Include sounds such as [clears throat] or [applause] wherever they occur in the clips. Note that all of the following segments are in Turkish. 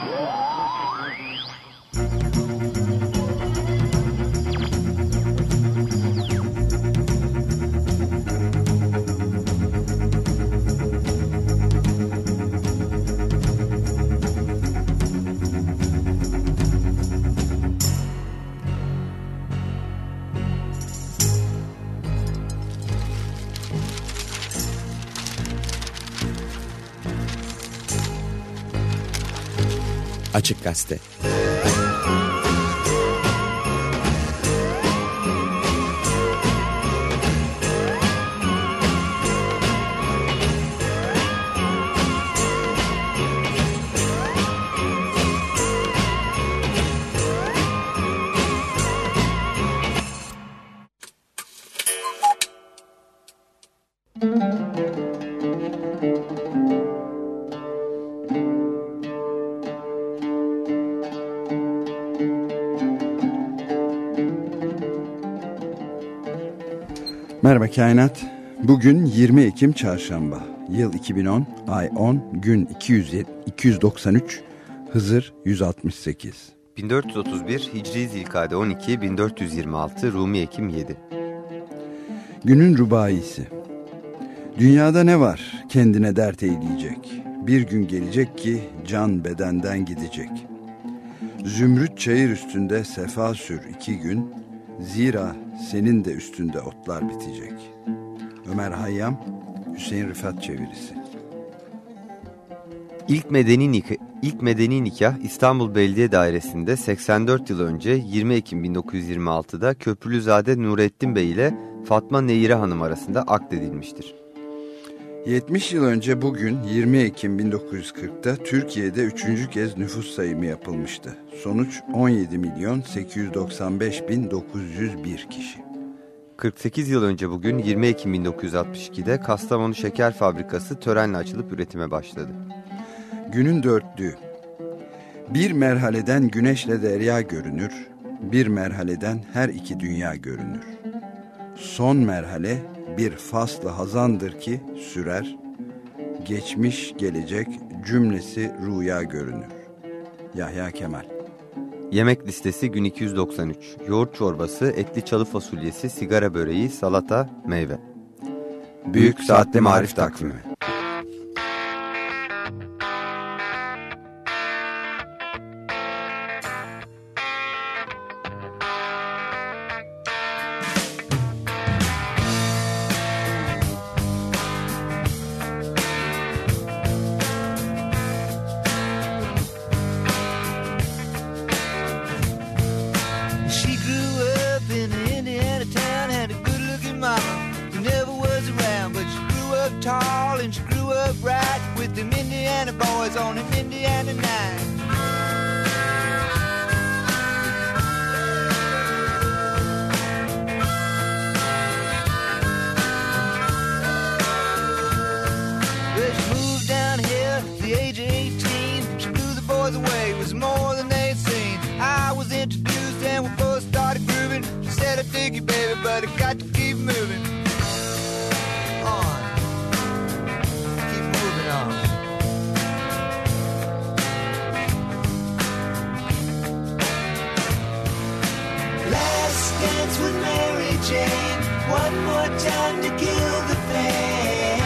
Oh! Açık Gazete Merhaba Kainat. Bugün 20 Ekim Çarşamba. Yıl 2010, ay 10, gün 207, 293, Hızır 168. 1431 Hicri Zilkade 12, 1426 Rumi Ekim 7. Günün rubaisi. Dünyada ne var kendine dert eyleyecek? Bir gün gelecek ki can bedenden gidecek. Zümrüt çayır üstünde sefa sür iki gün, zira senin de üstünde otlar bitecek. Ömer Hayyam, Hüseyin Rıfat çevirisi. İlk medeni, nik ilk medeni nikah İstanbul Belediye Dairesi'nde 84 yıl önce 20 Ekim 1926'da Köprülüzade Nurettin Bey ile Fatma Neyire Hanım arasında akdedilmiştir. 70 yıl önce bugün 20 Ekim 1940'ta Türkiye'de üçüncü kez nüfus sayımı yapılmıştı. Sonuç 17 milyon 895 bin 901 kişi. 48 yıl önce bugün 20 Ekim 1962'de Kastamonu Şeker Fabrikası törenle açılıp üretime başladı. Günün dörtlüğü. Bir merhaleden güneşle derya görünür, bir merhaleden her iki dünya görünür. Son merhale bir faslı hazandır ki sürer, geçmiş gelecek cümlesi rüya görünür. Yahya Kemal Yemek listesi gün 293. Yoğurt çorbası, etli çalı fasulyesi, sigara böreği, salata, meyve. Büyük Saatli Marif Takvimi dance with Mary Jane. One more time to kill the pain.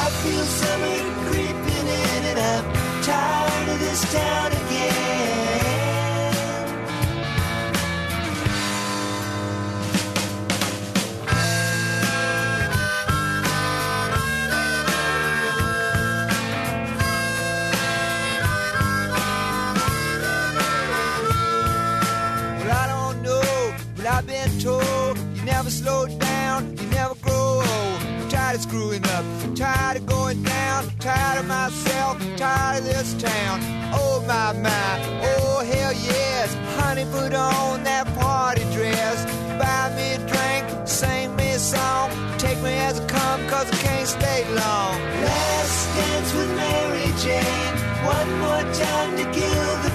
I feel something creeping in and I'm tired of this town. tired of going down, tired of myself, tired of this town. Oh my my, oh hell yes, honey put on that party dress. Buy me a drink, sing me a song, take me as I come cause I can't stay long. Last dance with Mary Jane, one more time to kill the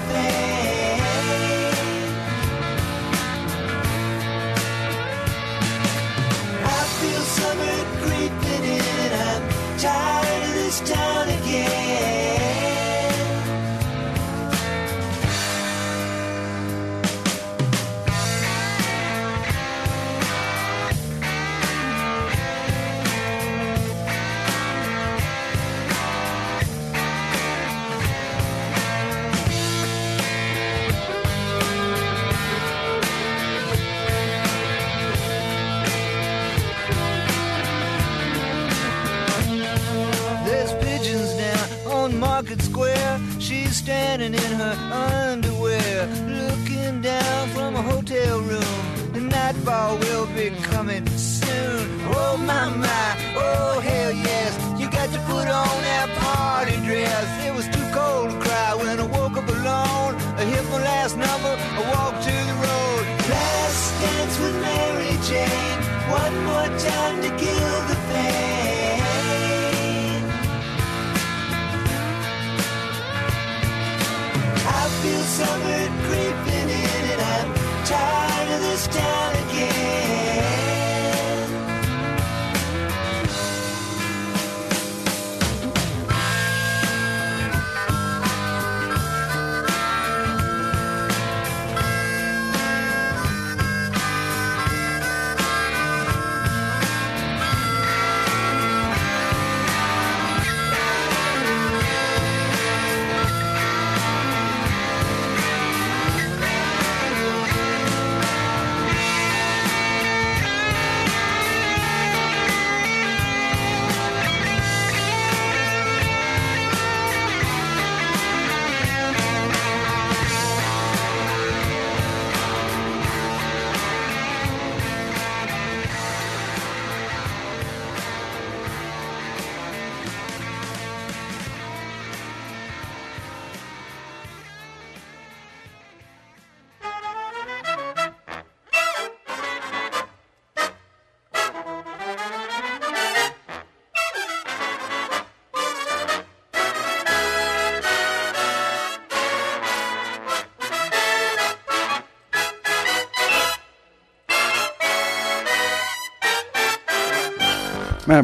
Nightfall will be coming soon. Oh my my, oh hell yes. You got to put on that party dress. It was too cold to cry when I woke up alone. I hit my last number, I walked to the road. Last dance with Mary Jane. One more time to kill the pain. I feel summer creeping in and I'm tired of this town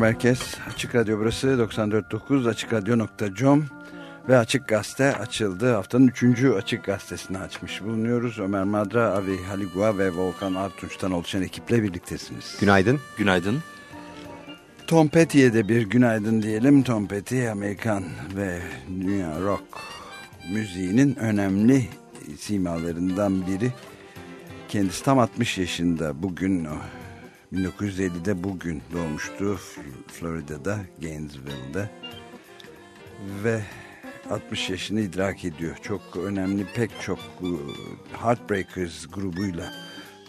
Merhaba herkes. Açık Radyo burası 94.9 AçıkRadyo.com ve Açık Gazete açıldı. Haftanın 3. Açık Gazetesini açmış bulunuyoruz. Ömer Madra, Avi Haligua ve Volkan Artunç'tan oluşan ekiple birliktesiniz. Günaydın. Günaydın. Tom Petty'ye de bir günaydın diyelim. Tom Petty Amerikan ve dünya rock müziğinin önemli simalarından biri. Kendisi tam 60 yaşında bugün 1950'de bugün doğmuştu Florida'da, Gainesville'de ve 60 yaşını idrak ediyor. Çok önemli pek çok Heartbreakers grubuyla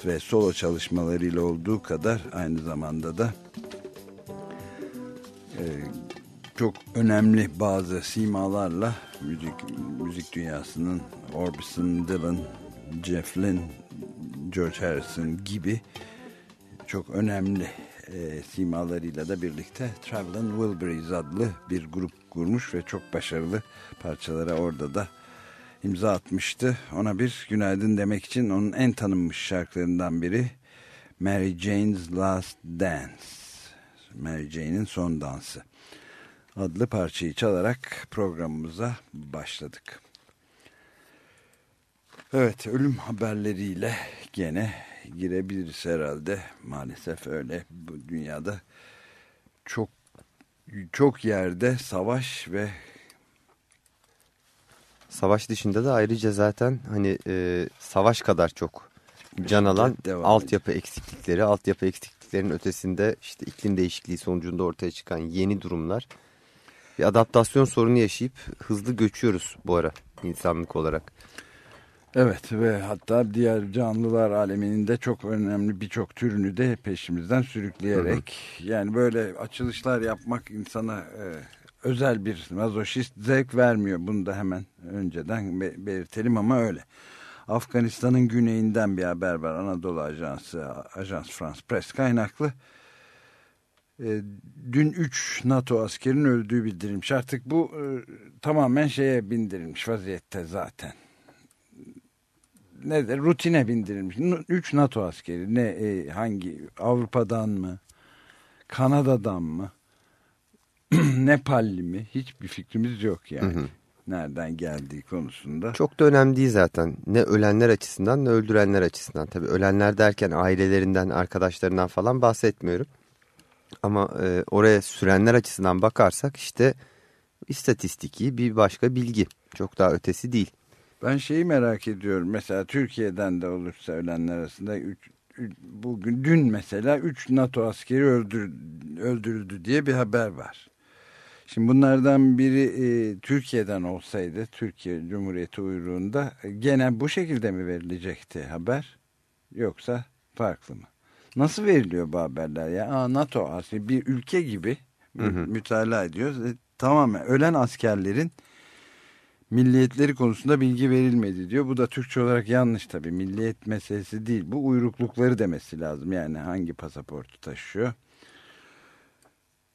ve solo çalışmalarıyla olduğu kadar aynı zamanda da e, çok önemli bazı simalarla müzik müzik dünyasının Orbison, Dylan, Jeff Lynne, George Harrison gibi çok önemli e, simalarıyla da birlikte Traveling Wilburys adlı bir grup kurmuş ve çok başarılı parçalara orada da imza atmıştı. Ona bir günaydın demek için onun en tanınmış şarkılarından biri Mary Jane's Last Dance. Mary Jane'in son dansı adlı parçayı çalarak programımıza başladık. Evet ölüm haberleriyle gene girebiliriz herhalde. Maalesef öyle bu dünyada çok çok yerde savaş ve savaş dışında da ayrıca zaten hani e, savaş kadar çok can alan altyapı eksiklikleri, altyapı eksikliklerinin ötesinde işte iklim değişikliği sonucunda ortaya çıkan yeni durumlar. Bir adaptasyon sorunu yaşayıp hızlı göçüyoruz bu ara insanlık olarak. Evet ve hatta diğer canlılar aleminin de çok önemli birçok türünü de peşimizden sürükleyerek hı hı. yani böyle açılışlar yapmak insana e, özel bir mazoşist zevk vermiyor. Bunu da hemen önceden be belirtelim ama öyle. Afganistan'ın güneyinden bir haber var Anadolu Ajansı, Ajans France Press kaynaklı. E, dün 3 NATO askerin öldüğü bildirilmiş. Artık bu e, tamamen şeye bindirilmiş vaziyette zaten nedir rutine bindirilmiş. Üç NATO askeri ne e, hangi Avrupa'dan mı Kanada'dan mı [clears throat] Nepalli mi hiçbir fikrimiz yok yani. Hı hı. Nereden geldiği konusunda. Çok da önemli değil zaten. Ne ölenler açısından ne öldürenler açısından. Tabii ölenler derken ailelerinden, arkadaşlarından falan bahsetmiyorum. Ama e, oraya sürenler açısından bakarsak işte istatistiki bir başka bilgi. Çok daha ötesi değil. Ben şeyi merak ediyorum. Mesela Türkiye'den de olursa ölenler arasında üç, üç, bugün dün mesela 3 NATO askeri öldür, öldürüldü diye bir haber var. Şimdi bunlardan biri e, Türkiye'den olsaydı, Türkiye Cumhuriyeti uyruğunda e, gene bu şekilde mi verilecekti haber? Yoksa farklı mı? Nasıl veriliyor bu haberler ya? Aa, NATO aslında bir ülke gibi Hı hı. mütalaa ediyoruz. E, tamamen ölen askerlerin milliyetleri konusunda bilgi verilmedi diyor. Bu da Türkçe olarak yanlış tabii. Milliyet meselesi değil. Bu uyruklukları demesi lazım. Yani hangi pasaportu taşıyor.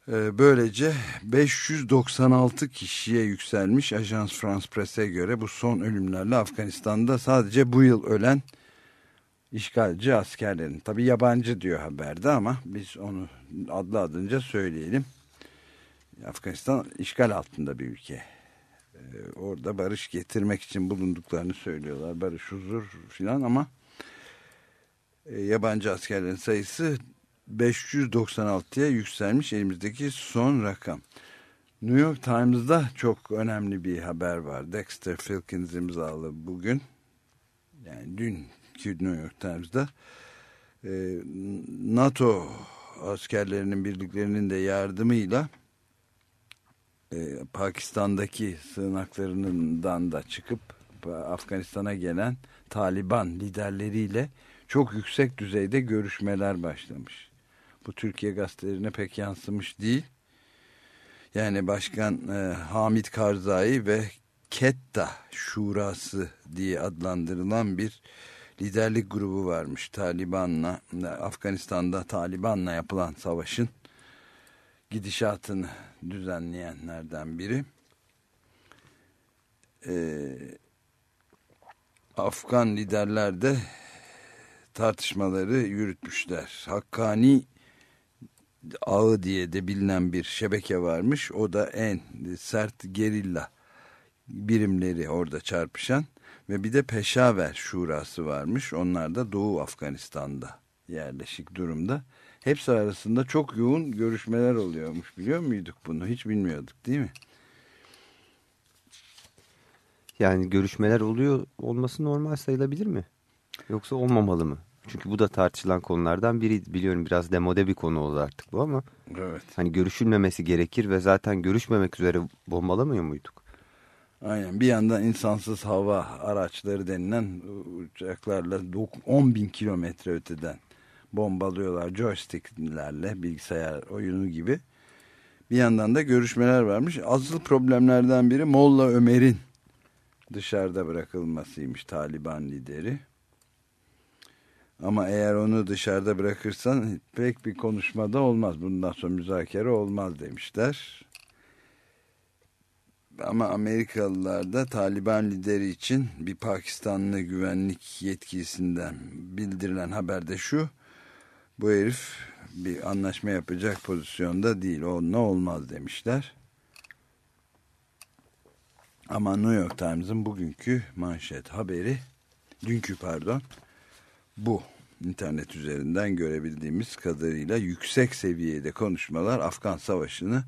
Ee, Böylece 596 kişiye yükselmiş Ajans France Presse göre bu son ölümlerle Afganistan'da sadece bu yıl ölen işgalci askerlerin. Tabi yabancı diyor haberde ama biz onu adlı adınca söyleyelim. Afganistan işgal altında bir ülke. Ee, orada barış getirmek için bulunduklarını söylüyorlar. Barış, huzur filan ama e, yabancı askerlerin sayısı 596'ya yükselmiş elimizdeki son rakam. New York Times'da çok önemli bir haber var. Dexter Filkins imzalı bugün. Yani dünkü New York Times'da e, NATO askerlerinin birliklerinin de yardımıyla e, Pakistan'daki sığınaklarından da çıkıp Afganistan'a gelen Taliban liderleriyle çok yüksek düzeyde görüşmeler başlamış. Bu Türkiye gazetelerine pek yansımış değil. Yani Başkan e, Hamit Karzai ve Ketta Şurası diye adlandırılan bir liderlik grubu varmış. Taliban'la Afganistan'da Taliban'la yapılan savaşın gidişatını düzenleyenlerden biri. Ee, Afgan liderler de tartışmaları yürütmüşler. Hakkani ağı diye de bilinen bir şebeke varmış. O da en sert gerilla birimleri orada çarpışan ve bir de Peşaver Şurası varmış. Onlar da Doğu Afganistan'da yerleşik durumda. Hepsi arasında çok yoğun görüşmeler oluyormuş. Biliyor muyduk bunu? Hiç bilmiyorduk değil mi? Yani görüşmeler oluyor olması normal sayılabilir mi? Yoksa olmamalı mı? Çünkü bu da tartışılan konulardan biri. Biliyorum biraz demode bir konu oldu artık bu ama. Evet. Hani görüşülmemesi gerekir ve zaten görüşmemek üzere bombalamıyor muyduk? Aynen bir yandan insansız hava araçları denilen uçaklarla 10 bin kilometre öteden bombalıyorlar joysticklerle bilgisayar oyunu gibi. Bir yandan da görüşmeler varmış. Asıl problemlerden biri Molla Ömer'in dışarıda bırakılmasıymış Taliban lideri. Ama eğer onu dışarıda bırakırsan pek bir konuşmada olmaz. Bundan sonra müzakere olmaz demişler. Ama Amerikalılar da Taliban lideri için bir Pakistanlı güvenlik yetkilisinden bildirilen haberde şu. Bu herif bir anlaşma yapacak pozisyonda değil. O ne olmaz demişler. Ama New York Times'ın bugünkü manşet haberi, dünkü pardon, bu internet üzerinden görebildiğimiz kadarıyla yüksek seviyede konuşmalar Afgan Savaşı'nı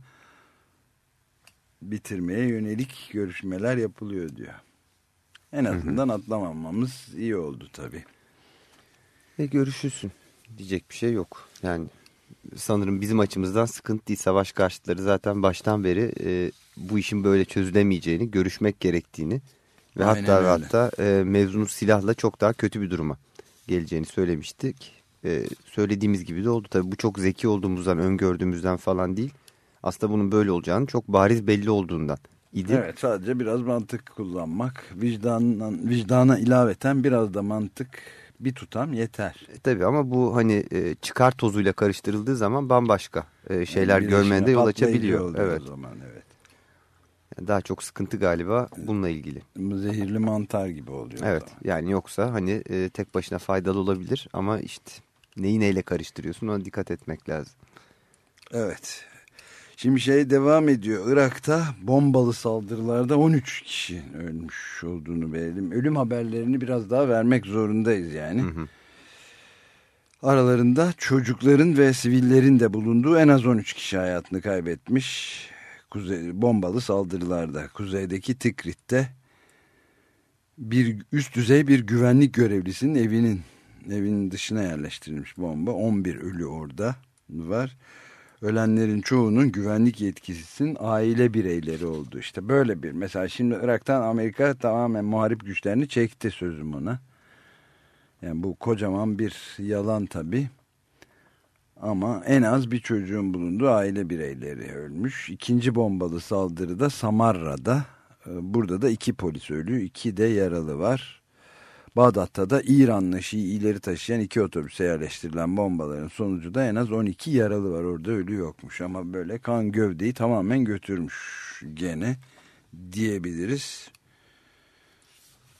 bitirmeye yönelik görüşmeler yapılıyor diyor. En azından atlamamamız iyi oldu tabii. E görüşürsün. Diyecek bir şey yok. Yani sanırım bizim açımızdan sıkıntı değil. Savaş karşıtları zaten baştan beri e, bu işin böyle çözülemeyeceğini, görüşmek gerektiğini ve Aynen hatta öyle. hatta e, mevzunu silahla çok daha kötü bir duruma geleceğini söylemiştik. E, söylediğimiz gibi de oldu. Tabii bu çok zeki olduğumuzdan, öngördüğümüzden falan değil. Aslında bunun böyle olacağını çok bariz belli olduğundan idi. Evet sadece biraz mantık kullanmak, vicdanla, vicdana ilaveten biraz da mantık bir tutam yeter. E, tabii ama bu hani e, çıkar tozuyla karıştırıldığı zaman bambaşka e, şeyler Birleşime görmeye de yol açabiliyor. Evet. O zaman evet. Yani daha çok sıkıntı galiba bununla ilgili. Zehirli mantar gibi oluyor. Evet yani yoksa hani e, tek başına faydalı olabilir ama işte neyi neyle karıştırıyorsun ona dikkat etmek lazım. Evet. Şimdi şey devam ediyor. Irak'ta bombalı saldırılarda 13 kişi ölmüş olduğunu verelim. Ölüm haberlerini biraz daha vermek zorundayız yani. Aralarında çocukların ve sivillerin de bulunduğu en az 13 kişi hayatını kaybetmiş. Kuzey, bombalı saldırılarda kuzeydeki Tikrit'te bir üst düzey bir güvenlik görevlisinin evinin evinin dışına yerleştirilmiş bomba. 11 ölü orada var. Ölenlerin çoğunun güvenlik yetkisinin aile bireyleri oldu. İşte böyle bir mesela şimdi Irak'tan Amerika tamamen muharip güçlerini çekti sözüm ona. Yani bu kocaman bir yalan tabii. Ama en az bir çocuğun bulunduğu aile bireyleri ölmüş. İkinci bombalı saldırıda Samarra'da. e, Burada da iki polis ölü, iki de yaralı var. Bağdat'ta da İranlı Şii ileri taşıyan iki otobüse yerleştirilen bombaların sonucu da en az 12 yaralı var. Orada ölü yokmuş ama böyle kan gövdeyi tamamen götürmüş gene diyebiliriz.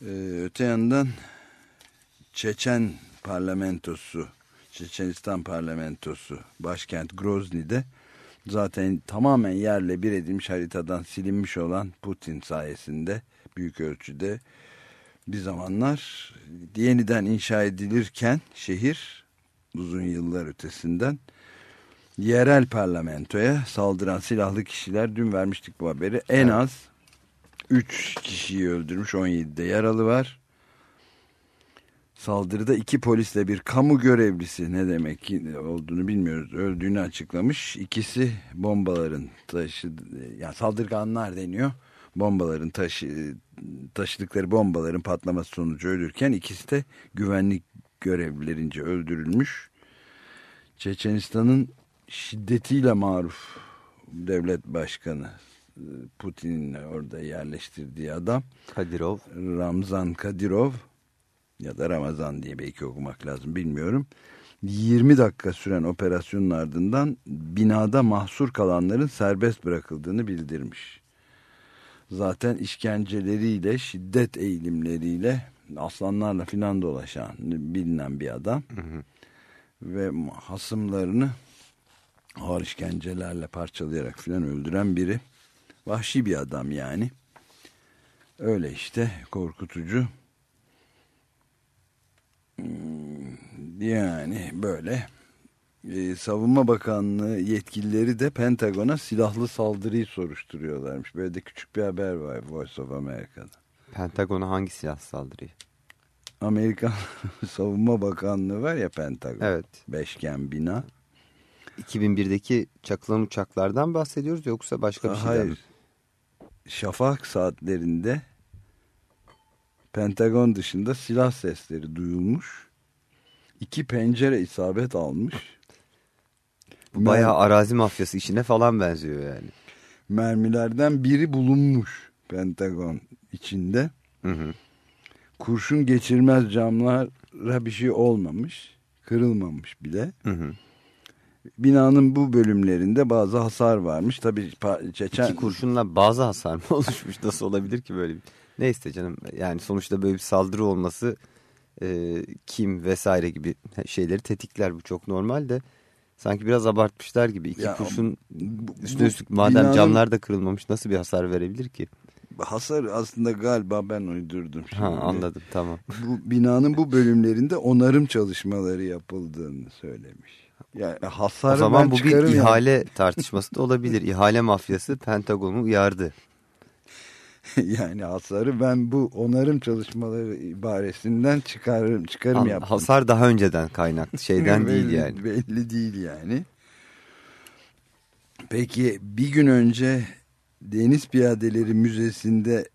Ee, öte yandan Çeçen parlamentosu, Çeçenistan parlamentosu başkent Grozny'de zaten tamamen yerle bir edilmiş haritadan silinmiş olan Putin sayesinde büyük ölçüde bir zamanlar yeniden inşa edilirken şehir uzun yıllar ötesinden yerel parlamentoya saldıran silahlı kişiler dün vermiştik bu haberi en az 3 kişiyi öldürmüş 17'de yaralı var. Saldırıda iki polisle bir kamu görevlisi ne demek olduğunu bilmiyoruz öldüğünü açıklamış. İkisi bombaların taşı yani saldırganlar deniyor. Bombaların taşı taşıdıkları bombaların patlaması sonucu ölürken ikisi de güvenlik görevlilerince öldürülmüş. Çeçenistan'ın şiddetiyle maruf devlet başkanı Putin'in orada yerleştirdiği adam Kadirov. Ramzan Kadirov ya da Ramazan diye belki okumak lazım bilmiyorum. 20 dakika süren operasyonun ardından binada mahsur kalanların serbest bırakıldığını bildirmiş. Zaten işkenceleriyle, şiddet eğilimleriyle aslanlarla filan dolaşan bilinen bir adam. Hı hı. Ve hasımlarını ağır işkencelerle parçalayarak filan öldüren biri. Vahşi bir adam yani. Öyle işte korkutucu. Hmm, Yani böyle Ee, Savunma Bakanlığı yetkilileri de Pentagon'a silahlı saldırıyı soruşturuyorlarmış. Böyle de küçük bir haber var Voice of America'da. Pentagon'a hangi silah saldırıyı? Amerikan [laughs] Savunma Bakanlığı var ya Pentagon. Evet. Beşgen bina. 2001'deki çakılan uçaklardan bahsediyoruz yoksa başka bir şeyden mi? Hayır. Şafak saatlerinde Pentagon dışında silah sesleri duyulmuş. İki pencere isabet almış. Bu bayağı arazi mafyası işine falan benziyor yani. mermilerden biri bulunmuş Pentagon içinde. Hı hı. Kurşun geçirmez camlara bir şey olmamış. Kırılmamış bile. Hı hı. Binanın bu bölümlerinde bazı hasar varmış. Tabii Çeçen... İki kurşunla bazı hasar mı [laughs] oluşmuş? Nasıl olabilir ki böyle bir... Neyse canım yani sonuçta böyle bir saldırı olması e, kim vesaire gibi şeyleri tetikler. Bu çok normal de sanki biraz abartmışlar gibi. İki Ya, kurşun üstüne üstlük madem binanın camlar da kırılmamış nasıl bir hasar verebilir ki? Hasar aslında galiba ben uydurdum. Ha şimdi. anladım tamam. Bu binanın bu bölümlerinde onarım çalışmaları yapıldığını söylemiş. Yani hasarı O zaman bu bir yani. ihale tartışması da olabilir. İhale mafyası Pentagon'u uyardı. [laughs] yani hasarı ben bu onarım çalışmaları ibaresinden çıkarım çıkarım An- yaptım. Hasar daha önceden kaynaklı [laughs] şeyden değil Belli- yani. Belli değil yani. Peki bir gün önce Deniz Piyadeleri Müzesi'nde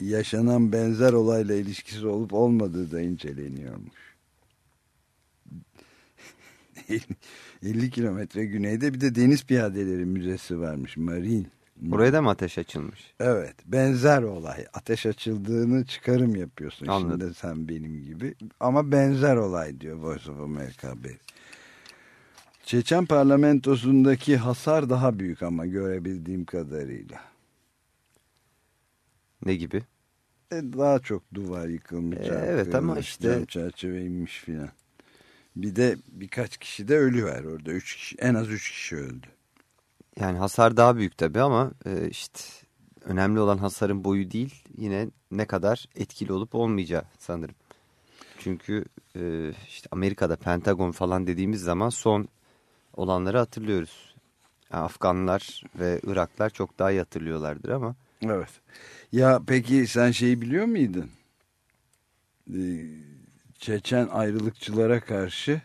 yaşanan benzer olayla ilişkisi olup olmadığı da inceleniyormuş. [laughs] 50 kilometre güneyde bir de Deniz Piyadeleri Müzesi varmış. Marine. Buraya da mı ateş açılmış? Evet benzer olay. Ateş açıldığını çıkarım yapıyorsun Anladım. şimdi sen benim gibi. Ama benzer olay diyor Voice of America haberi. Çeçen parlamentosundaki hasar daha büyük ama görebildiğim kadarıyla. Ne gibi? E, daha çok duvar yıkılmış. E, evet ama işte- Cam çerçeve inmiş filan. Bir de birkaç kişi de ölü var orada. Üç kişi, en az üç kişi öldü. Yani hasar daha büyük tabii ama e, işte önemli olan hasarın boyu değil yine ne kadar etkili olup olmayacağı sanırım. Çünkü e, işte Amerika'da Pentagon falan dediğimiz zaman son olanları hatırlıyoruz. Yani Afganlar ve Iraklar çok daha iyi hatırlıyorlardır ama Evet. Ya peki sen şeyi biliyor muydun? Ee, Çeçen ayrılıkçılara karşı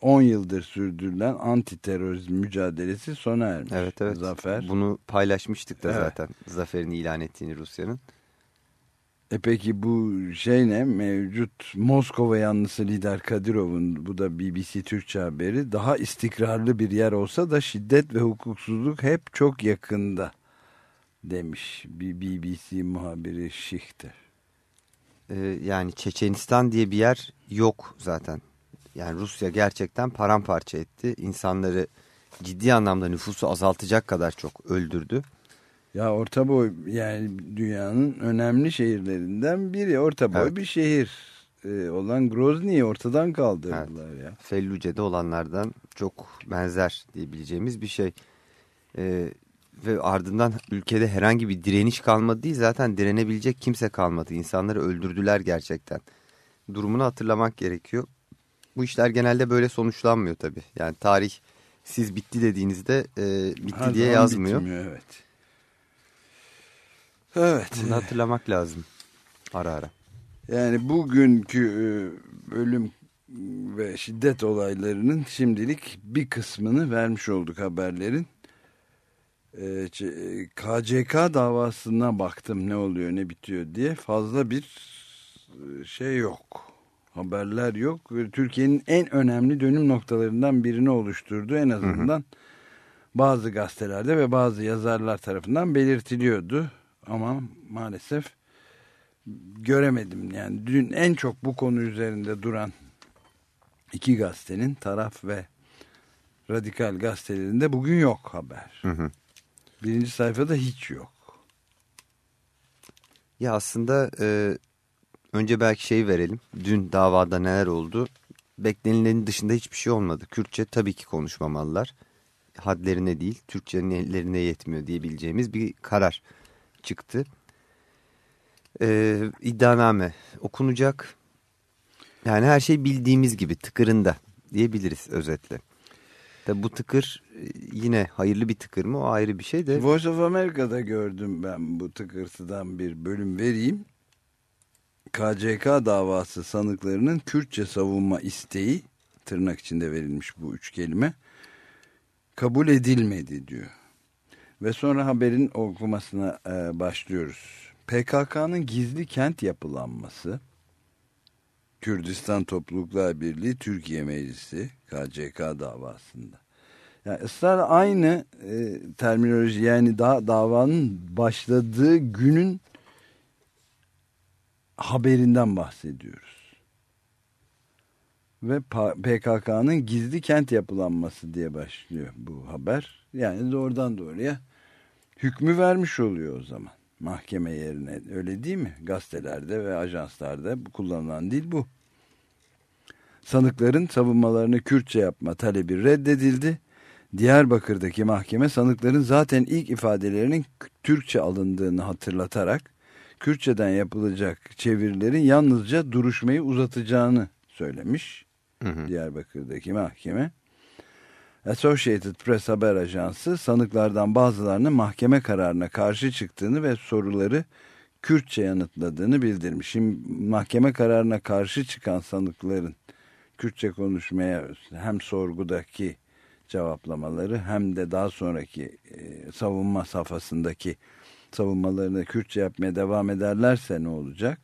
10 yıldır sürdürülen anti terörizm mücadelesi sona ermiş. Evet evet. Zafer. Bunu paylaşmıştık da Evet. zaten zaferini ilan ettiğini Rusya'nın. E peki bu şey ne? Mevcut Moskova yanlısı lider Kadirov'un bu da BBC Türkçe haberi daha istikrarlı bir yer olsa da şiddet ve hukuksuzluk hep çok yakında demiş bir BBC muhabiri Şihter. Ee, yani Çeçenistan diye bir yer yok zaten. Yani Rusya gerçekten paramparça etti. İnsanları ciddi anlamda nüfusu azaltacak kadar çok öldürdü. Ya orta boy yani dünyanın önemli şehirlerinden biri orta boy Evet. bir şehir e, olan Grozny'yi ortadan kaldırdılar ya. Felluce'de olanlardan çok benzer diyebileceğimiz bir şey. Ee, ve ardından ülkede herhangi bir direniş kalmadı değil zaten direnebilecek kimse kalmadı. İnsanları öldürdüler gerçekten. Durumunu hatırlamak gerekiyor. Bu işler genelde böyle sonuçlanmıyor tabii. Yani tarih siz bitti dediğinizde e, bitti Her diye yazmıyor. bitmiyor, evet. Evet. Bunu hatırlamak lazım ara ara. Yani bugünkü e, ölüm ve şiddet olaylarının şimdilik bir kısmını vermiş olduk haberlerin. E, ç- KCK davasına baktım ne oluyor ne bitiyor diye fazla bir e, şey yok. Haberler yok. Türkiye'nin en önemli dönüm noktalarından birini oluşturdu en azından. Bazı gazetelerde ve bazı yazarlar tarafından belirtiliyordu. Ama maalesef göremedim. Yani dün en çok bu konu üzerinde duran iki gazetenin taraf ve radikal gazetelerinde bugün yok haber. Hı hı. Birinci sayfada hiç yok. Ya aslında e, önce belki şey verelim. Dün davada neler oldu? Beklenilenin dışında hiçbir şey olmadı. Kürtçe tabii ki konuşmamalılar. Hadlerine değil, Türkçenin ellerine yetmiyor diyebileceğimiz bir karar çıktı. E, iddianame okunacak. Yani her şey bildiğimiz gibi tıkırında diyebiliriz özetle. Tabii bu tıkır e, yine hayırlı bir tıkır mı o ayrı bir şey de. Voice of America'da gördüm ben bu tıkırtıdan bir bölüm vereyim. KCK davası sanıklarının Kürtçe savunma isteği tırnak içinde verilmiş bu üç kelime kabul edilmedi diyor. Ve sonra haberin okumasına e, başlıyoruz. PKK'nın gizli kent yapılanması Kürdistan Topluluklar Birliği Türkiye Meclisi KCK davasında. Yani ısrarla aynı e, terminoloji yani da, davanın başladığı günün haberinden bahsediyoruz. Ve PKK'nın gizli kent yapılanması diye başlıyor bu haber. Yani doğrudan doğruya hükmü vermiş oluyor o zaman mahkeme yerine öyle değil mi? Gazetelerde ve ajanslarda kullanılan dil bu. Sanıkların savunmalarını Kürtçe yapma talebi reddedildi. Diyarbakır'daki mahkeme sanıkların zaten ilk ifadelerinin Türkçe alındığını hatırlatarak Kürtçeden yapılacak çevirilerin yalnızca duruşmayı uzatacağını söylemiş. Hı hı. Diyarbakır'daki mahkeme. Associated Press haber ajansı sanıklardan bazılarının mahkeme kararına karşı çıktığını ve soruları Kürtçe yanıtladığını bildirmiş. Şimdi mahkeme kararına karşı çıkan sanıkların Kürtçe konuşmaya hem sorgudaki cevaplamaları hem de daha sonraki e, savunma safhasındaki savunmalarını Kürtçe yapmaya devam ederlerse ne olacak?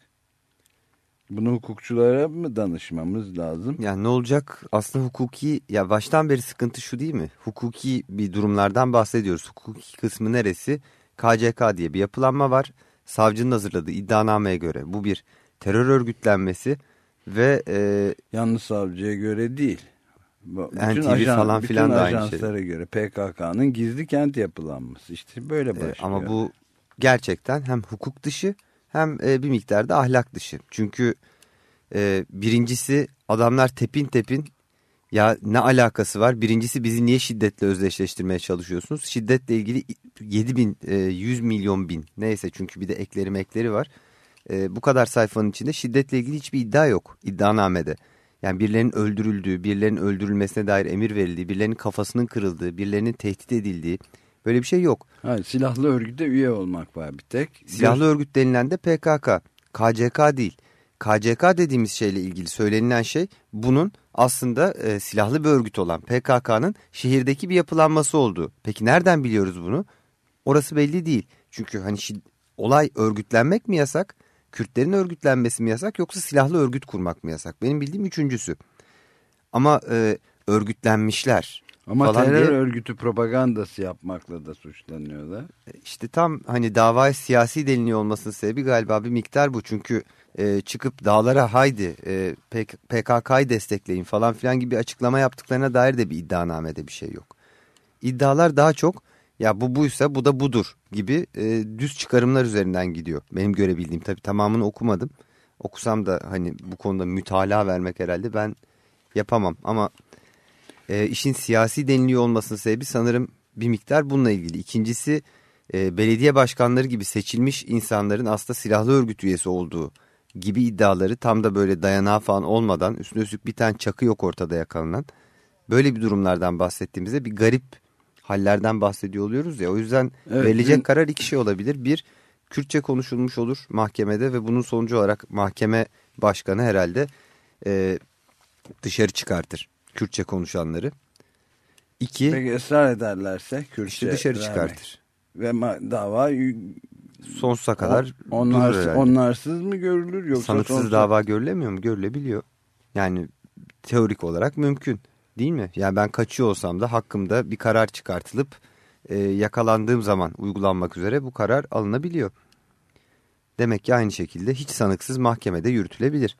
Bunu hukukçulara mı danışmamız lazım? Yani ne olacak? Aslında hukuki ya baştan beri sıkıntı şu değil mi? Hukuki bir durumlardan bahsediyoruz. Hukuki kısmı neresi? KCK diye bir yapılanma var. Savcının hazırladığı iddianameye göre bu bir terör örgütlenmesi ve e, Yalnız savcıya göre değil. Bu- NTV falan bütün filan da aynı şey. ajanslara göre PKK'nın gizli kent yapılanması. İşte böyle e, başlıyor. ama bu gerçekten hem hukuk dışı hem e, bir miktarda ahlak dışı. Çünkü e, birincisi adamlar tepin tepin ya ne alakası var? Birincisi bizi niye şiddetle özdeşleştirmeye çalışıyorsunuz? Şiddetle ilgili 7 bin, e, 100 milyon bin neyse çünkü bir de ekleri mekleri var. E, bu kadar sayfanın içinde şiddetle ilgili hiçbir iddia yok iddianamede. Yani birilerinin öldürüldüğü, birilerinin öldürülmesine dair emir verildiği, birilerinin kafasının kırıldığı, birilerinin tehdit edildiği böyle bir şey yok. Hayır, silahlı örgüte üye olmak var bir tek. Silahlı örgüt denilen de PKK, KCK değil. KCK dediğimiz şeyle ilgili söylenilen şey bunun aslında e, silahlı bir örgüt olan PKK'nın şehirdeki bir yapılanması olduğu. Peki nereden biliyoruz bunu? Orası belli değil. Çünkü hani olay örgütlenmek mi yasak? Kürtlerin örgütlenmesi mi yasak yoksa silahlı örgüt kurmak mı yasak? Benim bildiğim üçüncüsü. Ama e, örgütlenmişler. Ama falan terör diye, örgütü propagandası yapmakla da suçlanıyorlar. İşte tam hani davaya siyasi deliniyor olmasının sebebi galiba bir miktar bu. Çünkü e, çıkıp dağlara haydi e, PKK'yı destekleyin falan filan gibi açıklama yaptıklarına dair de bir iddianamede bir şey yok. İddialar daha çok ya bu buysa bu da budur gibi e, düz çıkarımlar üzerinden gidiyor. Benim görebildiğim tabii tamamını okumadım. Okusam da hani bu konuda mütalaa vermek herhalde ben yapamam. Ama e, işin siyasi deniliyor olmasının sebebi sanırım bir miktar bununla ilgili. İkincisi e, belediye başkanları gibi seçilmiş insanların aslında silahlı örgüt üyesi olduğu gibi iddiaları tam da böyle dayanağı falan olmadan üstüne üstlük bir tane çakı yok ortada yakalanan. Böyle bir durumlardan bahsettiğimizde bir garip hallerden bahsediyor oluyoruz ya. O yüzden evet, verilecek dün... karar iki şey olabilir. Bir, Kürtçe konuşulmuş olur mahkemede ve bunun sonucu olarak mahkeme başkanı herhalde e, dışarı çıkartır Kürtçe konuşanları. İki, Peki ısrar ederlerse Kürtçe işte dışarı vermek. çıkartır. Ve dava sonsuza kadar on, onlar, onlarsız mı görülür yoksa sanıksız sonsuz... dava görülemiyor mu? Görülebiliyor. Yani teorik olarak mümkün. Değil mi? Yani ben kaçıyor olsam da hakkımda bir karar çıkartılıp e, yakalandığım zaman uygulanmak üzere bu karar alınabiliyor. Demek ki aynı şekilde hiç sanıksız mahkemede yürütülebilir.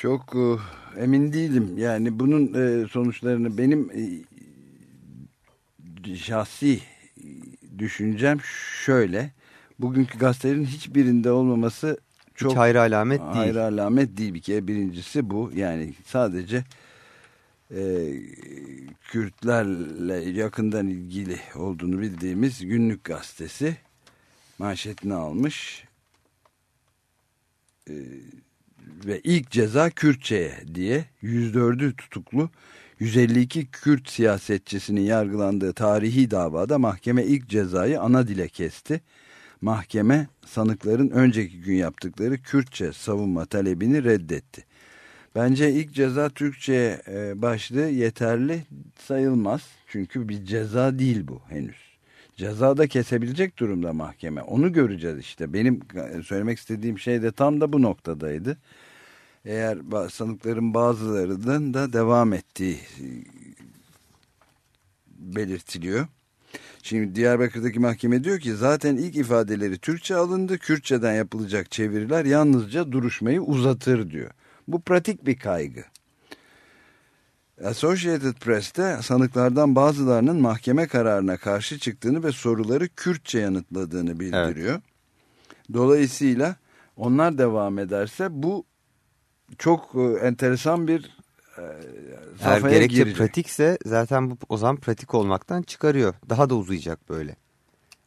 Çok e, emin değilim. Yani bunun e, sonuçlarını benim e, şahsi düşüncem şöyle. Bugünkü gazetelerin hiçbirinde olmaması çok hiç hayra alamet değil. Hayra alamet değil bir kere. Birincisi bu. Yani sadece e, Kürtlerle yakından ilgili olduğunu bildiğimiz Günlük Gazetesi manşetini almış e, ve ilk ceza Kürtçe'ye diye 104'ü tutuklu 152 Kürt siyasetçisinin yargılandığı tarihi davada mahkeme ilk cezayı ana dile kesti. Mahkeme sanıkların önceki gün yaptıkları Kürtçe savunma talebini reddetti. Bence ilk ceza Türkçe e, başlığı yeterli sayılmaz. Çünkü bir ceza değil bu henüz. Ceza da kesebilecek durumda mahkeme. Onu göreceğiz işte. Benim söylemek istediğim şey de tam da bu noktadaydı. Eğer sanıkların bazılarının da devam ettiği e, belirtiliyor. Şimdi Diyarbakır'daki mahkeme diyor ki zaten ilk ifadeleri Türkçe alındı. Kürtçeden yapılacak çeviriler yalnızca duruşmayı uzatır diyor. Bu pratik bir kaygı. Associated Press'te sanıklardan bazılarının mahkeme kararına karşı çıktığını ve soruları Kürtçe yanıtladığını bildiriyor. Evet. Dolayısıyla onlar devam ederse bu çok e, enteresan bir e, Eğer gerekçe girecek. pratikse zaten bu o zaman pratik olmaktan çıkarıyor. Daha da uzayacak böyle.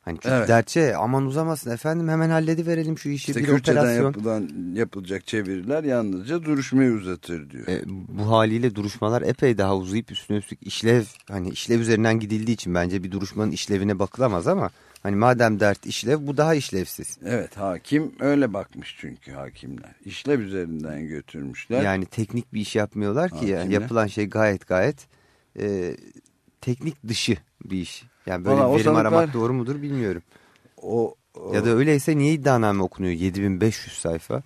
Hani çünkü evet. dertçe aman uzamasın efendim hemen hallediverelim şu işi işte bir Kürtçeden operasyon. yapılan, yapılacak çeviriler yalnızca duruşmayı uzatır diyor. E, bu haliyle duruşmalar epey daha uzayıp üstüne üstlük işlev hani işlev üzerinden gidildiği için bence bir duruşmanın işlevine bakılamaz ama hani madem dert işlev bu daha işlevsiz. Evet hakim öyle bakmış çünkü hakimler. İşlev üzerinden götürmüşler. Yani teknik bir iş yapmıyorlar ki yani yapılan şey gayet gayet e, teknik dışı bir iş. Yani böyle Vallahi verim sanıklar, aramak doğru mudur bilmiyorum. O, o, ya da öyleyse niye iddianame okunuyor 7500 sayfa?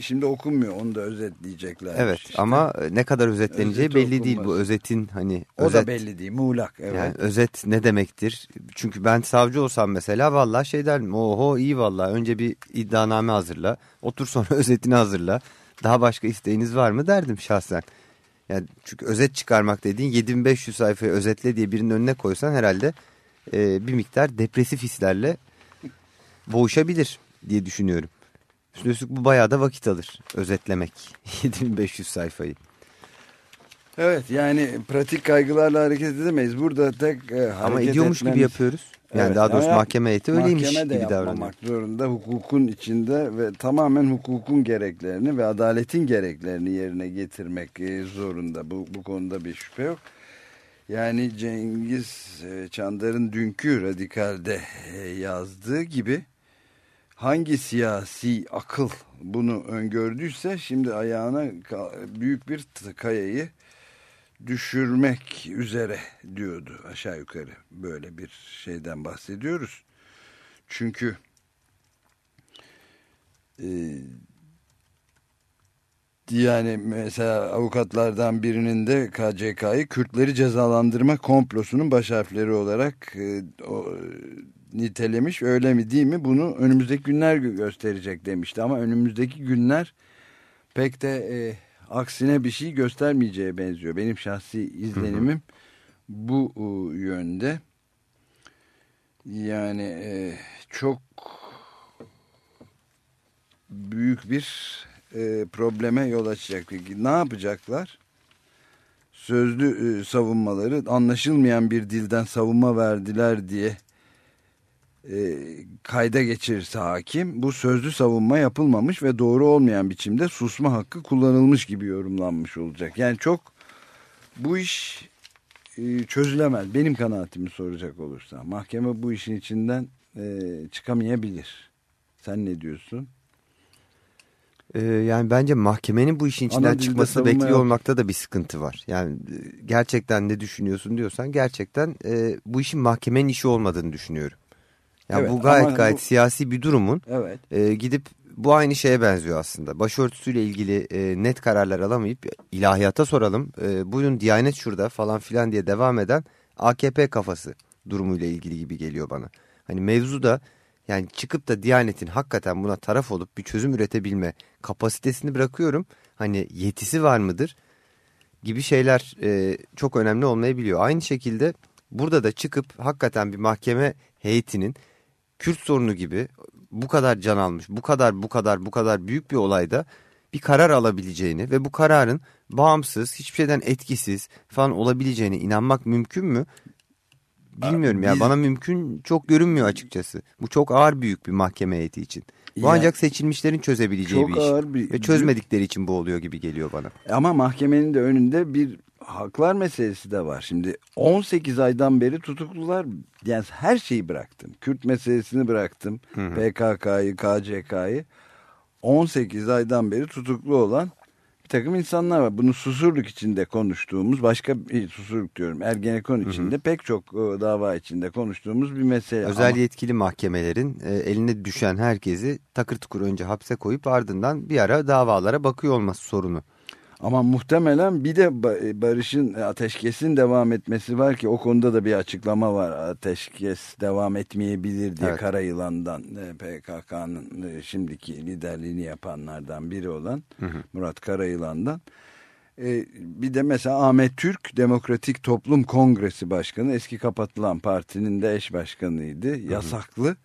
Şimdi okunmuyor onu da özetleyecekler. Evet işte. ama ne kadar özetleneceği Özet belli okunmaz. değil bu özetin hani. O özet, da belli değil muğlak. Evet. Yani özet ne demektir? Çünkü ben savcı olsam mesela vallahi şey derim oho iyi vallahi önce bir iddianame hazırla otur sonra [laughs] özetini hazırla daha başka isteğiniz var mı derdim şahsen. Yani çünkü özet çıkarmak dediğin 7500 sayfayı özetle diye birinin önüne koysan herhalde e, bir miktar depresif hislerle boğuşabilir diye düşünüyorum. Üstüne bu bayağı da vakit alır özetlemek [laughs] 7500 sayfayı. Evet yani pratik kaygılarla hareket edemeyiz. Burada tek e, Ama ediyormuş etmemiz... gibi yapıyoruz. Yani evet, daha doğrusu mahkeme heyeti öyleymiş mahkeme de gibi davranıyor. zorunda hukukun içinde ve tamamen hukukun gereklerini ve adaletin gereklerini yerine getirmek e, zorunda. Bu, bu konuda bir şüphe yok. Yani Cengiz e, Çandar'ın dünkü Radikal'de yazdığı gibi hangi siyasi akıl bunu öngördüyse şimdi ayağına büyük bir kayayı düşürmek üzere diyordu aşağı yukarı böyle bir şeyden bahsediyoruz. Çünkü e, yani mesela avukatlardan birinin de KCK'yı Kürtleri cezalandırma komplosunun baş harfleri olarak e, o, nitelemiş. Öyle mi değil mi bunu önümüzdeki günler gösterecek demişti. Ama önümüzdeki günler pek de e, aksine bir şey göstermeyeceğe benziyor. Benim şahsi izlenimim bu e, yönde. Yani e, çok büyük bir e, probleme yol açacak. Ne yapacaklar? Sözlü e, savunmaları anlaşılmayan bir dilden savunma verdiler diye e, kayda geçirirse hakim bu sözlü savunma yapılmamış ve doğru olmayan biçimde susma hakkı kullanılmış gibi yorumlanmış olacak. Yani çok bu iş e, çözülemez. Benim kanaatimi soracak olursa mahkeme bu işin içinden e, çıkamayabilir. Sen ne diyorsun? Ee, yani bence mahkemenin bu işin içinden çıkmasını bekliyor yok. olmakta da bir sıkıntı var. Yani e, gerçekten ne düşünüyorsun diyorsan gerçekten e, bu işin mahkemenin işi olmadığını düşünüyorum. Yani evet, bu gayet gayet bu... siyasi bir durumun evet. e, gidip bu aynı şeye benziyor aslında. Başörtüsüyle ilgili e, net kararlar alamayıp ilahiyata soralım. E, buyurun Diyanet şurada falan filan diye devam eden AKP kafası durumuyla ilgili gibi geliyor bana. Hani mevzu da yani çıkıp da Diyanet'in hakikaten buna taraf olup bir çözüm üretebilme kapasitesini bırakıyorum. Hani yetisi var mıdır gibi şeyler e, çok önemli olmayabiliyor. Aynı şekilde burada da çıkıp hakikaten bir mahkeme heyetinin Kürt sorunu gibi bu kadar can almış, bu kadar bu kadar bu kadar büyük bir olayda bir karar alabileceğini ve bu kararın bağımsız, hiçbir şeyden etkisiz falan olabileceğine inanmak mümkün mü? Bilmiyorum ya bana mümkün çok görünmüyor açıkçası. Bu çok ağır büyük bir mahkeme heyeti için. Bu ya, ancak seçilmişlerin çözebileceği bir iş. Ağır bir, Ve çözmedikleri için bu oluyor gibi geliyor bana. Ama mahkemenin de önünde bir haklar meselesi de var. Şimdi 18 aydan beri tutuklular yani her şeyi bıraktım. Kürt meselesini bıraktım. PKK'yı, KCK'yı. 18 aydan beri tutuklu olan bir takım insanlar var. Bunu Susurluk içinde konuştuğumuz başka bir Susurluk diyorum Ergenekon içinde hı hı. pek çok e, dava içinde konuştuğumuz bir mesele. Özel Ama... yetkili mahkemelerin e, eline düşen herkesi takır tukur önce hapse koyup ardından bir ara davalara bakıyor olması sorunu. Ama muhtemelen bir de e, barışın ateşkesin devam etmesi var ki o konuda da bir açıklama var. Ateşkes devam etmeyebilir diye evet. Karayılan'dan e, PKK'nın e, şimdiki liderliğini yapanlardan biri olan hı hı. Murat Karayılan'dan. Bir de mesela Ahmet Türk Demokratik Toplum Kongresi Başkanı eski kapatılan partinin de eş başkanıydı. Yasaklı. Hı hı.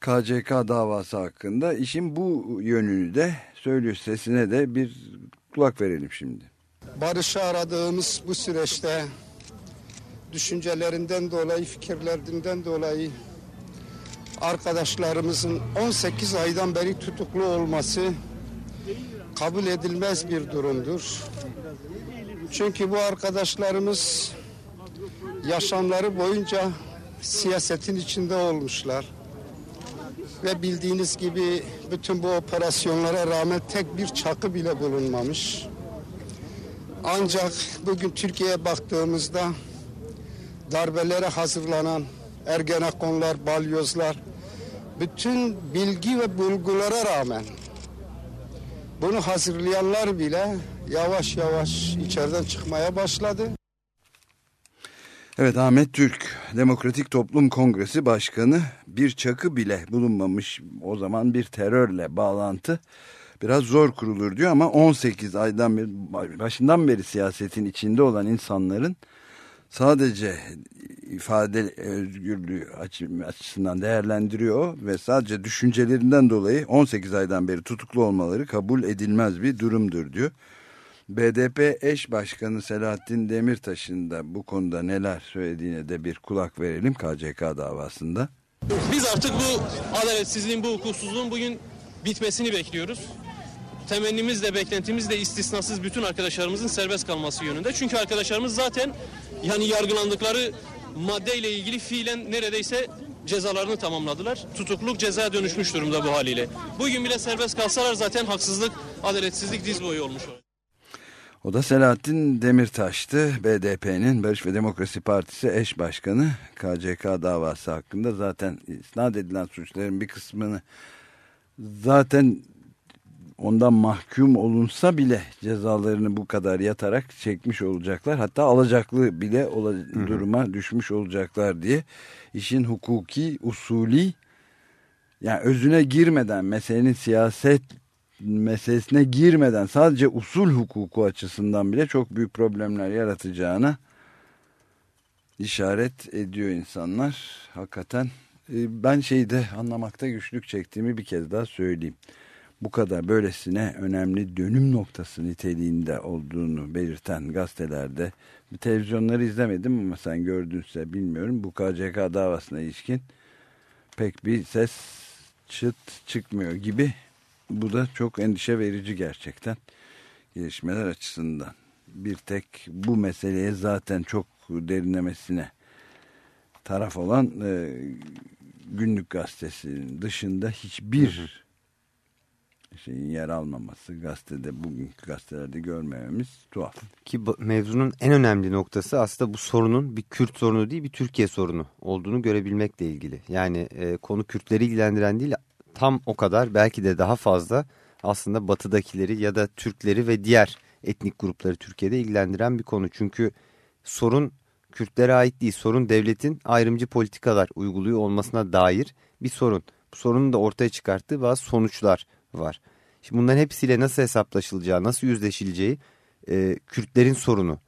KCK davası hakkında işin bu yönünü de söylüyor sesine de bir kulak verelim şimdi. Barışı aradığımız bu süreçte düşüncelerinden dolayı, fikirlerinden dolayı arkadaşlarımızın 18 aydan beri tutuklu olması kabul edilmez bir durumdur. Çünkü bu arkadaşlarımız yaşamları boyunca siyasetin içinde olmuşlar ve bildiğiniz gibi bütün bu operasyonlara rağmen tek bir çakı bile bulunmamış. Ancak bugün Türkiye'ye baktığımızda darbelere hazırlanan ergenekonlar, balyozlar, bütün bilgi ve bulgulara rağmen bunu hazırlayanlar bile yavaş yavaş içeriden çıkmaya başladı. Evet Ahmet Türk Demokratik Toplum Kongresi Başkanı bir çakı bile bulunmamış o zaman bir terörle bağlantı biraz zor kurulur diyor ama 18 aydan beri başından beri siyasetin içinde olan insanların sadece ifade özgürlüğü açısından değerlendiriyor ve sadece düşüncelerinden dolayı 18 aydan beri tutuklu olmaları kabul edilmez bir durumdur diyor. BDP eş başkanı Selahattin Demirtaş'ın da bu konuda neler söylediğine de bir kulak verelim KCK davasında. Biz artık bu adaletsizliğin, bu hukuksuzluğun bugün bitmesini bekliyoruz. Temennimiz de beklentimiz de istisnasız bütün arkadaşlarımızın serbest kalması yönünde. Çünkü arkadaşlarımız zaten yani yargılandıkları maddeyle ilgili fiilen neredeyse cezalarını tamamladılar. Tutukluk cezaya dönüşmüş durumda bu haliyle. Bugün bile serbest kalsalar zaten haksızlık, adaletsizlik diz boyu olmuş. O da Selahattin Demirtaş'tı. BDP'nin Barış ve Demokrasi Partisi eş başkanı KCK davası hakkında zaten isnat edilen suçların bir kısmını zaten ondan mahkum olunsa bile cezalarını bu kadar yatarak çekmiş olacaklar. Hatta alacaklı bile ola, duruma düşmüş olacaklar diye işin hukuki, usuli yani özüne girmeden meselenin siyaset meselesine girmeden sadece usul hukuku açısından bile çok büyük problemler yaratacağına işaret ediyor insanlar. Hakikaten e, ben şeyi de anlamakta güçlük çektiğimi bir kez daha söyleyeyim. Bu kadar böylesine önemli dönüm noktası niteliğinde olduğunu belirten gazetelerde televizyonları izlemedim ama sen gördünse bilmiyorum. Bu KCK davasına ilişkin pek bir ses çıt çıkmıyor gibi bu da çok endişe verici gerçekten gelişmeler açısından. Bir tek bu meseleye zaten çok derinlemesine taraf olan e, günlük gazetesinin dışında hiçbir şeyin yer almaması gazetede bugünkü gazetelerde görmememiz tuhaf. Ki mevzunun en önemli noktası aslında bu sorunun bir Kürt sorunu değil bir Türkiye sorunu olduğunu görebilmekle ilgili. Yani e, konu Kürtleri ilgilendiren değil tam o kadar belki de daha fazla aslında batıdakileri ya da Türkleri ve diğer etnik grupları Türkiye'de ilgilendiren bir konu. Çünkü sorun Kürtlere ait değil sorun devletin ayrımcı politikalar uyguluyor olmasına dair bir sorun. Bu sorunun da ortaya çıkarttığı bazı sonuçlar var. Şimdi bunların hepsiyle nasıl hesaplaşılacağı, nasıl yüzleşileceği e, Kürtlerin sorunu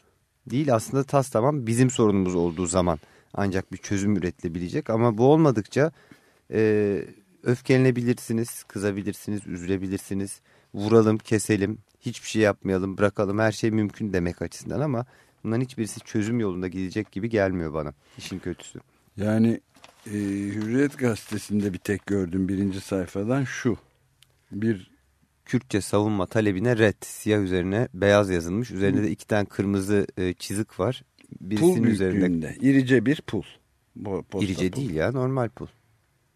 değil aslında tas tamam bizim sorunumuz olduğu zaman ancak bir çözüm üretilebilecek. Ama bu olmadıkça e, öfkelenebilirsiniz, kızabilirsiniz, üzülebilirsiniz. Vuralım, keselim, hiçbir şey yapmayalım, bırakalım her şey mümkün demek açısından ama bunların hiçbirisi çözüm yolunda gidecek gibi gelmiyor bana işin kötüsü. Yani e, Hürriyet gazetesinde bir tek gördüm birinci sayfadan şu. Bir Kürtçe savunma talebine red siyah üzerine beyaz yazılmış. Üzerinde de iki tane kırmızı e, çizik var. Birisinin pul üzerinde. İrice bir pul. İrice pul. değil ya normal pul.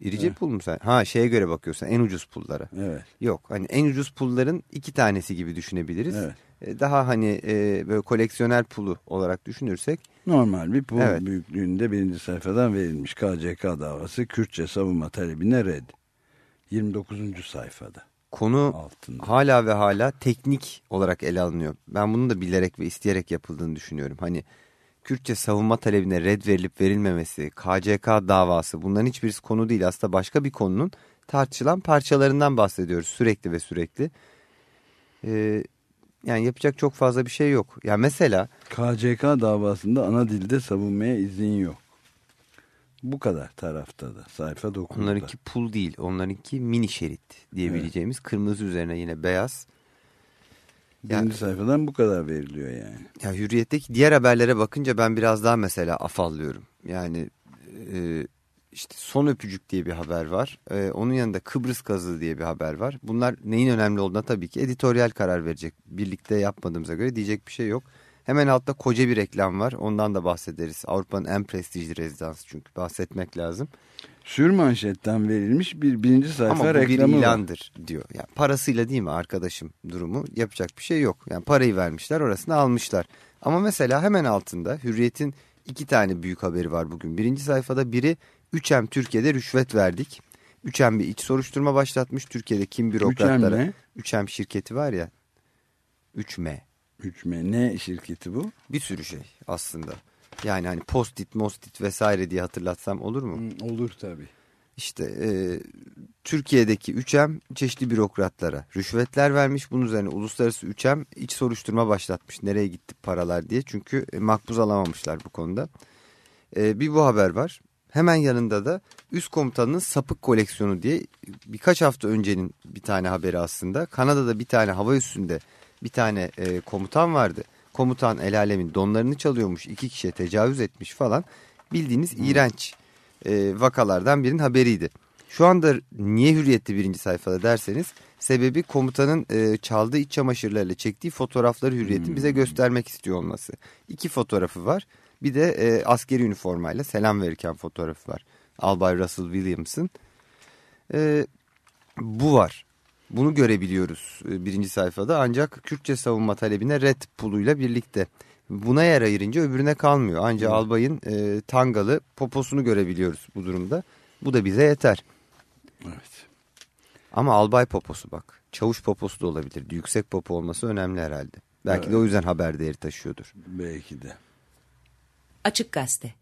İrice evet. pul mu sen? Ha şeye göre bakıyorsan en ucuz pullara. Evet. Yok hani en ucuz pulların iki tanesi gibi düşünebiliriz. Evet. E, daha hani e, böyle koleksiyonel pulu olarak düşünürsek. Normal bir pul evet. büyüklüğünde birinci sayfadan verilmiş KCK davası Kürtçe savunma talebine red. 29. sayfada. Konu altında. hala ve hala teknik olarak ele alınıyor. Ben bunu da bilerek ve isteyerek yapıldığını düşünüyorum. Hani Kürtçe savunma talebine red verilip verilmemesi, KCK davası bunların hiçbirisi konu değil. Aslında başka bir konunun tartışılan parçalarından bahsediyoruz sürekli ve sürekli. Ee, yani yapacak çok fazla bir şey yok. Ya yani mesela KCK davasında ana dilde savunmaya izin yok. Bu kadar tarafta da sayfa 9'da. Onlarınki pul değil onlarınki mini şerit diyebileceğimiz evet. kırmızı üzerine yine beyaz Birinci yani, sayfadan bu kadar veriliyor yani. Ya Hürriyet'teki diğer haberlere bakınca ben biraz daha mesela afallıyorum. Yani e, işte son öpücük diye bir haber var. E, onun yanında Kıbrıs kazı diye bir haber var. Bunlar neyin önemli olduğuna tabii ki editoryal karar verecek. Birlikte yapmadığımıza göre diyecek bir şey yok. Hemen altta koca bir reklam var. Ondan da bahsederiz. Avrupa'nın en prestijli rezidansı çünkü bahsetmek lazım. Sür manşetten verilmiş bir birinci sayfa Ama bu reklamı bir ilandır var. diyor. Yani parasıyla değil mi arkadaşım durumu yapacak bir şey yok. Yani parayı vermişler orasını almışlar. Ama mesela hemen altında Hürriyet'in iki tane büyük haberi var bugün. Birinci sayfada biri 3M Türkiye'de rüşvet verdik. 3M bir iç soruşturma başlatmış Türkiye'de kim bürokratlara. 3M, 3M şirketi var ya 3M. 3M ne şirketi bu? Bir sürü şey aslında. Yani hani post-it, most-it vesaire diye hatırlatsam olur mu? Hmm, olur tabii. İşte e, Türkiye'deki 3M çeşitli bürokratlara rüşvetler vermiş. Bunun üzerine uluslararası 3M iç soruşturma başlatmış. Nereye gitti paralar diye. Çünkü e, makbuz alamamışlar bu konuda. E, bir bu haber var. Hemen yanında da üst komutanının sapık koleksiyonu diye birkaç hafta öncenin bir tane haberi aslında. Kanada'da bir tane hava üstünde bir tane e, komutan vardı komutan el alemin donlarını çalıyormuş, iki kişiye tecavüz etmiş falan. Bildiğiniz hmm. iğrenç e, vakalardan birinin haberiydi. Şu anda niye hürriyette birinci sayfada derseniz sebebi komutanın e, çaldığı iç çamaşırlarıyla çektiği fotoğrafları hürriyetin hmm. bize göstermek istiyor olması. İki fotoğrafı var. Bir de e, askeri üniformayla selam verirken fotoğrafı var. Albay Russell Williams'ın. E, bu var. Bunu görebiliyoruz e, birinci sayfada ancak Kürtçe savunma talebine red puluyla birlikte. Buna yer ayırınca öbürüne kalmıyor. Ancak evet. albayın e, tangalı poposunu görebiliyoruz bu durumda. Bu da bize yeter. Evet. Ama albay poposu bak. Çavuş poposu da olabilirdi. Yüksek popo olması önemli herhalde. Belki evet. de o yüzden haber değeri taşıyordur. Belki de. Açık Gazete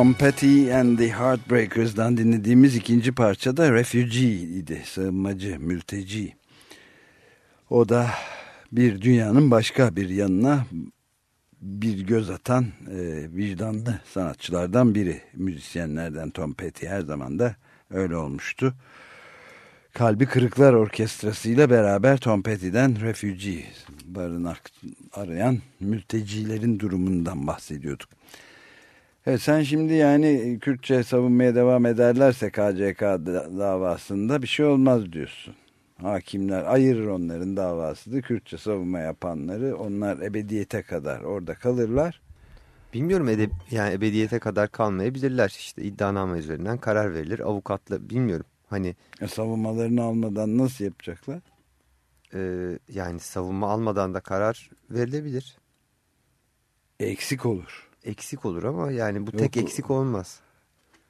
Tom Petty and the Heartbreakers'dan dinlediğimiz ikinci parça da Refugee idi. Sığınmacı, mülteci. O da bir dünyanın başka bir yanına bir göz atan e, vicdanlı sanatçılardan biri. Müzisyenlerden Tom Petty her zaman da öyle olmuştu. Kalbi Kırıklar Orkestrası ile beraber Tom Petty'den Refugee barınak arayan mültecilerin durumundan bahsediyorduk. Evet, sen şimdi yani Kürtçe savunmaya devam ederlerse KCK davasında bir şey olmaz diyorsun. Hakimler ayırır onların davasını Kürtçe savunma yapanları onlar ebediyete kadar orada kalırlar. Bilmiyorum edeb yani ebediyete kadar kalmayabilirler işte iddianame üzerinden karar verilir avukatla bilmiyorum hani. E, savunmalarını almadan nasıl yapacaklar? E, yani savunma almadan da karar verilebilir. Eksik olur eksik olur ama yani bu tek Yok, eksik olmaz.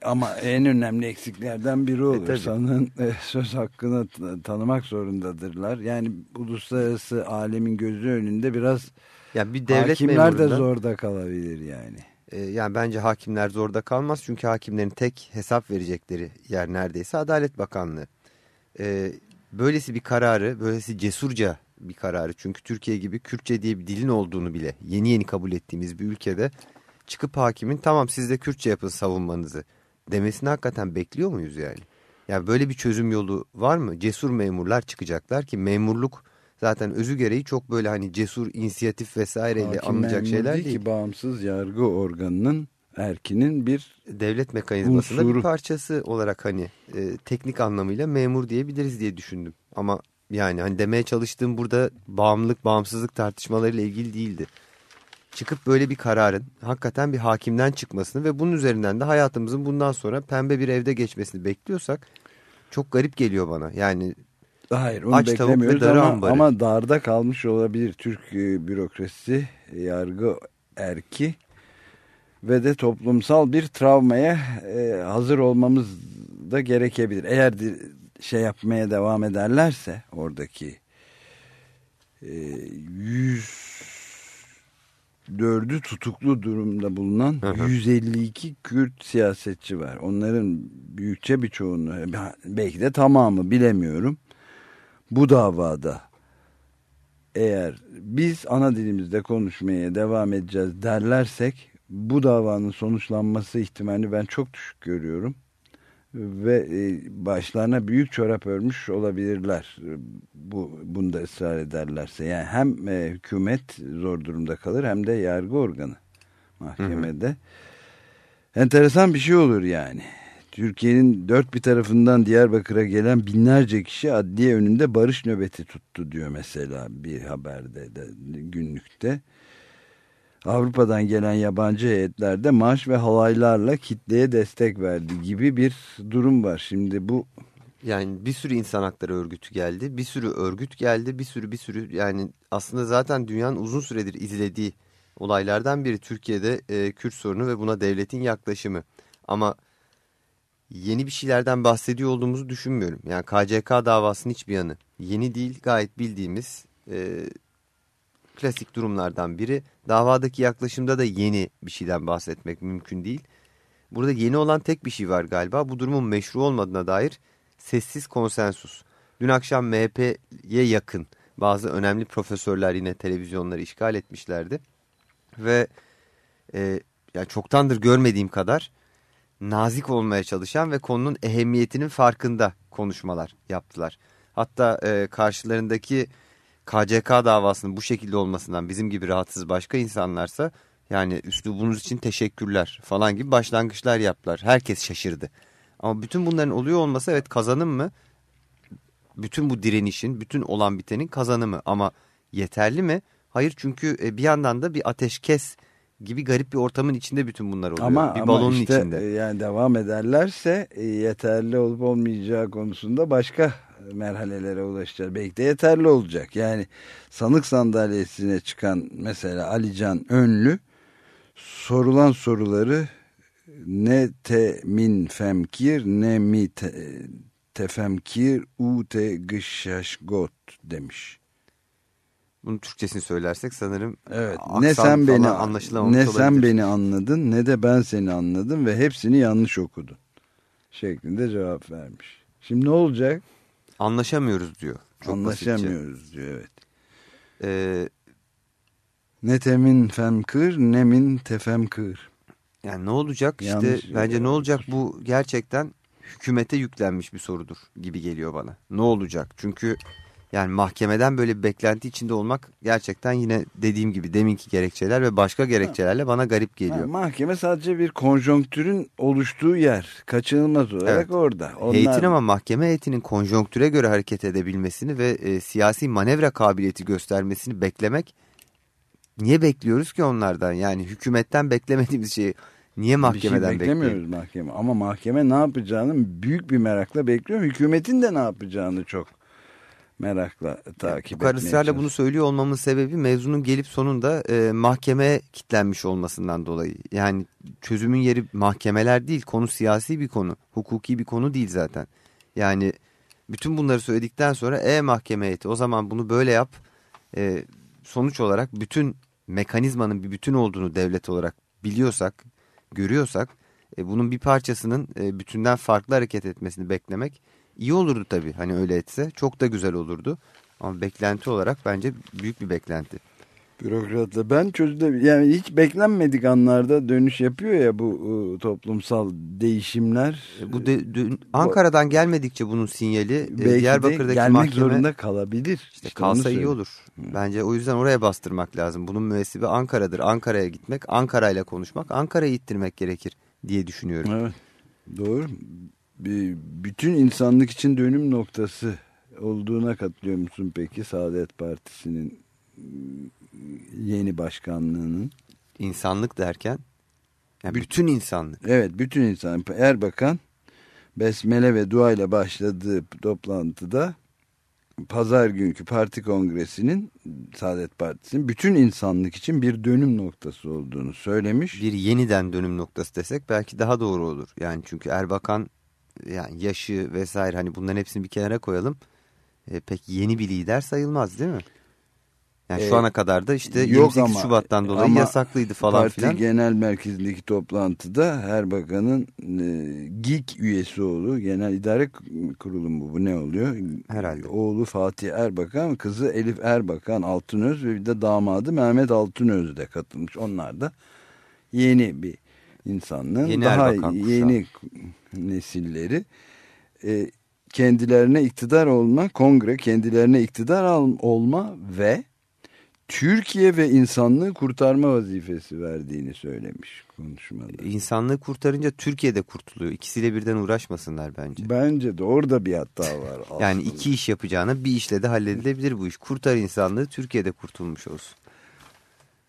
Ama en önemli eksiklerden biri olur. E, Sanın e, söz hakkını tanımak zorundadırlar. Yani uluslararası alemin gözü önünde biraz ya bir devlet hakimler de zorda kalabilir yani. E, yani bence hakimler zorda kalmaz çünkü hakimlerin tek hesap verecekleri yer neredeyse Adalet Bakanlığı. E, böylesi bir kararı, böylesi cesurca bir kararı çünkü Türkiye gibi Kürtçe diye bir dilin olduğunu bile yeni yeni kabul ettiğimiz bir ülkede çıkıp hakimin tamam siz de Kürtçe yapın savunmanızı demesini hakikaten bekliyor muyuz yani? Yani böyle bir çözüm yolu var mı? Cesur memurlar çıkacaklar ki memurluk zaten özü gereği çok böyle hani cesur inisiyatif vesaireyle Hakim memur şeyler değil. ki bağımsız yargı organının erkinin bir Devlet mekanizmasında Unsuru. bir parçası olarak hani e, teknik anlamıyla memur diyebiliriz diye düşündüm. Ama yani hani demeye çalıştığım burada bağımlılık bağımsızlık tartışmalarıyla ilgili değildi. Çıkıp böyle bir kararın hakikaten bir hakimden çıkmasını ve bunun üzerinden de hayatımızın bundan sonra pembe bir evde geçmesini bekliyorsak çok garip geliyor bana. Yani Hayır onu Aç beklemiyoruz darı ama, ambarı. ama darda kalmış olabilir Türk e, bürokrasi, yargı erki ve de toplumsal bir travmaya e, hazır olmamız da gerekebilir. Eğer şey yapmaya devam ederlerse oradaki e, 104'ü tutuklu durumda bulunan Hı hı. 152 Kürt siyasetçi var. Onların büyükçe bir çoğunu belki de tamamı bilemiyorum. Bu davada eğer biz ana dilimizde konuşmaya devam edeceğiz derlersek bu davanın sonuçlanması ihtimalini ben çok düşük görüyorum. Ve e, başlarına büyük çorap örmüş olabilirler. E, Bu bunda ısrar ederlerse. Yani hem e, hükümet zor durumda kalır hem de yargı organı mahkemede. Enteresan bir şey olur yani. Türkiye'nin dört bir tarafından Diyarbakır'a gelen binlerce kişi adliye önünde barış nöbeti tuttu diyor mesela bir haberde de günlükte. Avrupa'dan gelen yabancı heyetlerde marş ve halaylarla kitleye destek verdi gibi bir durum var. Şimdi bu Yani bir sürü insan hakları örgütü geldi. Bir sürü örgüt geldi. Bir sürü bir sürü yani aslında zaten dünyanın uzun süredir izlediği olaylardan biri Türkiye'de e, Kürt sorunu ve buna devletin yaklaşımı. Ama yeni bir şeylerden bahsediyor olduğumuzu düşünmüyorum. Yani KCK davasının hiçbir yanı yeni değil gayet bildiğimiz e, klasik durumlardan biri. Davadaki yaklaşımda da yeni bir şeyden bahsetmek mümkün değil. Burada yeni olan tek bir şey var galiba. Bu durumun meşru olmadığına dair sessiz konsensus. Dün akşam MHP'ye yakın bazı önemli profesörler yine televizyonları işgal etmişlerdi. Ve e, yani çoktandır görmediğim kadar nazik olmaya çalışan ve konunun ehemmiyetinin farkında konuşmalar yaptılar. Hatta e, karşılarındaki KCK davasının bu şekilde olmasından bizim gibi rahatsız başka insanlarsa yani üslubunuz için teşekkürler falan gibi başlangıçlar yaptılar. Herkes şaşırdı. Ama bütün bunların oluyor olması evet kazanım mı? Bütün bu direnişin, bütün olan bitenin kazanımı ama yeterli mi? Hayır çünkü e, bir yandan da bir ateşkes gibi garip bir ortamın içinde bütün bunlar oluyor. ama, bir ama balonun işte içinde. e, yani devam ederlerse e, yeterli olup olmayacağı konusunda başka merhalelere ulaşacağız. Belki de yeterli olacak. Yani sanık sandalyesine çıkan mesela Alican Önlü sorulan soruları ne te min femkir ne mi te, tefemkir u te gışaşgot demiş. Bunun Türkçesini söylersek sanırım Evet. ne sen beni anlaşılamamış ne sen olabilir. beni anladın ne de ben seni anladım ve hepsini yanlış okudun şeklinde cevap vermiş. Şimdi ne olacak? Anlaşamıyoruz diyor. Çok basitçe. Anlaşamıyoruz diyor evet. Ee, Ne temin femkır ne min tefemkır. yani ne olacak işte Yanlış bence ne olacak bu gerçekten hükümete yüklenmiş bir sorudur gibi geliyor bana. Ne olacak? Çünkü yani mahkemeden böyle bir beklenti içinde olmak gerçekten yine dediğim gibi deminki gerekçeler ve başka gerekçelerle bana garip Ha, geliyor. mahkeme sadece bir konjonktürün oluştuğu yer. Kaçınılmaz olarak Evet. orada. Onlar, Heyetin ama mahkeme heyetinin konjonktüre göre hareket edebilmesini ve e, siyasi manevra kabiliyeti göstermesini beklemek niye bekliyoruz ki onlardan? Yani hükümetten beklemediğimiz şeyi niye bir şey mahkemeden bekliyoruz? beklemiyoruz mahkeme. Ama mahkeme ne yapacağını büyük bir merakla bekliyor. Hükümetin de ne yapacağını çok merakla takip etmeye ısrarla bunu söylüyor olmamın sebebi mevzunun gelip sonunda e, mahkemeye kitlenmiş olmasından dolayı. Yani çözümün yeri mahkemeler değil, konu siyasi bir konu, hukuki bir konu değil zaten. Yani bütün bunları söyledikten sonra e mahkeme heyeti o zaman bunu böyle yap. E, sonuç olarak bütün mekanizmanın bir bütün olduğunu devlet olarak biliyorsak, görüyorsak e, bunun bir parçasının e, bütünden farklı hareket etmesini beklemek iyi olurdu tabii. Hani öyle etse çok da güzel olurdu. Ama beklenti olarak bence büyük bir beklenti. Bürokratla ben çözülebilir. Yani hiç beklenmedik anlarda dönüş yapıyor ya bu e, toplumsal değişimler. E, bu de, de, Ankara'dan gelmedikçe bunun sinyali e, Belki Diyarbakır'daki gelmek mahkeme zorunda kalabilir. işte İşte kalsa iyi olur. Bence o yüzden oraya bastırmak lazım. Bunun müessibi Ankara'dır. Ankara'ya gitmek, Ankara ile konuşmak, Ankara'yı ittirmek gerekir diye düşünüyorum. Evet. Doğru. Bütün insanlık için dönüm noktası olduğuna katılıyor musun peki Saadet Partisi'nin yeni başkanlığının? İnsanlık derken yani bütün insanlık. Evet bütün insan. Erbakan besmele ve dua ile başladığı toplantıda pazar günkü parti kongresinin Saadet Partisi'nin bütün insanlık için bir dönüm noktası olduğunu söylemiş. Bir yeniden dönüm noktası desek belki daha doğru olur. Yani çünkü Erbakan yani yaşı vesaire hani bunların hepsini bir kenara koyalım. E, pek yeni bir lider sayılmaz değil mi? Yani şu Ee, ana kadar da işte yok 28 ama- Şubat'tan dolayı ama yasaklıydı falan Parti filan. genel merkezindeki toplantıda Erbakan'ın e, GİK üyesi oğlu genel idare kurulu mu bu ne oluyor? Herhalde. Oğlu Fatih Erbakan, kızı Elif Erbakan Altınöz ve bir de damadı Mehmet Altınöz de katılmış. Onlar da yeni bir insanlığın Yeni daha yeni nesilleri e, kendilerine iktidar olma, kongre kendilerine iktidar al- olma ve Türkiye ve insanlığı kurtarma vazifesi verdiğini söylemiş konuşmada. İnsanlığı kurtarınca Türkiye'de kurtuluyor. İkisiyle birden uğraşmasınlar bence. Bence de orada bir hata var. Yani iki iş yapacağına bir işle de halledilebilir bu iş. Kurtar insanlığı Türkiye'de kurtulmuş olsun.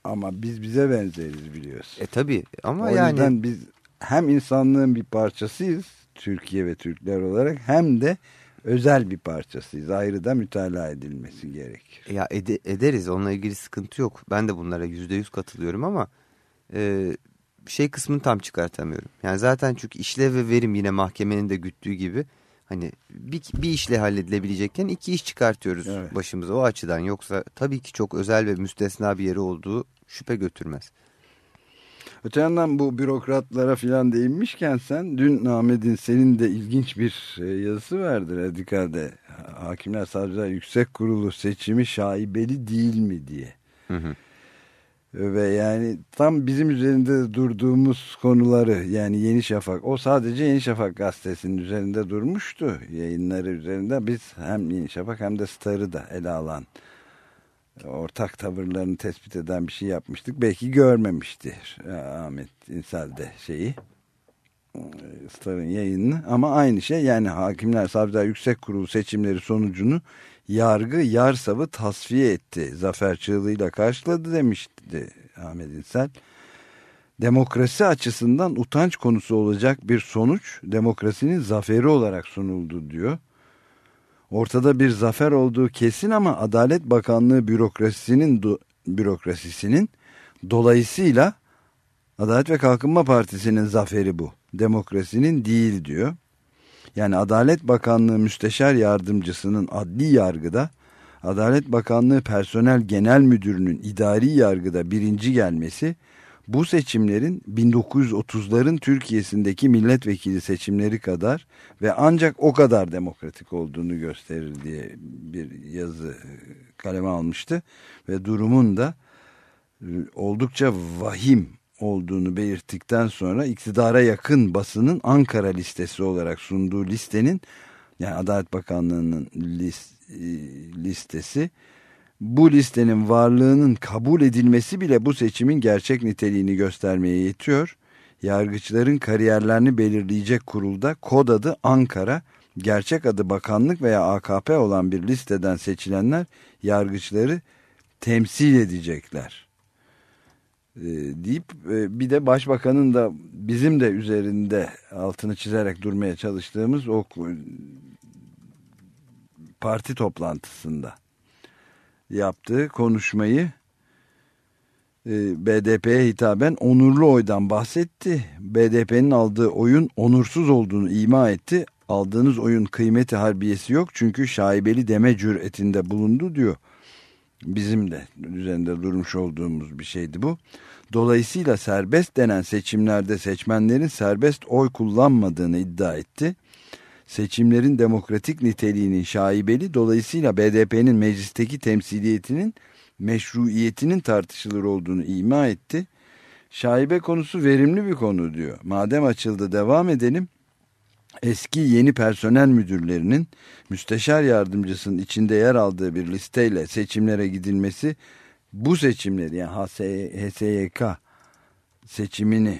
Ama biz bize benzeriz biliyorsun. E tabi ama o yani yüzden biz hem insanlığın bir parçasıyız Türkiye ve Türkler olarak hem de özel bir parçasıyız. Ayrı da mütalaa edilmesi gerekir. ya ede- ederiz onunla ilgili sıkıntı yok. Ben de bunlara yüzde yüz katılıyorum ama e, şey kısmını tam çıkartamıyorum. Yani zaten çünkü işlev ve verim yine mahkemenin de güttüğü gibi hani bir, bir işle halledilebilecekken iki iş çıkartıyoruz Evet. başımıza o açıdan. Yoksa tabii ki çok özel ve müstesna bir yeri olduğu şüphe götürmez. Öte yandan bu bürokratlara filan değinmişken sen dün Ahmet'in senin de ilginç bir e, yazısı vardı Radikal'de. Hakimler Savcılar Yüksek Kurulu seçimi şaibeli değil mi diye. Hı hı. Ve yani tam bizim üzerinde durduğumuz konuları yani Yeni Şafak o sadece Yeni Şafak gazetesinin üzerinde durmuştu yayınları üzerinde. Biz hem Yeni Şafak hem de Star'ı da ele alan ortak tavırlarını tespit eden bir şey yapmıştık. Belki görmemiştir e, Ahmet İnsel de şeyi e, Star'ın yayınını. Ama aynı şey yani Hakimler Savcılar Yüksek Kurulu seçimleri sonucunu yargı yarsavı tasfiye etti. Zafer çığlığıyla karşıladı demişti Ahmet İnsel. Demokrasi açısından utanç konusu olacak bir sonuç demokrasinin zaferi olarak sunuldu diyor. Ortada bir zafer olduğu kesin ama Adalet Bakanlığı bürokrasisinin bürokrasisinin dolayısıyla Adalet ve Kalkınma Partisi'nin zaferi bu. Demokrasinin değil diyor. Yani Adalet Bakanlığı Müsteşar Yardımcısının adli yargıda, Adalet Bakanlığı Personel Genel Müdürü'nün idari yargıda birinci gelmesi, bu seçimlerin 1930'ların Türkiye'sindeki milletvekili seçimleri kadar ve ancak o kadar demokratik olduğunu gösterir diye bir yazı kaleme almıştı. Ve durumun da e, oldukça vahim olduğunu belirttikten sonra iktidara yakın basının Ankara listesi olarak sunduğu listenin yani Adalet Bakanlığı'nın lis- e, listesi bu listenin varlığının kabul edilmesi bile bu seçimin gerçek niteliğini göstermeye yetiyor. Yargıçların kariyerlerini belirleyecek kurulda kod adı Ankara, gerçek adı bakanlık veya AKP olan bir listeden seçilenler yargıçları temsil edecekler. Ee, deyip e, bir de başbakanın da bizim de üzerinde altını çizerek durmaya çalıştığımız o parti toplantısında yaptığı konuşmayı e, BDP'ye hitaben onurlu oydan bahsetti. BDP'nin aldığı oyun onursuz olduğunu ima etti. Aldığınız oyun kıymeti harbiyesi yok çünkü şaibeli deme cüretinde bulundu diyor. Bizim de üzerinde durmuş olduğumuz bir şeydi bu. Dolayısıyla serbest denen seçimlerde seçmenlerin serbest oy kullanmadığını iddia etti. Seçimlerin demokratik niteliğinin şaibeli dolayısıyla BDP'nin meclisteki temsiliyetinin meşruiyetinin tartışılır olduğunu ima etti. Şaibe konusu verimli bir konu diyor. Madem açıldı devam edelim. Eski yeni personel müdürlerinin müsteşar yardımcısının içinde yer aldığı bir listeyle seçimlere gidilmesi bu seçimleri yani HSYK seçimini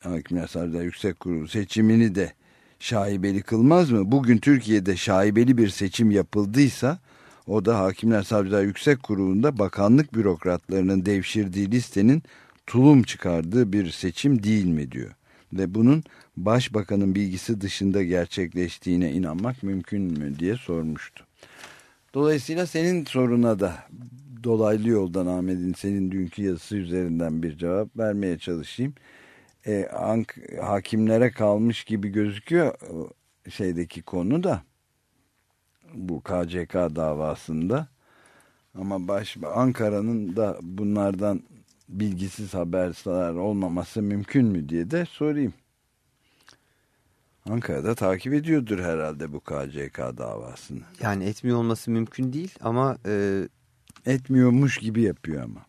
Hakimler Savcılar Yüksek Kurulu seçimini de şaibeli kılmaz mı? Bugün Türkiye'de şaibeli bir seçim yapıldıysa o da Hakimler Savcılar Yüksek Kurulu'nda bakanlık bürokratlarının devşirdiği listenin tulum çıkardığı bir seçim değil mi diyor. Ve bunun başbakanın bilgisi dışında gerçekleştiğine inanmak mümkün mü diye sormuştu. Dolayısıyla senin soruna da dolaylı yoldan Ahmet'in senin dünkü yazısı üzerinden bir cevap vermeye çalışayım. Ee, ank, hakimlere kalmış gibi gözüküyor şeydeki konu da bu KCK davasında. Ama baş Ankara'nın da bunlardan bilgisiz haberler olmaması mümkün mü diye de sorayım. Ankara'da takip ediyordur herhalde bu KCK davasını. Yani etmiyor olması mümkün değil ama... E, Etmiyormuş gibi yapıyor ama.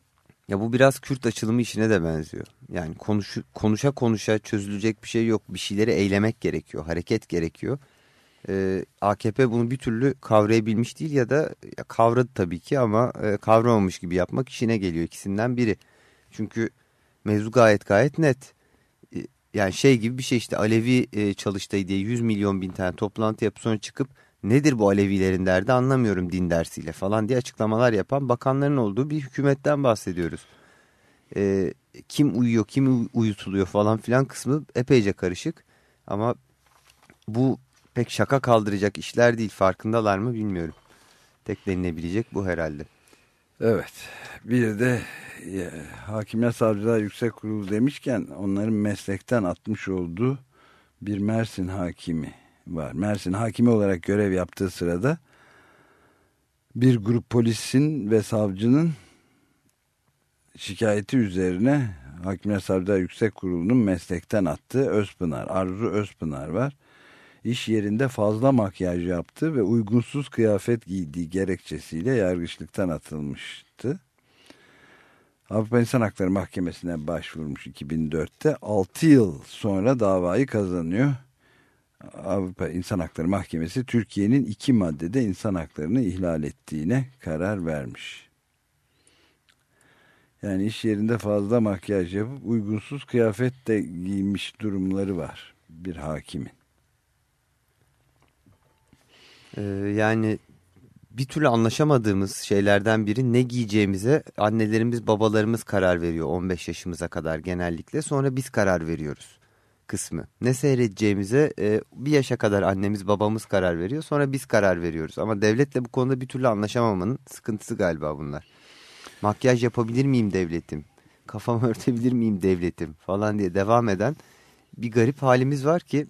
Ya bu biraz Kürt açılımı işine de benziyor. Yani konuş, konuşa konuşa çözülecek bir şey yok. Bir şeyleri eylemek gerekiyor, hareket gerekiyor. Ee, AKP bunu bir türlü kavrayabilmiş değil ya da ya kavradı tabii ki ama e, kavramamış gibi yapmak işine geliyor ikisinden biri. Çünkü mevzu gayet gayet net. Yani şey gibi bir şey işte Alevi e, çalıştayı diye 100 milyon bin tane toplantı yapıp sonra çıkıp nedir bu Alevilerin derdi anlamıyorum din dersiyle falan diye açıklamalar yapan bakanların olduğu bir hükümetten bahsediyoruz. E, kim uyuyor kim uyutuluyor falan filan kısmı epeyce karışık ama bu pek şaka kaldıracak işler değil farkındalar mı bilmiyorum. Tek denilebilecek bu herhalde. Evet bir de ya, Hakimler Savcılar Yüksek Kurulu demişken onların meslekten atmış olduğu bir Mersin hakimi var. Mersin hakimi olarak görev yaptığı sırada bir grup polisin ve savcının şikayeti üzerine Hakimler Savcılar Yüksek Kurulu'nun meslekten attığı Özpınar, Arzu Özpınar var. İş yerinde fazla makyaj yaptı ve uygunsuz kıyafet giydiği gerekçesiyle yargıçlıktan atılmıştı. Avrupa İnsan Hakları Mahkemesi'ne başvurmuş 2004'te. 6 yıl sonra davayı kazanıyor. Avrupa İnsan Hakları Mahkemesi Türkiye'nin iki maddede insan haklarını ihlal ettiğine karar vermiş. Yani iş yerinde fazla makyaj yapıp uygunsuz kıyafet de giymiş durumları var bir hakimin. Ee, yani bir türlü anlaşamadığımız şeylerden biri ne giyeceğimize annelerimiz babalarımız karar veriyor 15 yaşımıza kadar genellikle sonra biz karar veriyoruz kısmı. Ne seyredeceğimize e, bir yaşa kadar annemiz babamız karar veriyor sonra biz karar veriyoruz. Ama devletle bu konuda bir türlü anlaşamamanın sıkıntısı galiba bunlar. Makyaj yapabilir miyim devletim? Kafamı örtebilir miyim devletim? Falan diye devam eden bir garip halimiz var ki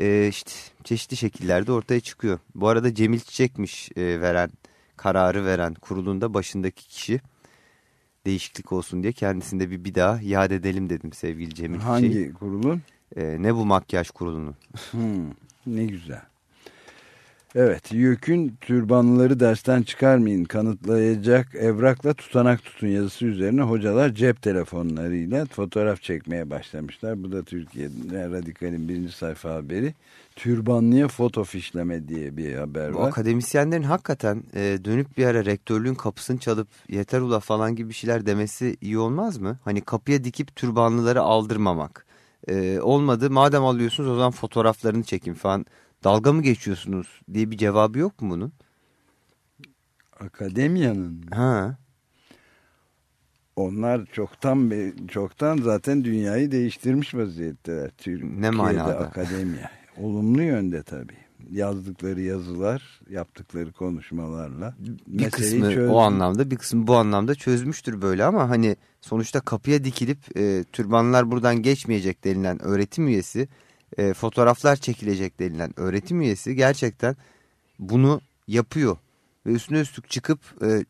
e, işte çeşitli şekillerde ortaya çıkıyor. Bu arada Cemil Çiçek'miş e, veren kararı veren kurulunda başındaki kişi değişiklik olsun diye kendisinde bir bir daha yad edelim dedim sevgili Cemil Hangi Çiçek. kurulun? E, ne bu makyaj kurulunu? Hmm, ne güzel. Evet, YÖK'ün türbanlıları dersten çıkarmayın kanıtlayacak evrakla tutanak tutun yazısı üzerine hocalar cep telefonlarıyla fotoğraf çekmeye başlamışlar. Bu da Türkiye'de Radikal'in birinci sayfa haberi. Türbanlıya foto fişleme diye bir haber Bu var. akademisyenlerin hakikaten e, dönüp bir ara rektörlüğün kapısını çalıp yeter ula falan gibi bir şeyler demesi iyi olmaz mı? Hani kapıya dikip türbanlıları aldırmamak. E, olmadı madem alıyorsunuz o zaman fotoğraflarını çekin falan. Dalga mı geçiyorsunuz diye bir cevabı yok mu bunun? Akademiyanın Ha. onlar çoktan be- çoktan zaten dünyayı değiştirmiş vaziyetteler. Türkiye'de Ne manada? akademiya. [laughs] Olumlu yönde tabii. Yazdıkları yazılar, yaptıkları konuşmalarla. bir kısmı çözdü. o anlamda bir kısmı bu anlamda çözmüştür böyle ama hani sonuçta kapıya dikilip e, türbanlar buradan geçmeyecek denilen öğretim üyesi e, fotoğraflar çekilecek denilen öğretim üyesi gerçekten bunu yapıyor ve üstüne üstlük çıkıp e,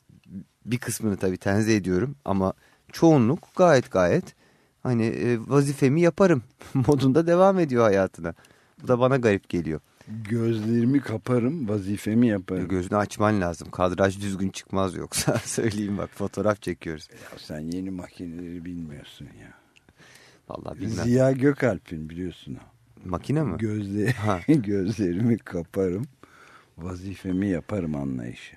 bir kısmını tabii tenzih ediyorum ama çoğunluk gayet gayet hani e, vazifemi yaparım [laughs] modunda devam ediyor hayatına. Bu da bana garip geliyor. Gözlerimi kaparım, vazifemi yaparım. Gözünü açman lazım. Kadraj düzgün çıkmaz yoksa [laughs] söyleyeyim bak fotoğraf çekiyoruz. Ya sen yeni makineleri bilmiyorsun ya. Vallahi bilmem. Ziya Gökalp'in biliyorsun o. Makine mi? Gözle Ha. [laughs] gözlerimi kaparım, vazifemi yaparım anlayışı.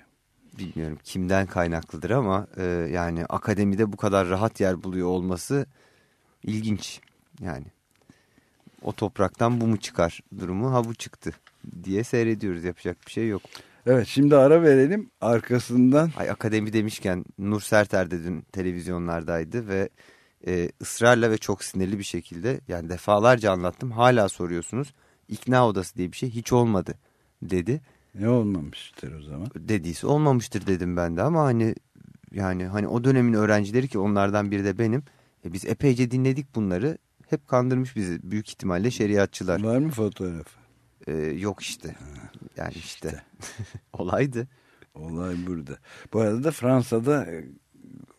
Bilmiyorum kimden kaynaklıdır ama e, yani akademide bu kadar rahat yer buluyor olması ilginç. Yani o topraktan bu mu çıkar durumu ha bu çıktı diye seyrediyoruz yapacak bir şey yok. Evet şimdi ara verelim arkasından Ay akademi demişken Nur Serter de dün televizyonlardaydı ve e, ısrarla ve çok sinirli bir şekilde yani defalarca anlattım hala soruyorsunuz. İkna odası diye bir şey hiç olmadı dedi. ne olmamıştır o zaman? Dediyse olmamıştır dedim ben de ama hani yani hani o dönemin öğrencileri ki onlardan biri de benim. E, biz epeyce dinledik bunları. Hep kandırmış bizi büyük ihtimalle şeriatçılar. Var mı fotoğrafı? E, yok işte. Yani işte. işte. [laughs] Olaydı. Olay burada. Bu arada da Fransa'da e,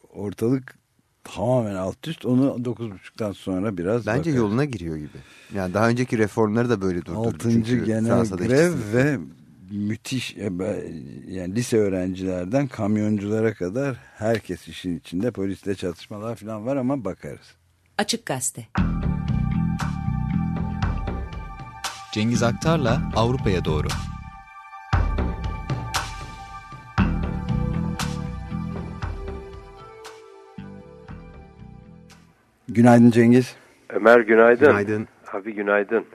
ortalık tamamen alt üst. Onu 9.30'dan sonra biraz Bence bakarız. yoluna giriyor gibi. Yani daha önceki reformları da böyle durdurdu. Altıncı Çünkü genel Fransa'da grev ikisi- ve müthiş e, yani lise öğrencilerden kamyonculara kadar herkes işin içinde polisle çatışmalar falan var ama bakarız. Açık Gazete. Cengiz Aktar'la Avrupa'ya doğru. Günaydın Cengiz. Ömer günaydın. Günaydın. Abi günaydın.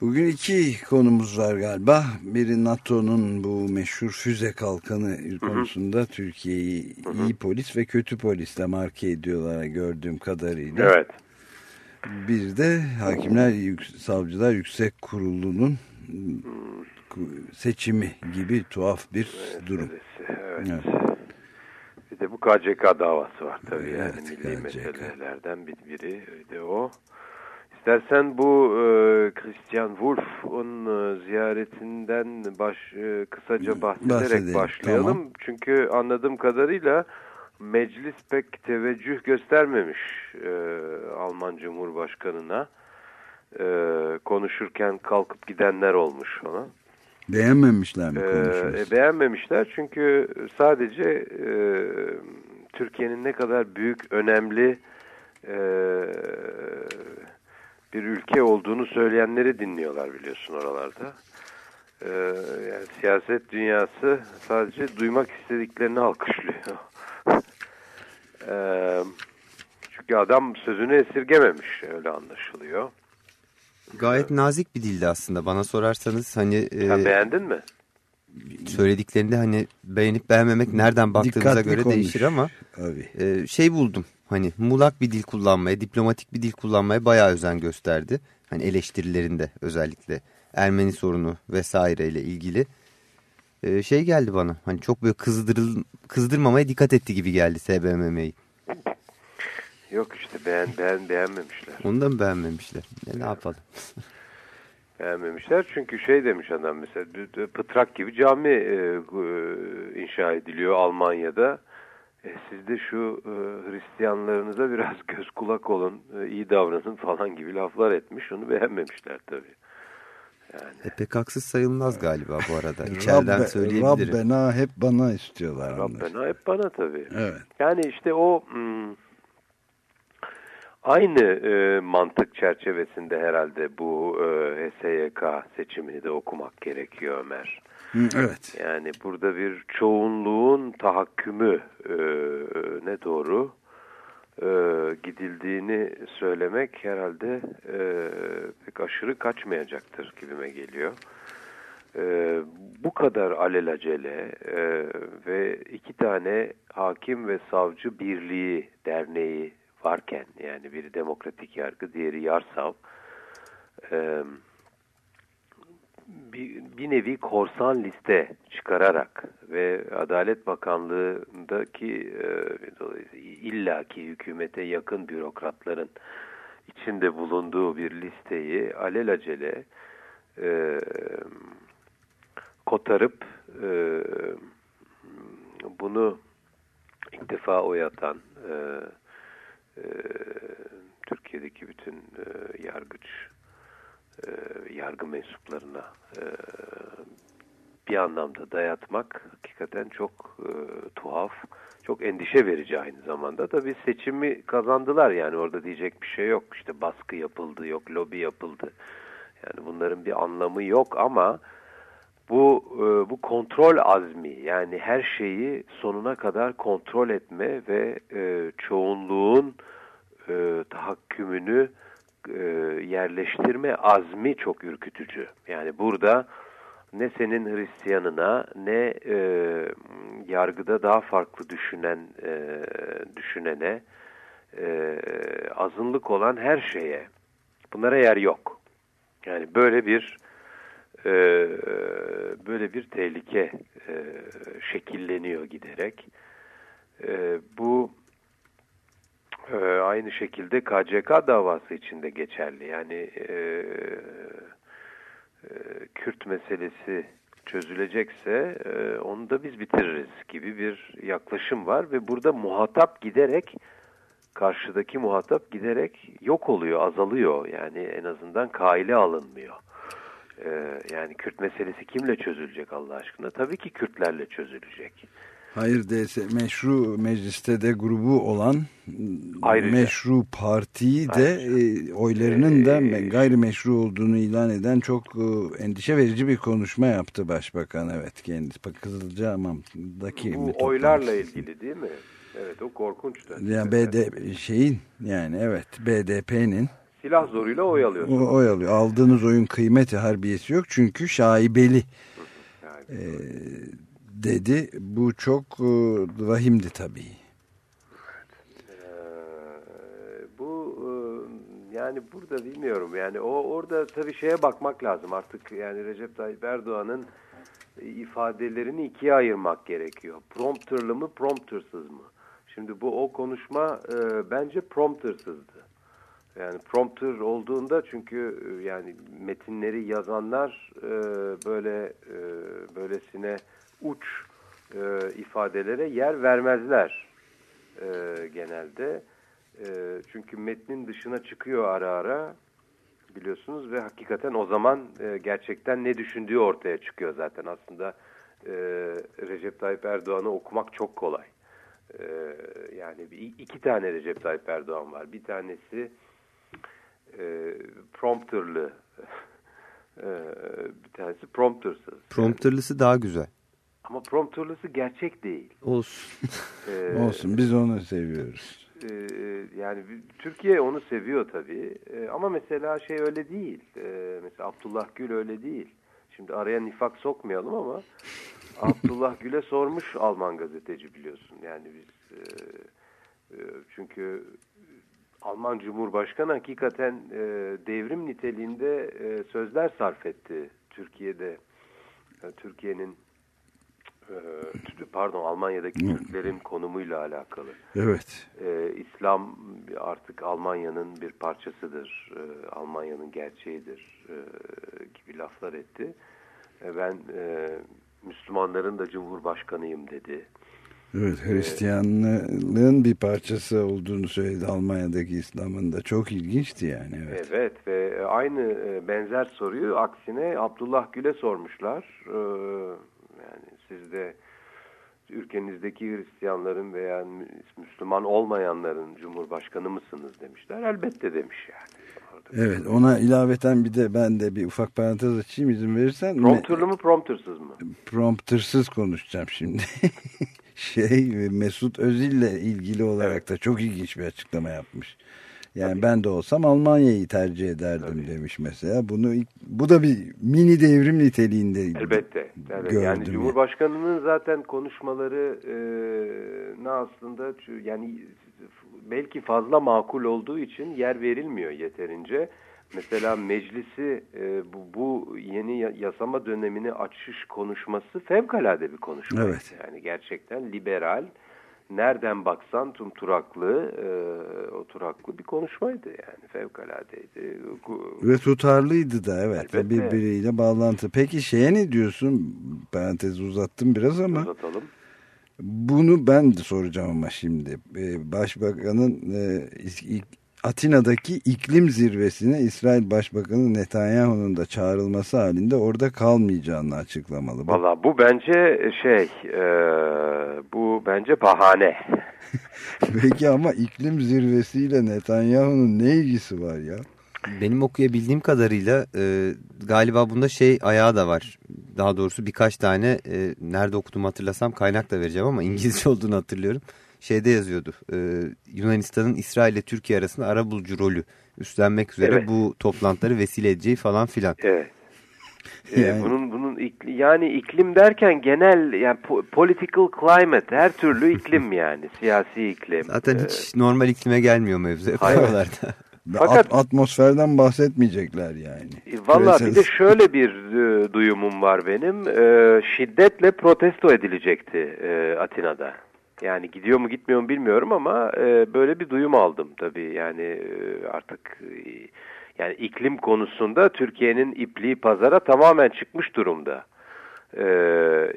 Bugün iki konumuz var galiba. Biri NATO'nun bu meşhur füze kalkanı konusunda Türkiye'yi iyi polis ve kötü polisle marke ediyorlar gördüğüm kadarıyla. Evet. Bir de Hakimler Savcılar Yüksek Kurulu'nun ku- seçimi gibi tuhaf bir durum. Evet. Evet. Bir de bu KCK davası var tabii yani Evet, milli KCK. meselelerden bir biri de o. İstersen bu e, Christian Wolff'un e, ziyaretinden baş e, kısaca bahsederek Bahsedelim, başlayalım. tamam. Çünkü anladığım kadarıyla meclis pek teveccüh göstermemiş e, Alman Cumhurbaşkanı'na. E, konuşurken kalkıp gidenler olmuş ona. Beğenmemişler mi Ee, konuşuyoruz? e, beğenmemişler çünkü sadece e, Türkiye'nin ne kadar büyük, önemli e, bir ülke olduğunu söyleyenleri dinliyorlar biliyorsun oralarda. E, yani siyaset dünyası sadece duymak istediklerini alkışlıyor. [laughs] e, çünkü adam sözünü esirgememiş öyle anlaşılıyor. Gayet nazik bir dildi aslında bana sorarsanız hani Sen e, beğendin mi? söylediklerinde hani beğenip beğenmemek nereden baktığımıza Dikkatli göre konuş. değişir ama Abi. e, şey buldum hani mulak bir dil kullanmaya diplomatik bir dil kullanmaya bayağı özen gösterdi. Hani eleştirilerinde özellikle Ermeni sorunu vesaireyle ilgili e, şey geldi bana hani çok böyle kızdırıl, kızdırmamaya dikkat etti gibi geldi SBMM'yi. Yok işte beğen, beğen, beğenmemişler. Onu da mı beğenmemişler? Ne, ne yapalım? [laughs] Beğenmemişler çünkü şey demiş adam mesela pıtrak gibi cami e, e, inşa ediliyor Almanya'da. E, siz de şu e, Hristiyanlarınıza biraz [laughs] göz kulak olun, e, iyi davranın falan gibi laflar etmiş. Onu beğenmemişler tabii. E, pek haksız sayılmaz galiba bu arada. [laughs] İçeriden Rabbe- söyleyebilirim. Rabbena hep bana istiyorlar. onlar. Rabbena hep bana tabii. Evet. Yani işte o hmm, aynı e, mantık çerçevesinde herhalde bu e, HSYK seçimini de okumak gerekiyor Ömer. Evet. Yani burada bir çoğunluğun tahakkümü e, ne doğru e, gidildiğini söylemek herhalde e, pek aşırı kaçmayacaktır gibime geliyor. E, bu kadar alelacele e, ve iki tane hakim ve savcı birliği derneği varken yani biri demokratik yargı diğeri yarsav e, bir, bir nevi korsan liste çıkararak ve Adalet Bakanlığı'ndaki e, illaki hükümete yakın bürokratların içinde bulunduğu bir listeyi alelacele e, kotarıp e, bunu ilk defa oy atan e, e, Türkiye'deki bütün e, yargıç e, yargı mensuplarına e, bir anlamda dayatmak hakikaten çok e, tuhaf, çok endişe verici aynı zamanda. Tabii seçimi kazandılar yani orada diyecek bir şey yok. İşte baskı yapıldı, yok lobi yapıldı. Yani bunların bir anlamı yok ama bu e, bu kontrol azmi yani her şeyi sonuna kadar kontrol etme ve e, çoğunluğun e, tahakkümünü e, yerleştirme azmi çok ürkütücü. Yani burada ne senin Hristiyanına ne e, yargıda daha farklı düşünen e, düşünene e, azınlık olan her şeye bunlara yer yok. Yani böyle bir e, böyle bir tehlike e, şekilleniyor giderek. E, bu e, aynı şekilde KCK davası içinde geçerli. Yani e, e, Kürt meselesi çözülecekse e, onu da biz bitiririz gibi bir yaklaşım var ve burada muhatap giderek karşıdaki muhatap giderek yok oluyor, azalıyor. Yani en azından kaile alınmıyor. Ee, yani Kürt meselesi kimle çözülecek Allah aşkına? Tabii ki Kürtlerle çözülecek. Hayır DS meşru mecliste de grubu olan Ayrıca. meşru partiyi de e, oylarının da Ee, gayrimeşru olduğunu ilan eden çok e, endişe verici bir konuşma yaptı başbakan. Evet kendisi Kızılcahamam'daki Bu oylarla ilgili değil mi? Evet o korkunçtu. Yani BD şeyin yani evet BDP'nin Silah zoruyla oy alıyorsun. o- oy alıyor. Aldığınız oyun kıymeti harbiyesi yok çünkü şaibeli Yani, e, dedi. Bu çok e, vahimdi tabii. Ee, bu e, yani burada bilmiyorum yani o orada tabii şeye bakmak lazım artık yani Recep Tayyip Erdoğan'ın ifadelerini ikiye ayırmak gerekiyor. Prompterlı mı promptersız mı? Şimdi bu o konuşma e, bence promptersızdı. Yani prompter olduğunda çünkü e, yani metinleri yazanlar e, böyle e, böylesine uç e, ifadelere yer vermezler e, genelde. E, çünkü metnin dışına çıkıyor ara ara biliyorsunuz ve hakikaten o zaman e, gerçekten ne düşündüğü ortaya çıkıyor zaten. Aslında e, Recep Tayyip Erdoğan'ı okumak çok kolay. E, yani iki tane Recep Tayyip Erdoğan var. Bir tanesi e, prompterlı, [laughs] e, bir tanesi promptersız. Prompterlısı daha güzel. Ama prompterlısı gerçek değil. Olsun. E, [laughs] Olsun biz onu seviyoruz. e, yani bir- Türkiye onu seviyor tabii. E, ama mesela şey öyle değil. E, mesela Abdullah Gül öyle değil. Şimdi araya nifak sokmayalım ama [laughs] Abdullah Gül'e sormuş Alman gazeteci biliyorsun. Yani biz e, e, çünkü Alman Cumhurbaşkanı hakikaten e, devrim niteliğinde e, sözler sarf etti Türkiye'de. E, Türkiye'nin e, pardon Almanya'daki Türklerin konumuyla alakalı. Evet. Ee, İslam artık Almanya'nın bir parçasıdır, ee, Almanya'nın gerçeğidir ee, gibi laflar etti. Ee, ben e, Müslümanların da Cumhurbaşkanıyım dedi. Evet Hristiyanlığın bir parçası olduğunu söyledi Almanya'daki İslam'ın da çok ilginçti yani. Evet. Evet ve aynı e, benzer soruyu aksine Abdullah Gül'e sormuşlar. Ee, yani siz de ülkenizdeki Hristiyanların veya Müslüman olmayanların Cumhurbaşkanı mısınız demişler. Elbette demiş yani. Evet ona ilaveten bir de ben de bir ufak parantez açayım izin verirsen. Prompterlı mı promptersız mı? promptersız konuşacağım şimdi. [laughs] şey Mesut Özil'le ilgili olarak da çok ilginç bir açıklama yapmış. Yani ben de olsam Almanya'yı tercih ederdim demiş mesela. Bunu ilk- bu da bir mini devrim niteliğinde. Elbette. Evet, Gördüm yani ya. Cumhurbaşkanının zaten konuşmaları e, ne aslında yani belki fazla makul olduğu için yer verilmiyor yeterince. Mesela meclisi e, bu, bu yeni ya- yasama dönemini açış konuşması fevkalade bir konuşma. Evet. Yani gerçekten liberal, nereden baksan tumturaklı, e, oturaklı bir konuşmaydı yani fevkaladeydi. Ve tutarlıydı da evet. Elbette. Birbiriyle bağlantı. Peki şeye ne diyorsun? Parantezi uzattım biraz ama. Uzatalım. Bunu ben de soracağım ama şimdi. Ee, Başbakanın e, ilk- Atina'daki iklim zirvesine İsrail Başbakanı Netanyahu'nun da çağrılması halinde orada kalmayacağını açıklamalı. Valla bu bence şey, e, bu bence bahane. [laughs] Peki ama iklim zirvesiyle Netanyahu'nun ne ilgisi var ya? Benim okuyabildiğim kadarıyla e, galiba bunda şey ayağı da var. Daha doğrusu birkaç tane e, nerede okudum hatırlasam kaynak da vereceğim ama İngilizce [laughs] olduğunu hatırlıyorum. Şeyde yazıyordu e, Yunanistan'ın İsrail ile Türkiye arasında arabulucu rolü üstlenmek üzere Evet. bu toplantıları vesile edeceği falan filan. Evet. Ee, Yani- bunun bunun ikli- yani iklim derken genel yani po- political climate her türlü iklim [laughs] yani siyasi iklim. Zaten Ee, hiç normal iklime gelmiyor mevzu oralarda. [laughs] Fakat- At- atmosferden bahsetmeyecekler yani. E, Valla bir de şöyle bir e, duyumum var benim. E, şiddetle protesto edilecekti e, Atina'da. Yani gidiyor mu gitmiyor mu bilmiyorum ama e, böyle bir duyum aldım tabii. Yani e, artık e, yani iklim konusunda Türkiye'nin ipliği pazara tamamen çıkmış durumda. E,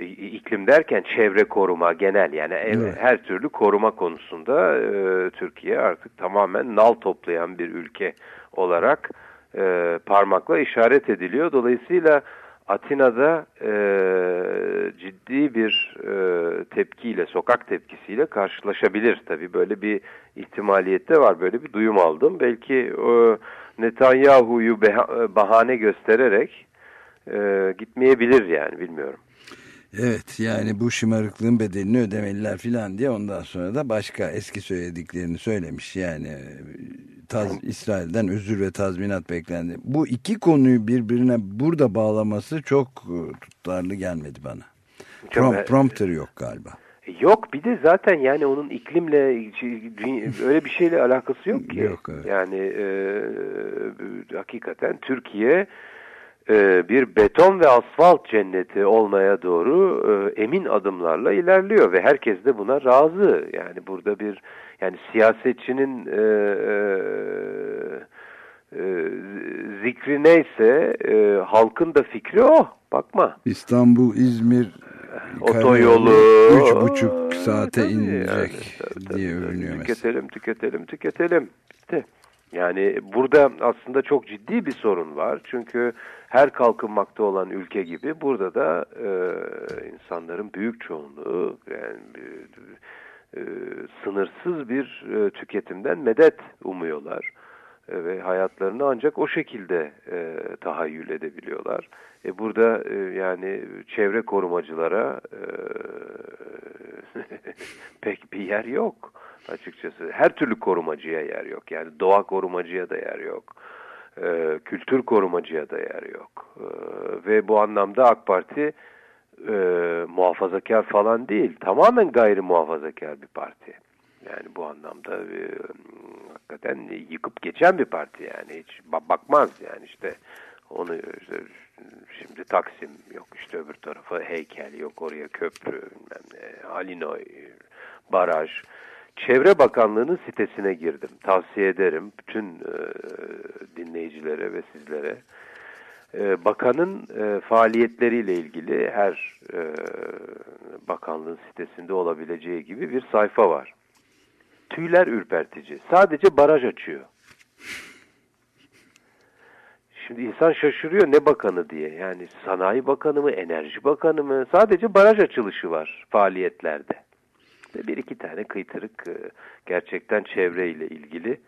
iklim derken çevre koruma genel yani ev- Evet. her türlü koruma konusunda e, Türkiye artık tamamen nal toplayan bir ülke olarak e, parmakla işaret ediliyor. Dolayısıyla Atina'da e, ciddi bir e, tepkiyle, sokak tepkisiyle karşılaşabilir. Tabii böyle bir ihtimaliyette var, böyle bir duyum aldım. Belki e, Netanyahu'yu bahane göstererek e, gitmeyebilir yani bilmiyorum. Evet yani bu şımarıklığın bedelini ödemeliler filan diye ondan sonra da başka eski söylediklerini söylemiş. Yani e, taz, İsrail'den özür ve tazminat beklendi. Bu iki konuyu birbirine burada bağlaması çok e, tutarlı gelmedi bana. Prom, Çok- prompter yok galiba. Yok bir de zaten yani onun iklimle öyle bir şeyle alakası yok ki. Yok, evet. Yani e, hakikaten Türkiye e, bir beton ve asfalt cenneti olmaya doğru e, emin adımlarla ilerliyor ve herkes de buna razı. Yani burada bir yani siyasetçinin e, e, e, zikri neyse e, halkın da fikri o. Bakma. İstanbul, İzmir Otoyolu. üç buçuk saate Tabii inecek yani, tabii, tabii, diye övünüyor mesela. Tüketelim, tüketelim, tüketelim. İşte yani burada aslında çok ciddi bir sorun var. Çünkü her kalkınmakta olan ülke gibi burada da e, insanların büyük çoğunluğu yani e, e, sınırsız bir e, tüketimden medet umuyorlar. E, ve hayatlarını ancak o şekilde e, tahayyül edebiliyorlar. E, burada e, yani çevre korumacılara e, [laughs] pek bir yer yok açıkçası. Her türlü korumacıya yer yok. Yani doğa korumacıya da yer yok. E, kültür korumacıya da yer yok. E, ve bu anlamda AK Parti e, muhafazakar falan değil. Tamamen gayri muhafazakar bir parti. Yani bu anlamda e, hakikaten yıkıp geçen bir parti yani hiç ba- bakmaz yani işte onu işte, şimdi Taksim yok işte öbür tarafa heykel yok oraya köprü bilmem ne Halinoy baraj Çevre Bakanlığı'nın sitesine girdim. Tavsiye ederim bütün e, dinleyicilere ve sizlere. E, bakanın e, faaliyetleriyle ilgili her e, bakanlığın sitesinde olabileceği gibi bir sayfa var. Tüyler ürpertici. Sadece baraj açıyor. Şimdi insan şaşırıyor ne bakanı diye. Yani sanayi bakanı mı, enerji bakanı mı? Sadece baraj açılışı var faaliyetlerde. Ve bir iki tane kıytırık e, gerçekten çevreyle ilgili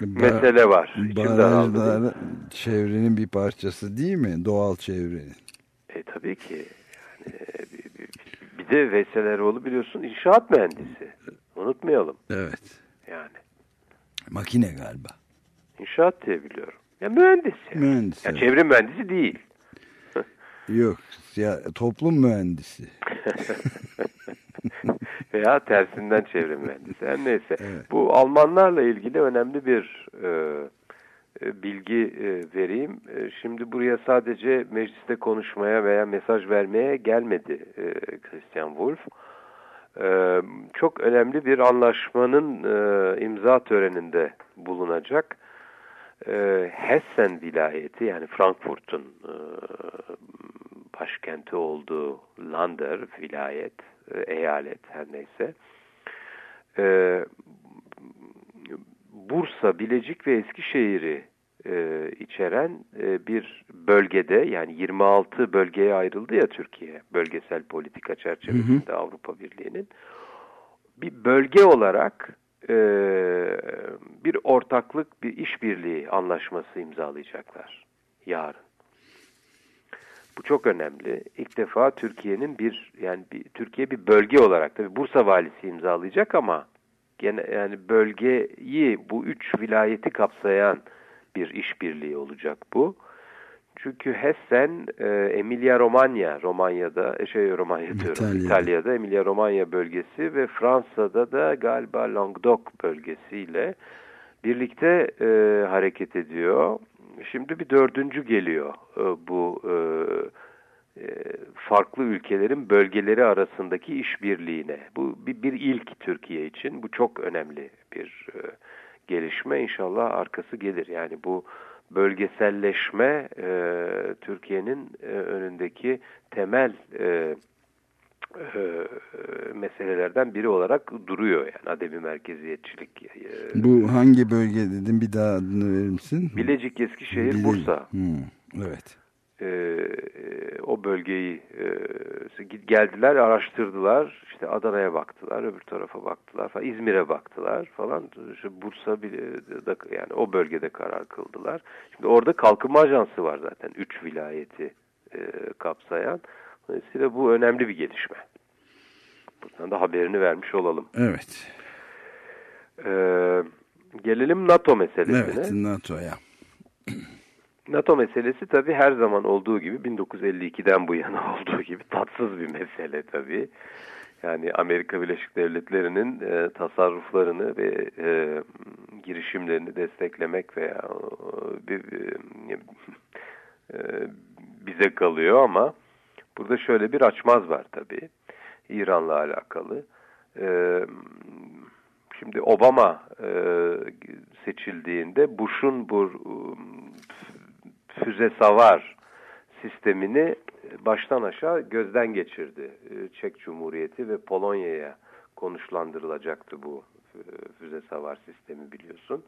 mesele var. Aldı. Barajlar çevrenin bir parçası değil mi? Doğal çevrenin. E tabii ki. Yani, e, bir, bir, bir de Veysel Eroğlu biliyorsun inşaat mühendisi. Unutmayalım Evet. yani. Makine galiba. İnşaat diye biliyorum. Ya mühendis yani. Mühendis. Ya evet. çevre mühendisi değil. Yok. Ya, toplum mühendisi. [laughs] Veya tersinden çevre mühendisi. Her neyse. Evet. Bu Almanlarla ilgili önemli bir e, e, bilgi e, vereyim. E, şimdi buraya sadece mecliste konuşmaya veya mesaj vermeye gelmedi e, Christian Wolff. E, çok önemli bir anlaşmanın e, imza töreninde bulunacak. E, Hessen vilayeti yani Frankfurt'un e, başkenti olduğu Lander vilayet eyalet her neyse. E, Bursa, Bilecik ve Eskişehir'i e, içeren e, bir bölgede yani 26 bölgeye ayrıldı ya Türkiye bölgesel politika çerçevesinde hı hı. Avrupa Birliği'nin bir bölge olarak e, bir ortaklık bir işbirliği anlaşması imzalayacaklar yarın. Bu çok önemli. İlk defa Türkiye'nin bir yani bir, Türkiye bir bölge olarak tabi Bursa valisi imzalayacak ama gene yani bölgeyi bu üç vilayeti kapsayan bir işbirliği olacak bu. Çünkü Hessen, e, Emilia Romagna, Romanya'da, e, şey Romanya diyorum, İtalya'da. İtalya'da Emilia Romagna bölgesi ve Fransa'da da galiba Languedoc bölgesiyle birlikte e, hareket ediyor. Şimdi bir dördüncü geliyor e, bu e, e, farklı ülkelerin bölgeleri arasındaki işbirliğine. Bu bir, ilk Türkiye için. Bu çok önemli bir gelişme. İnşallah arkası gelir. Yani bu bölgeselleşme Türkiye'nin önündeki temel e, e, meselelerden biri olarak duruyor yani adebi merkeziyetçilik. E, Bu hangi bölge dedim bir daha adını verir misin? Bilecik, Eskişehir, Bile Bursa. Hmm, evet. E, o bölgeyi e, geldiler, araştırdılar. İşte Adana'ya baktılar, öbür tarafa baktılar falan. İzmir'e baktılar falan. İşte Bursa bile da, yani o bölgede karar kıldılar. Şimdi orada kalkınma ajansı var zaten. Üç vilayeti e, kapsayan. Dolayısıyla bu önemli bir gelişme. Buradan da haberini vermiş olalım. Evet. Ee, gelelim NATO meselesine. Evet, NATO'ya. NATO meselesi tabii her zaman olduğu gibi 1952'den bu yana [laughs] olduğu gibi tatsız bir mesele tabii. Yani Amerika Birleşik Devletleri'nin e, tasarruflarını ve e, girişimlerini desteklemek veya e, bir, e, [laughs] bize kalıyor ama burada şöyle bir açmaz var tabii. İran'la alakalı. E, şimdi Obama e, seçildiğinde Bush'un bu füze savar sistemini baştan aşağı gözden geçirdi. Ee, Çek Cumhuriyeti ve Polonya'ya konuşlandırılacaktı bu e, füze savar sistemi biliyorsun.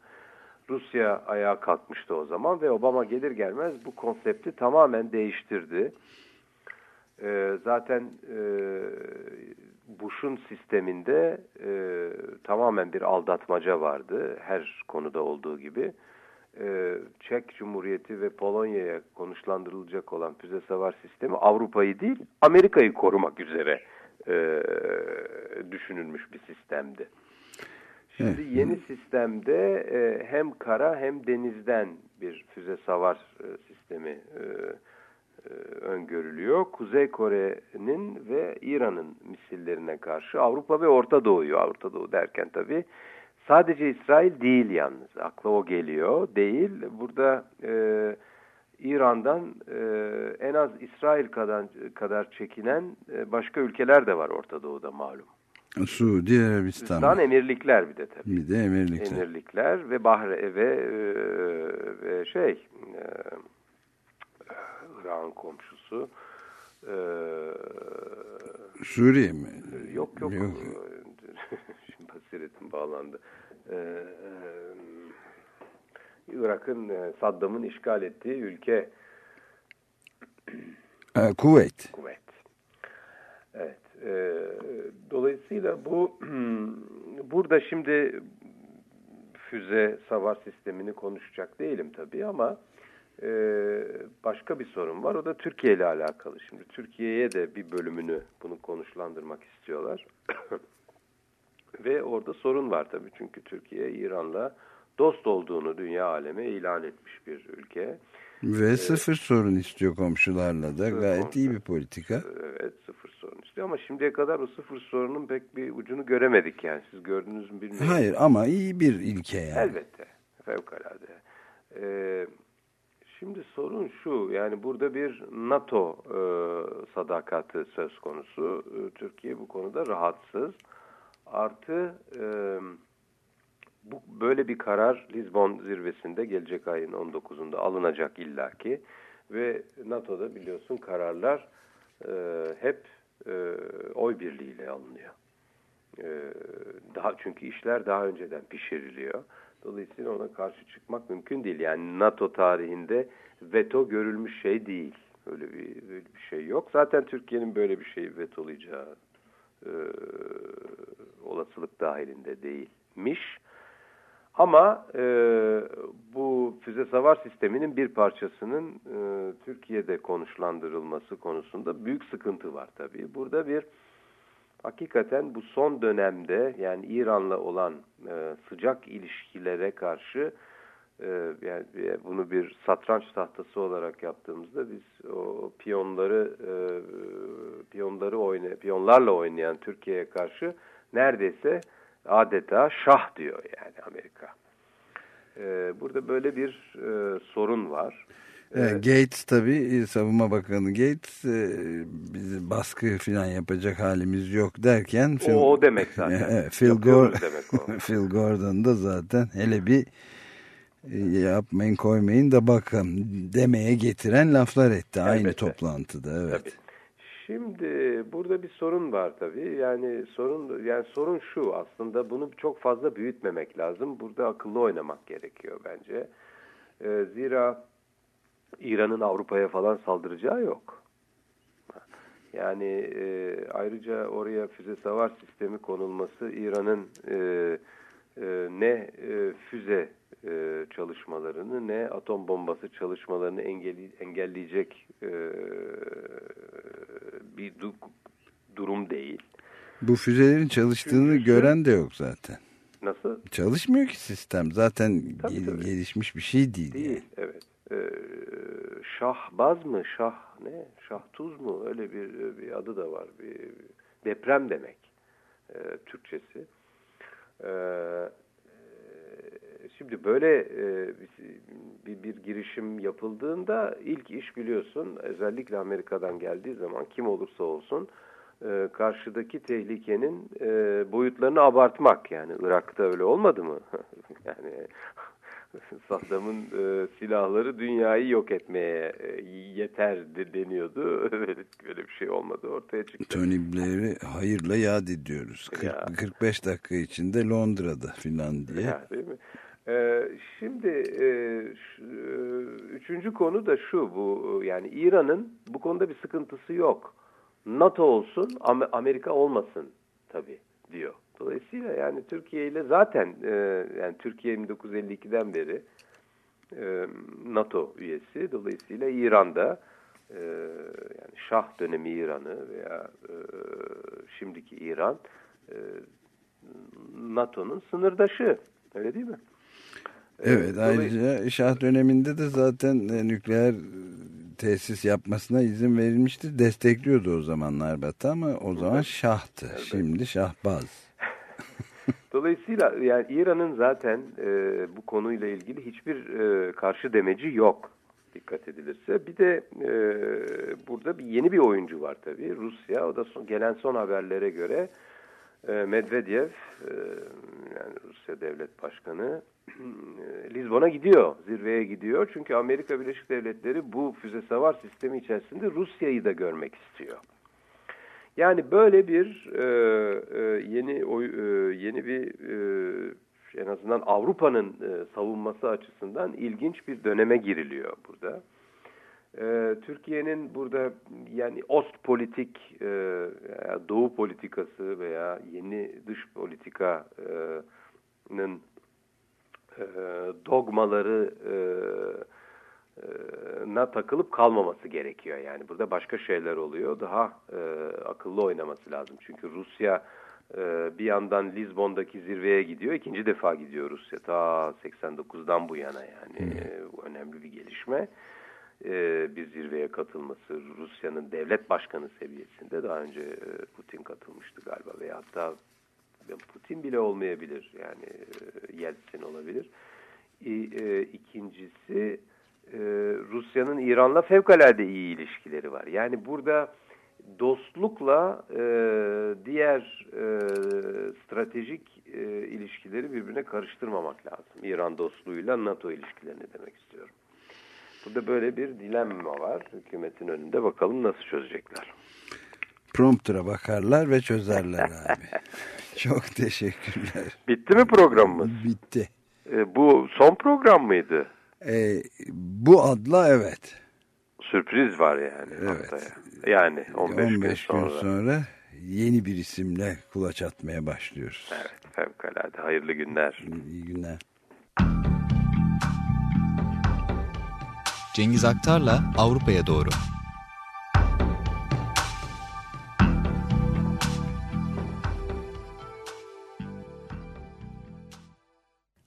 Rusya ayağa kalkmıştı o zaman ve Obama gelir gelmez bu konsepti tamamen değiştirdi. Ee, zaten e, Bush'un sisteminde e, tamamen bir aldatmaca vardı her konuda olduğu gibi e, Çek Cumhuriyeti ve Polonya'ya konuşlandırılacak olan füze savar sistemi Avrupa'yı değil Amerika'yı korumak üzere e, düşünülmüş bir sistemdi. Şimdi evet. yeni sistemde e, hem kara hem denizden bir füze savar e, sistemi e, e, öngörülüyor. Kuzey Kore'nin ve İran'ın misillerine karşı Avrupa ve Orta Doğu'yu, Orta Doğu derken tabii Sadece İsrail değil yalnız. Akla o geliyor. Değil. Burada e, İran'dan e, en az İsrail kadar, kadar çekinen e, başka ülkeler de var Orta Doğu'da malum. Suudi Arabistan. Sudan emirlikler bir de tabii. Bir de emirlikler. Emirlikler ve Bahre ve, e, ve şey e, Irak'ın komşusu. E, Suriye mi? Yok yok. yok. [laughs] Şimdi basiretim bağlandı. Ee, Irak'ın Saddam'ın işgal ettiği ülke e, Kuveyt. Kuveyt. Evet. E, dolayısıyla bu [clears throat] burada şimdi füze savar sistemini konuşacak değilim tabii ama e, başka bir sorun var. O da Türkiye ile alakalı. Şimdi Türkiye'ye de bir bölümünü bunu konuşlandırmak istiyorlar. [clears throat] Ve orada sorun var tabii çünkü Türkiye İran'la dost olduğunu dünya aleme ilan etmiş bir ülke. Ve ee, sıfır sorun istiyor komşularla da gayet komşu. iyi bir politika. Evet sıfır sorun istiyor ama şimdiye kadar o sıfır sorunun pek bir ucunu göremedik yani siz gördünüz mü bilmiyorum. Hayır ama iyi bir ilke yani. Elbette fevkalade. Ee, şimdi sorun şu yani burada bir NATO e, sadakati söz konusu. E, Türkiye bu konuda rahatsız. Artı e, bu böyle bir karar Lisbon zirvesinde gelecek ayın 19'unda alınacak illaki ve NATO'da biliyorsun kararlar e, hep e, oy birliğiyle alınıyor. E, daha çünkü işler daha önceden pişiriliyor. Dolayısıyla ona karşı çıkmak mümkün değil. Yani NATO tarihinde veto görülmüş şey değil. Öyle bir, böyle bir şey yok. Zaten Türkiye'nin böyle bir şeyi vetolayacağı e, olasılık dahilinde değilmiş. Ama e, bu füze savar sisteminin bir parçasının e, Türkiye'de konuşlandırılması konusunda büyük sıkıntı var tabii. Burada bir hakikaten bu son dönemde yani İran'la olan e, sıcak ilişkilere karşı e, yani bunu bir satranç tahtası olarak yaptığımızda biz o piyonları e, piyonları oynay piyonlarla oynayan Türkiye'ye karşı neredeyse adeta şah diyor yani Amerika. E, burada böyle bir e, sorun var. Evet. Gates tabii e, savunma bakanı Gates e, bizi baskı falan yapacak halimiz yok derken Phil, o, o demek [laughs] zaten. Evet, Phil, Gordon, demek o. [laughs] Phil Gordon da zaten hele bir e, yapmayın koymayın da bakın demeye getiren laflar etti Elbette. aynı toplantıda. Evet. Tabii. Şimdi burada bir sorun var tabii. Yani sorun yani sorun şu aslında bunu çok fazla büyütmemek lazım. Burada akıllı oynamak gerekiyor bence. Ee, zira İran'ın Avrupa'ya falan saldıracağı yok. Yani e, ayrıca oraya füze savar sistemi konulması İran'ın e, e, ne e, füze e, çalışmalarını ne atom bombası çalışmalarını engelli, engelleyecek e, bir du durum değil. Bu füzelerin çalıştığını Çünkü, gören de yok zaten. Nasıl? Çalışmıyor ki sistem. Zaten tabii, tabii. gelişmiş bir şey değil. Değil, yani. evet. Ee, şahbaz mı? Şah ne? Şahtuz mu? Öyle bir bir adı da var. Bir, deprem demek. E, Türkçesi. E, şimdi böyle e, bir, bir girişim yapıldığında ilk iş biliyorsun özellikle Amerika'dan geldiği zaman kim olursa olsun e, karşıdaki tehlikenin e, boyutlarını abartmak yani Irak'ta öyle olmadı mı? [laughs] yani [laughs] Saddam'ın e, silahları dünyayı yok etmeye e, yeter de deniyordu. [laughs] Böyle bir şey olmadı ortaya çıktı. Tony Blair'i hayırla yad ediyoruz. 40, ya. 45 dakika içinde Londra'da filan diye. Ya, değil mi? Ee, şimdi e, şu, e, üçüncü konu da şu bu yani İran'ın bu konuda bir sıkıntısı yok. NATO olsun Amerika olmasın tabii diyor. Dolayısıyla yani Türkiye ile zaten e, yani Türkiye 1952'den beri e, NATO üyesi. Dolayısıyla İran'da e, yani Şah dönemi İran'ı veya e, şimdiki İran e, NATO'nun sınırdaşı. Öyle değil mi? Evet ayrıca Şah döneminde de zaten e, nükleer tesis yapmasına izin verilmişti. Destekliyordu o zamanlar Batı ama o zaman Şah'tı. Evet. Şimdi Şahbaz. Dolayısıyla yani İran'ın zaten e, bu konuyla ilgili hiçbir e, karşı demeci yok dikkat edilirse. Bir de e, burada bir yeni bir oyuncu var tabii Rusya. O da son, gelen son haberlere göre e, Medvedev e, yani Rusya Devlet Başkanı e, Lizbon'a gidiyor, zirveye gidiyor. Çünkü Amerika Birleşik Devletleri bu füze savar sistemi içerisinde Rusya'yı da görmek istiyor. Yani böyle bir e, e, yeni oy, e, yeni bir e, en azından Avrupa'nın e, savunması açısından ilginç bir döneme giriliyor burada. E, Türkiye'nin burada yani Ost politik, e, Doğu politikası veya yeni dış politikanın e, dogmaları e, na takılıp kalmaması gerekiyor. Yani burada başka şeyler oluyor. Daha e, akıllı oynaması lazım. Çünkü Rusya e, bir yandan Lizbon'daki zirveye gidiyor. ikinci defa gidiyor Rusya. Ta 89'dan bu yana yani. E, bu önemli bir gelişme. E, bir zirveye katılması Rusya'nın devlet başkanı seviyesinde. Daha önce e, Putin katılmıştı galiba. Veya hatta Putin bile olmayabilir. Yani e, Yeltsin olabilir. E, e, ikincisi e, Rusya'nın İran'la fevkalade iyi ilişkileri var. Yani burada dostlukla e, diğer e, stratejik e, ilişkileri birbirine karıştırmamak lazım. İran dostluğuyla NATO ilişkilerini demek istiyorum. Burada böyle bir dilemma var hükümetin önünde. Bakalım nasıl çözecekler. prompter'a bakarlar ve çözerler [laughs] abi. Çok teşekkürler. Bitti mi programımız? Bitti. E, bu son program mıydı? E, bu adla evet. Sürpriz var yani Evet. haftaya. Yani 15, 15 gün gün sonra. sonra yeni bir isimle kulaç atmaya başlıyoruz. Evet, fevkalade. Hayırlı günler. İyi günler. Cengiz Aktar'la Avrupa'ya doğru.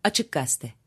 Açık Gazete.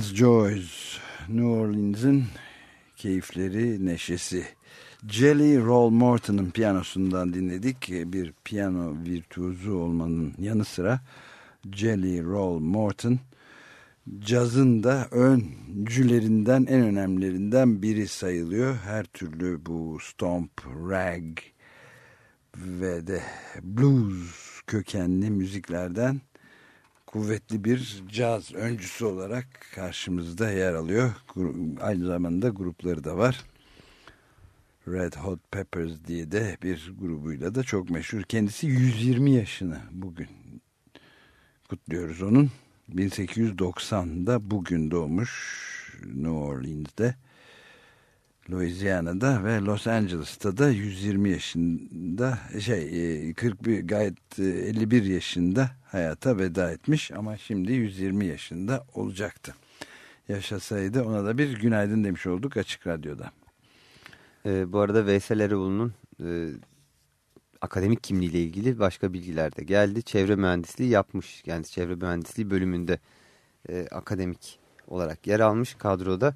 Orleans Joys. New Orleans'ın keyifleri, neşesi. Jelly Roll Morton'un piyanosundan dinledik. Bir piyano virtüözü olmanın yanı sıra Jelly Roll Morton cazın da öncülerinden en önemlilerinden biri sayılıyor. Her türlü bu stomp, rag ve de blues kökenli müziklerden kuvvetli bir caz öncüsü olarak karşımızda yer alıyor. Aynı zamanda grupları da var. Red Hot Peppers diye de bir grubuyla da çok meşhur. Kendisi 120 yaşını bugün kutluyoruz onun. 1890'da bugün doğmuş New Orleans'de. Louisiana'da ve Los Angeles'ta da 120 yaşında şey e, 41 gayet e, 51 yaşında hayata veda etmiş ama şimdi 120 yaşında olacaktı. Yaşasaydı ona da bir günaydın demiş olduk Açık Radyo'da. Ee, bu arada Veysel Eroğlu'nun e, akademik kimliğiyle ilgili başka bilgiler de geldi. Çevre mühendisliği yapmış. Yani çevre mühendisliği bölümünde e, akademik olarak yer almış kadroda.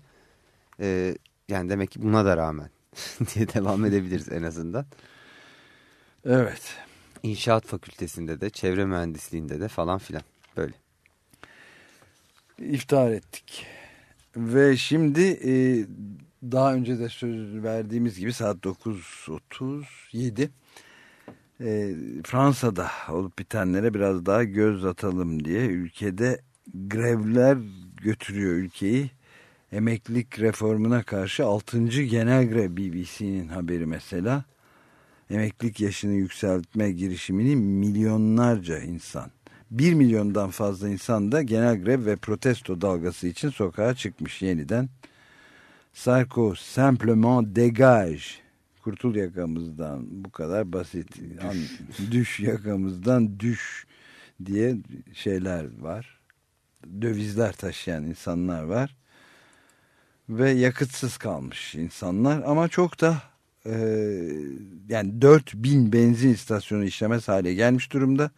E, yani demek ki buna da rağmen [laughs] diye devam edebiliriz en azından. Evet. İnşaat fakültesinde de çevre mühendisliğinde de falan filan böyle. İftar ettik. Ve şimdi e, daha önce de söz verdiğimiz gibi saat 9.37 e, Fransa'da olup bitenlere biraz daha göz atalım diye ülkede grevler götürüyor ülkeyi. Emeklilik reformuna karşı 6. genel grev BBC'nin haberi mesela. Emeklilik yaşını yükseltme girişimini milyonlarca insan, 1 milyondan fazla insan da genel grev ve protesto dalgası için sokağa çıkmış yeniden. Sarko simplement dégage kurtul yakamızdan bu kadar basit düş, düş yakamızdan düş diye şeyler var dövizler taşıyan insanlar var ve yakıtsız kalmış insanlar ama çok da e, yani 4000 benzin istasyonu işlemez hale gelmiş durumda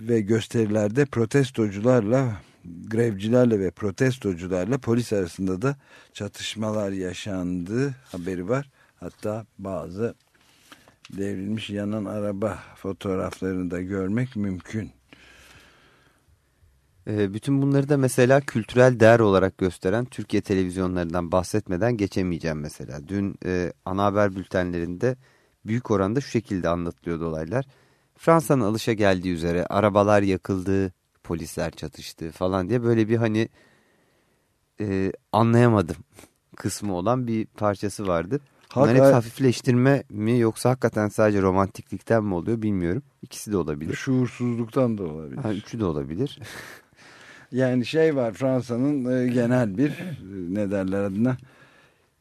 ve gösterilerde protestocularla grevcilerle ve protestocularla polis arasında da çatışmalar yaşandığı haberi var. Hatta bazı devrilmiş yanan araba fotoğraflarını da görmek mümkün. Ee, bütün bunları da mesela kültürel değer olarak gösteren Türkiye televizyonlarından bahsetmeden geçemeyeceğim mesela. Dün e, ana haber bültenlerinde büyük oranda şu şekilde anlatılıyordu olaylar. Fransa'nın alışa geldiği üzere arabalar yakıldı, polisler çatıştı falan diye böyle bir hani e, anlayamadım [laughs] kısmı olan bir parçası vardı. Bunlar hep hafifleştirme mi yoksa hakikaten sadece romantiklikten mi oluyor bilmiyorum. İkisi de olabilir. Şuursuzluktan da olabilir. Ha, üçü de olabilir. [laughs] yani şey var Fransa'nın e, genel bir e, ne derler adına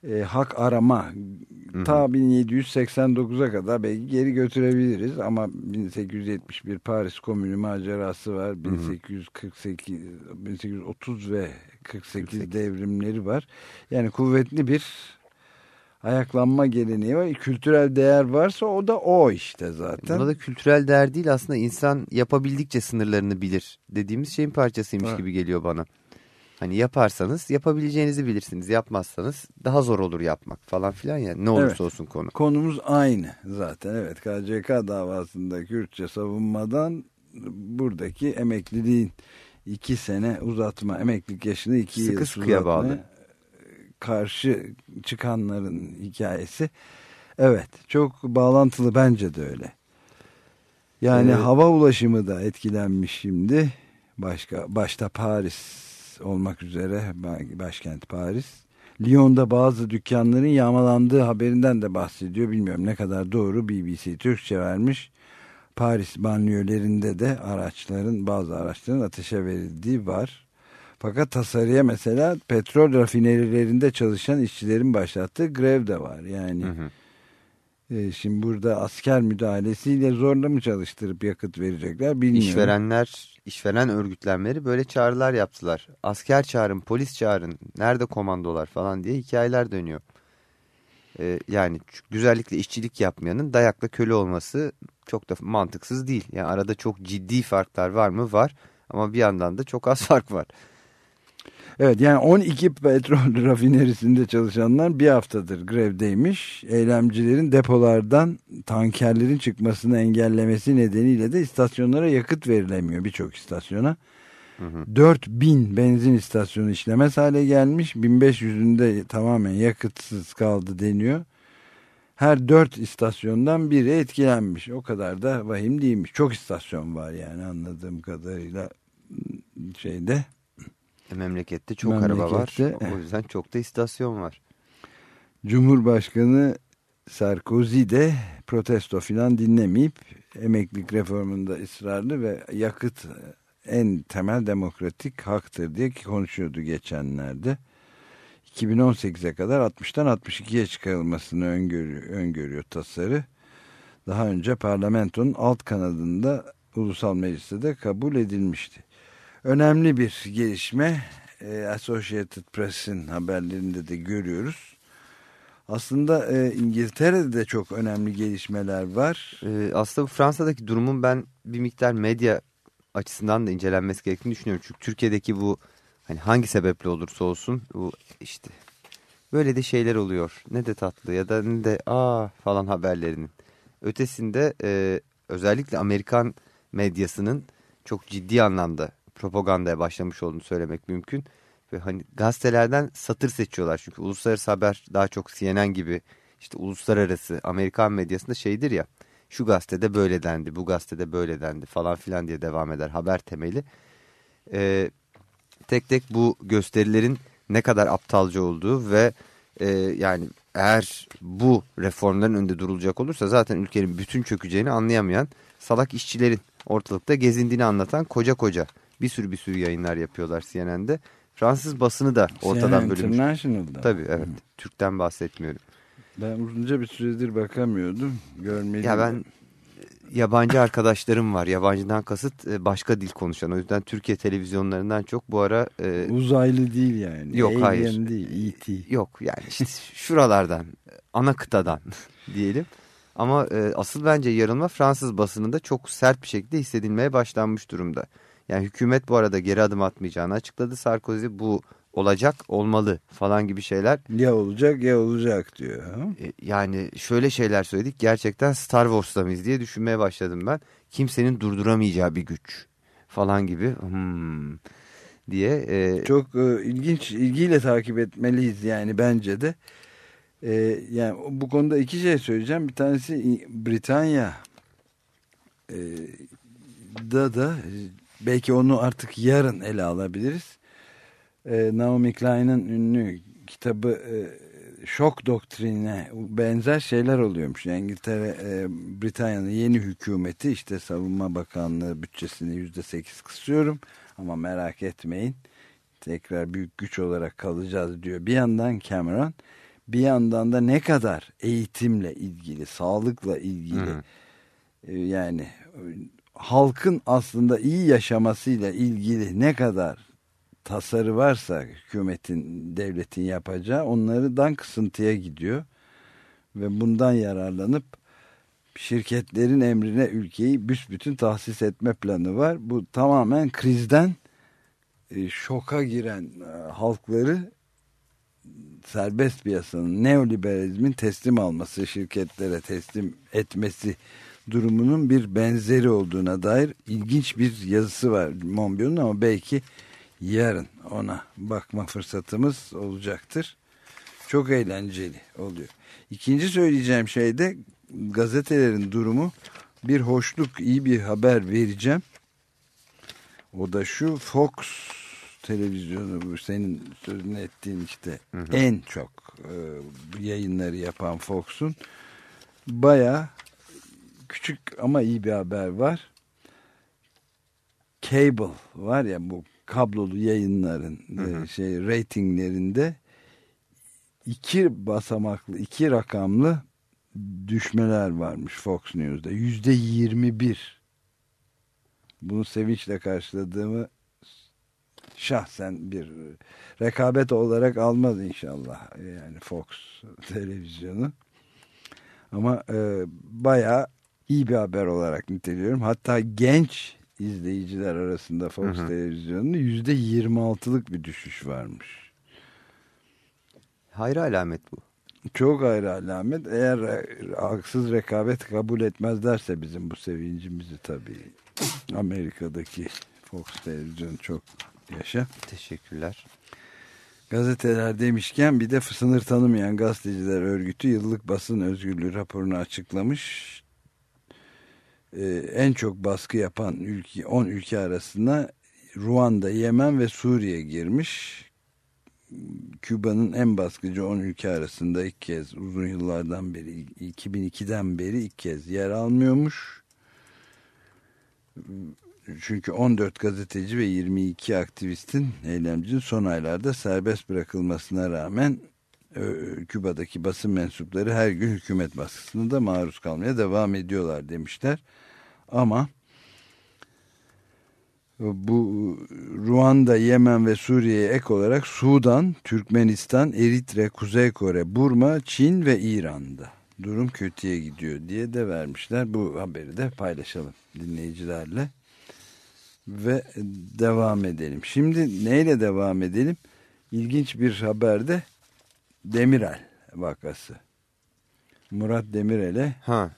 e, hak arama. Hı -hı. ta 1789'a kadar belki geri götürebiliriz ama 1871 Paris Komünü macerası var. 1848 1830 ve 48, 48 devrimleri var. Yani kuvvetli bir ayaklanma geleneği var. Kültürel değer varsa o da o işte zaten. Burada da kültürel değer değil aslında insan yapabildikçe sınırlarını bilir dediğimiz şeyin parçasıymış ha. gibi geliyor bana. Hani yaparsanız yapabileceğinizi bilirsiniz. Yapmazsanız daha zor olur yapmak falan filan ya. Ne olursa evet. olsun konu. Konumuz aynı zaten. Evet KCK davasında Kürtçe savunmadan buradaki emekliliğin iki sene uzatma, emeklilik yaşını iki Sıkı yıl sıkıya uzatma, bağlı. Karşı çıkanların hikayesi. Evet çok bağlantılı bence de öyle. Yani evet. hava ulaşımı da etkilenmiş şimdi. Başka başta Paris olmak üzere başkent Paris. Lyon'da bazı dükkanların yağmalandığı haberinden de bahsediyor. Bilmiyorum ne kadar doğru BBC Türkçe vermiş. Paris banliyölerinde de araçların bazı araçların ateşe verildiği var. Fakat tasarıya mesela petrol rafinerilerinde çalışan işçilerin başlattığı grev de var. Yani hı hı. E, şimdi burada asker müdahalesiyle zorla mı çalıştırıp yakıt verecekler bilmiyorum. İşverenler, işveren örgütlenmeleri böyle çağrılar yaptılar. Asker çağırın, polis çağırın, nerede komandolar falan diye hikayeler dönüyor. Ee, yani güzellikle işçilik yapmayanın dayakla köle olması çok da mantıksız değil. Yani arada çok ciddi farklar var mı? Var ama bir yandan da çok az [laughs] fark var. Evet yani 12 petrol [laughs] rafinerisinde çalışanlar bir haftadır grevdeymiş. Eylemcilerin depolardan tankerlerin çıkmasını engellemesi nedeniyle de istasyonlara yakıt verilemiyor birçok istasyona. Hı hı. 4000 benzin istasyonu işlemez hale gelmiş. 1500'ünde tamamen yakıtsız kaldı deniyor. Her 4 istasyondan biri etkilenmiş. O kadar da vahim değilmiş. Çok istasyon var yani anladığım kadarıyla şeyde e, memlekette çok Memlekette, araba var. O yüzden çok da istasyon var. Cumhurbaşkanı Sarkozy de protesto filan dinlemeyip emeklilik reformunda ısrarlı ve yakıt en temel demokratik haktır diye konuşuyordu geçenlerde. 2018'e kadar 60'tan 62'ye çıkarılmasını öngörüyor, öngörüyor tasarı. Daha önce parlamentonun alt kanadında ulusal mecliste de kabul edilmişti önemli bir gelişme. E, Associated Press'in haberlerinde de görüyoruz. Aslında e, İngiltere'de de çok önemli gelişmeler var. E, aslında Fransa'daki durumun ben bir miktar medya açısından da incelenmesi gerektiğini düşünüyorum. Çünkü Türkiye'deki bu hani hangi sebeple olursa olsun bu işte böyle de şeyler oluyor. Ne de tatlı ya da ne de aa falan haberlerinin. Ötesinde e, özellikle Amerikan medyasının çok ciddi anlamda propagandaya başlamış olduğunu söylemek mümkün. Ve hani gazetelerden satır seçiyorlar çünkü uluslararası haber daha çok CNN gibi işte uluslararası Amerikan medyasında şeydir ya şu gazetede böyle dendi bu gazetede böyle dendi falan filan diye devam eder haber temeli. E, tek tek bu gösterilerin ne kadar aptalca olduğu ve e, yani eğer bu reformların önünde durulacak olursa zaten ülkenin bütün çökeceğini anlayamayan salak işçilerin ortalıkta gezindiğini anlatan koca koca bir sürü bir sürü yayınlar yapıyorlar CNN'de. Fransız basını da ortadan CNN bölünmüş. International'da. Tabii evet. Türk'ten bahsetmiyorum. Ben uzunca bir süredir bakamıyordum. Görmeliyim. Ya ben yabancı arkadaşlarım var. Yabancıdan kasıt e, başka dil konuşan. O yüzden Türkiye televizyonlarından çok bu ara... E, Uzaylı değil yani. Yok, Alien hayır. değil. E.T. yok yani işte [laughs] şuralardan, ana kıtadan [laughs] diyelim. Ama e, asıl bence yarılma Fransız basınında çok sert bir şekilde hissedilmeye başlanmış durumda. Yani hükümet bu arada geri adım atmayacağını açıkladı. Sarkozy bu olacak, olmalı falan gibi şeyler. Ya olacak ya olacak diyor. E, yani şöyle şeyler söyledik. Gerçekten Star Wars'ta mıyız diye düşünmeye başladım ben. Kimsenin durduramayacağı bir güç falan gibi hmm, diye. E, Çok e, ilginç, ilgiyle takip etmeliyiz yani bence de. E, yani bu konuda iki şey söyleyeceğim. Bir tanesi Britanya e, da da belki onu artık yarın ele alabiliriz. E, Naomi Klein'in ünlü kitabı e, Şok Doktrine benzer şeyler oluyormuş. Yani İngiltere, e, Britanya'nın yeni hükümeti işte Savunma Bakanlığı bütçesini yüzde sekiz kısıyorum ama merak etmeyin tekrar büyük güç olarak kalacağız diyor. Bir yandan Cameron bir yandan da ne kadar eğitimle ilgili, sağlıkla ilgili Hı. e, yani halkın aslında iyi yaşamasıyla ilgili ne kadar tasarı varsa hükümetin, devletin yapacağı onlardan kısıntıya gidiyor. Ve bundan yararlanıp şirketlerin emrine ülkeyi büsbütün tahsis etme planı var. Bu tamamen krizden e, şoka giren e, halkları serbest piyasanın neoliberalizmin teslim alması, şirketlere teslim etmesi durumunun bir benzeri olduğuna dair ilginç bir yazısı var Monbiot'un ama belki yarın ona bakma fırsatımız olacaktır. Çok eğlenceli oluyor. İkinci söyleyeceğim şey de gazetelerin durumu bir hoşluk, iyi bir haber vereceğim. O da şu Fox televizyonu bu senin sözünü ettiğin işte en çok e, yayınları yapan Fox'un baya küçük ama iyi bir haber var. Cable var ya bu kablolu yayınların e, şey reytinglerinde iki basamaklı iki rakamlı düşmeler varmış Fox News'da. Yüzde yirmi bir. Bunu sevinçle karşıladığımı şahsen bir rekabet olarak almaz inşallah yani Fox televizyonu. Ama e, bayağı iyi bir haber olarak niteliyorum hatta genç izleyiciler arasında Fox Hı hı. televizyonunda yüzde yirmi altılık bir düşüş varmış hayra alamet bu. çok ayrı alamet eğer haksız rekabet kabul etmezlerse bizim bu sevincimizi tabii Amerika'daki Fox televizyonu çok yaşa Teşekkürler. Gazeteler demişken bir de sınır tanımayan gazeteciler örgütü yıllık basın özgürlüğü raporunu açıklamış. Ee, en çok baskı yapan ülke 10 ülke arasında Ruanda, Yemen ve Suriye girmiş. Küba'nın en baskıcı 10 ülke arasında ilk kez uzun yıllardan beri 2002'den beri ilk kez yer almıyormuş. Çünkü 14 gazeteci ve 22 aktivistin eylemcinin son aylarda serbest bırakılmasına rağmen ö, Küba'daki basın mensupları her gün hükümet baskısına da maruz kalmaya devam ediyorlar demişler. Ama bu Ruanda, Yemen ve Suriye'ye ek olarak Sudan, Türkmenistan, Eritre, Kuzey Kore, Burma, Çin ve İran'da durum kötüye gidiyor diye de vermişler. Bu haberi de paylaşalım dinleyicilerle ve devam edelim. Şimdi neyle devam edelim? İlginç bir haber de Demirel vakası. Murat Demirel'e Ha.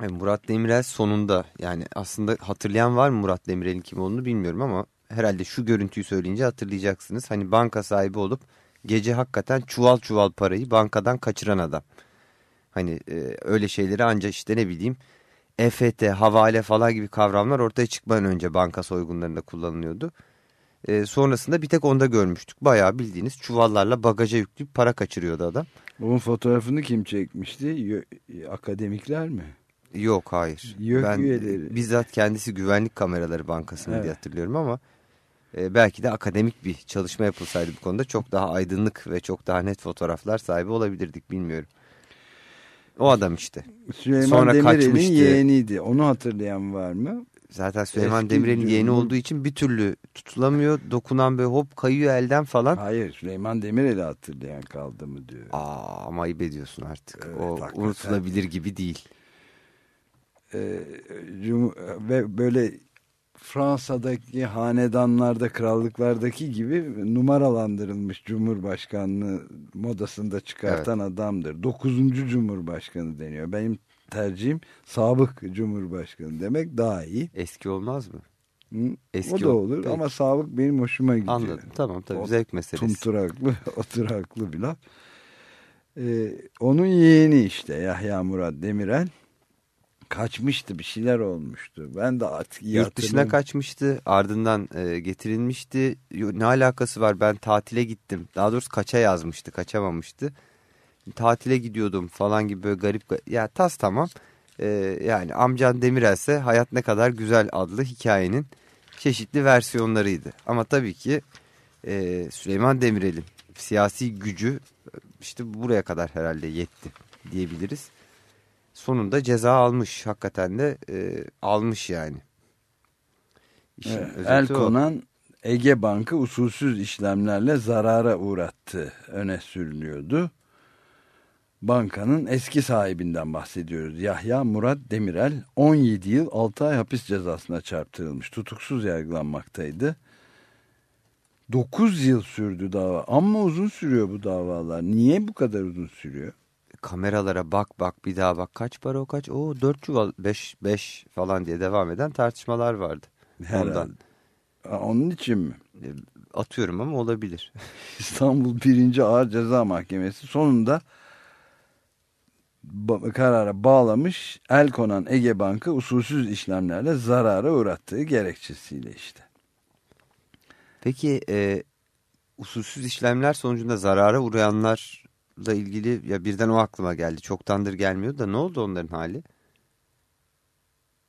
Ay, Murat Demirel sonunda yani aslında hatırlayan var mı Murat Demirel'in kim olduğunu bilmiyorum ama herhalde şu görüntüyü söyleyince hatırlayacaksınız. Hani banka sahibi olup gece hakikaten çuval çuval parayı bankadan kaçıran adam. Hani e, öyle şeyleri ancak işte ne bileyim EFT, havale falan gibi kavramlar ortaya çıkmadan önce banka soygunlarında kullanılıyordu. E, sonrasında bir tek onda görmüştük. Bayağı bildiğiniz çuvallarla bagaja yükleyip para kaçırıyordu adam. Bunun fotoğrafını kim çekmişti? Yo- Akademikler mi? Yok hayır. YÖK ben üyeleri. bizzat kendisi güvenlik kameraları bankasını Evet. diye hatırlıyorum ama e, belki de akademik bir çalışma yapılsaydı bu konuda çok daha aydınlık ve çok daha net fotoğraflar sahibi olabilirdik bilmiyorum. O adam işte. Süleyman Sonra Demirel'in yeğeniydi. Onu hatırlayan var mı? Zaten Süleyman Demirel'in yeğeni olduğu için bir türlü tutulamıyor. Dokunan böyle hop kayıyor elden falan. Hayır Süleyman Demirel'i hatırlayan kaldı mı diyor. Aa ama ayıp ediyorsun artık. Evet, o hakikaten. unutulabilir gibi değil. Cum- ve böyle Fransa'daki hanedanlarda, krallıklardaki gibi numaralandırılmış Cumhurbaşkanlığı modasında çıkartan adamdır. Dokuzuncu Cumhurbaşkanı deniyor. Benim tercihim sabık Cumhurbaşkanı demek daha iyi. Eski olmaz mı? Hı? Eski o da ol- olur Peki. ama sabık benim hoşuma gidiyor. Anladım. Tamam tabii O zevk meselesi. Tumturaklı, [laughs] oturaklı bir laf. Ee, onun yeğeni işte Yahya Murat Demirel. Kaçmıştı bir şeyler olmuştu. Ben de artık Yurt dışına kaçmıştı ardından e, getirilmişti. Ne alakası var ben tatile gittim. Daha doğrusu kaça yazmıştı kaçamamıştı. Tatile gidiyordum falan gibi böyle garip. ga- Ya tas tamam. E, yani amcan Demirelse Hayat Ne Kadar Güzel adlı hikayenin çeşitli versiyonlarıydı. Ama tabii ki e, Süleyman Demirel'in siyasi gücü işte buraya kadar herhalde yetti diyebiliriz. Sonunda ceza almış hakikaten de e, almış yani. İşin Evet, El o. konan Ege Bank'ı usulsüz işlemlerle zarara uğrattı öne sürülüyordu. Bankanın eski sahibinden bahsediyoruz. Yahya Murat Demirel 17 yıl 6 ay hapis cezasına çarptırılmış. Tutuksuz yargılanmaktaydı. 9 yıl sürdü dava. Ama uzun sürüyor bu davalar. Niye bu kadar uzun sürüyor? Kameralara bak bak bir daha bak kaç para o kaç o 4 çuval 5 5 falan diye devam eden tartışmalar vardı. Herhalde. Ondan Aa, Onun için mi? atıyorum ama olabilir. [laughs] İstanbul 1. Ağır Ceza Mahkemesi sonunda ba- karara bağlamış el konan Ege Bank'ı usulsüz işlemlerle zarara uğrattığı gerekçesiyle işte. Peki e, usulsüz işlemler sonucunda zarara uğrayanlarla ilgili ya birden o aklıma geldi. Çoktandır gelmiyordu da ne oldu onların hali?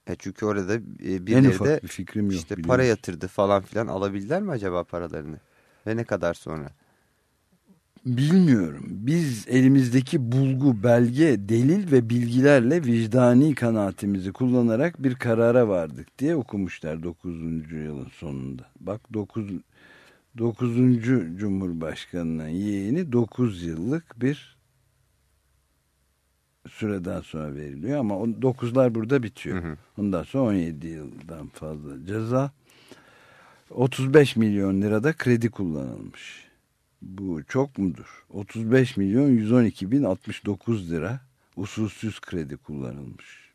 E çünkü orada e, birileri de bir fikrim yok. işte para yatırdı falan filan alabildiler mi acaba paralarını? Ve ne kadar sonra? Bilmiyorum. Biz elimizdeki bulgu, belge, delil ve bilgilerle vicdani kanaatimizi kullanarak bir karara vardık diye okumuşlar 9. yılın sonunda. Bak 9. 9. Cumhurbaşkanının yeğeni 9 yıllık bir süreden sonra veriliyor ama 9'lar burada bitiyor. Hı hı. Ondan sonra 17 yıldan fazla ceza. 35 milyon lirada kredi kullanılmış. Bu çok mudur? 35 milyon 112 bin 69 lira usulsüz kredi kullanılmış.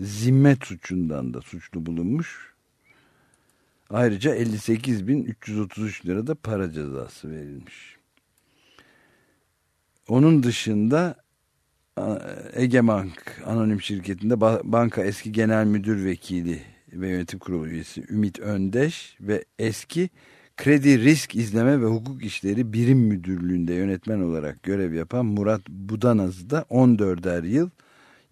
Zimmet suçundan da suçlu bulunmuş. Ayrıca 58 bin 333 lira da para cezası verilmiş. Onun dışında Ege Bank anonim şirketinde banka eski genel müdür vekili ve yönetim kurulu üyesi Ümit Öndeş ve eski Kredi Risk İzleme ve Hukuk İşleri Birim Müdürlüğü'nde yönetmen olarak görev yapan Murat Budanaz'ı da 14'er yıl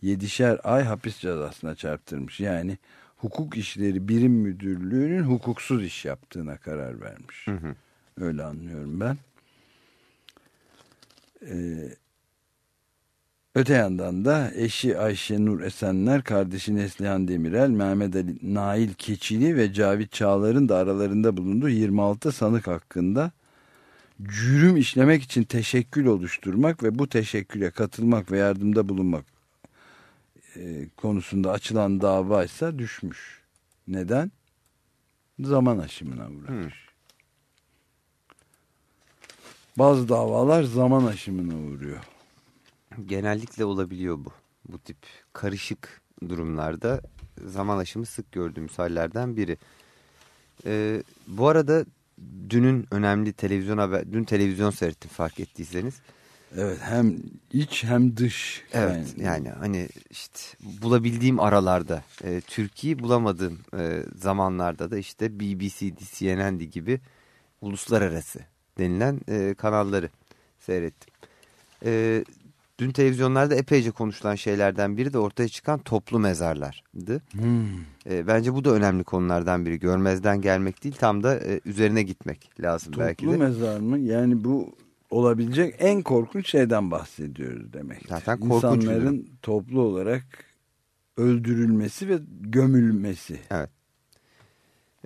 7'şer ay hapis cezasına çarptırmış. Yani Hukuk İşleri Birim Müdürlüğü'nün hukuksuz iş yaptığına karar vermiş. Hı hı. Öyle anlıyorum ben. Ee, öte yandan da eşi Ayşe Nur Esenler, kardeşi Neslihan Demirel, Mehmet Ali Nail Keçili ve Cavit Çağlar'ın da aralarında bulunduğu 26 sanık hakkında cürüm işlemek için teşekkül oluşturmak ve bu teşekküle katılmak ve yardımda bulunmak e, konusunda açılan dava ise düşmüş. Neden? Zaman aşımına uğramış. Bazı davalar zaman aşımına uğruyor. Genellikle olabiliyor bu. Bu tip karışık durumlarda zaman aşımı sık gördüğümüz hallerden biri. Ee, bu arada dünün önemli televizyon haber, dün televizyon seyrettim fark ettiyseniz. Evet hem iç hem dış. Evet yani, yani hani işte bulabildiğim aralarda e, Türkiye'yi bulamadığım e, zamanlarda da işte BBC, CNN gibi uluslararası denilen e, kanalları seyrettim. E, dün televizyonlarda epeyce konuşulan şeylerden biri de ortaya çıkan toplu mezarlardı. Hmm. E, bence bu da önemli konulardan biri. Görmezden gelmek değil tam da e, üzerine gitmek lazım Toplu belki de. mezar mı? Yani bu olabilecek en korkunç şeyden bahsediyoruz demek. Zaten korkunç İnsanların toplu olarak öldürülmesi ve gömülmesi. Evet.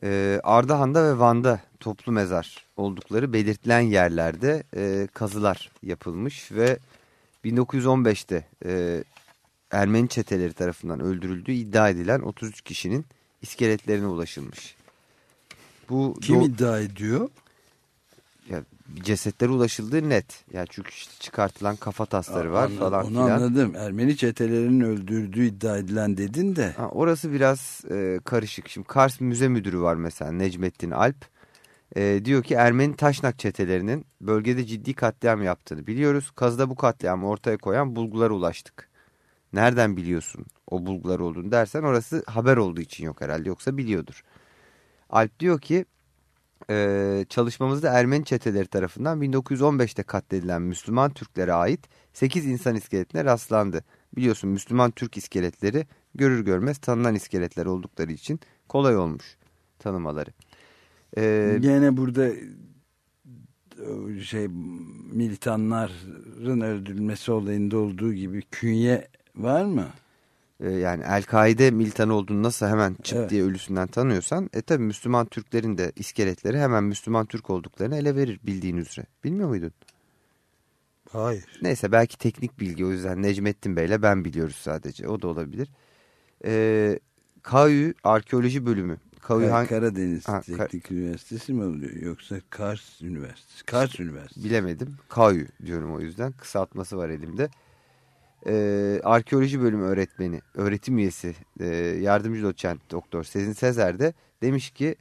Ee, Ardahan'da ve Van'da toplu mezar oldukları belirtilen yerlerde e, kazılar yapılmış ve 1915'te e, Ermeni çeteleri tarafından öldürüldüğü iddia edilen 33 kişinin iskeletlerine ulaşılmış. Bu Kim iddia ediyor? Cesetlere ulaşıldığı net. Ya çünkü işte çıkartılan kafa tasları var Anladım, falan Onu filan. anladım. Ermeni çetelerinin öldürdüğü iddia edilen dedin de. Ha, orası biraz e, karışık. Şimdi Kars Müze Müdürü var mesela Necmettin Alp. E, diyor ki Ermeni taşnak çetelerinin bölgede ciddi katliam yaptığını biliyoruz. Kazıda bu katliamı ortaya koyan bulgulara ulaştık. Nereden biliyorsun o bulgular olduğunu dersen orası haber olduğu için yok herhalde yoksa biliyordur. Alp diyor ki e, çalışmamızda Ermeni çeteleri tarafından 1915'te katledilen Müslüman Türklere ait 8 insan iskeletine rastlandı. Biliyorsun Müslüman Türk iskeletleri görür görmez tanınan iskeletler oldukları için kolay olmuş tanımaları. E, Gene burada o şey militanların öldürülmesi olayında olduğu gibi künye var mı? E, yani El-Kaide militanı olduğunu nasıl hemen çıt Evet. diye ölüsünden tanıyorsan e tabi Müslüman Türklerin de iskeletleri hemen Müslüman Türk olduklarını ele verir bildiğin üzere. Bilmiyor muydun? Hayır. Neyse belki teknik bilgi o yüzden Necmettin Bey'le ben biliyoruz sadece. O da olabilir. Ee, KÜ Arkeoloji Bölümü. KÜ hangi- Karadeniz Ha, Kar- Teknik Üniversitesi mi oluyor yoksa Kars Üniversitesi? Kars Üniversitesi. bilemedim. KÜ diyorum o yüzden. Kısaltması var elimde. Ee, Arkeoloji Bölümü öğretmeni, öğretim üyesi, e, yardımcı doçent doktor Sezin Sezer de demiş ki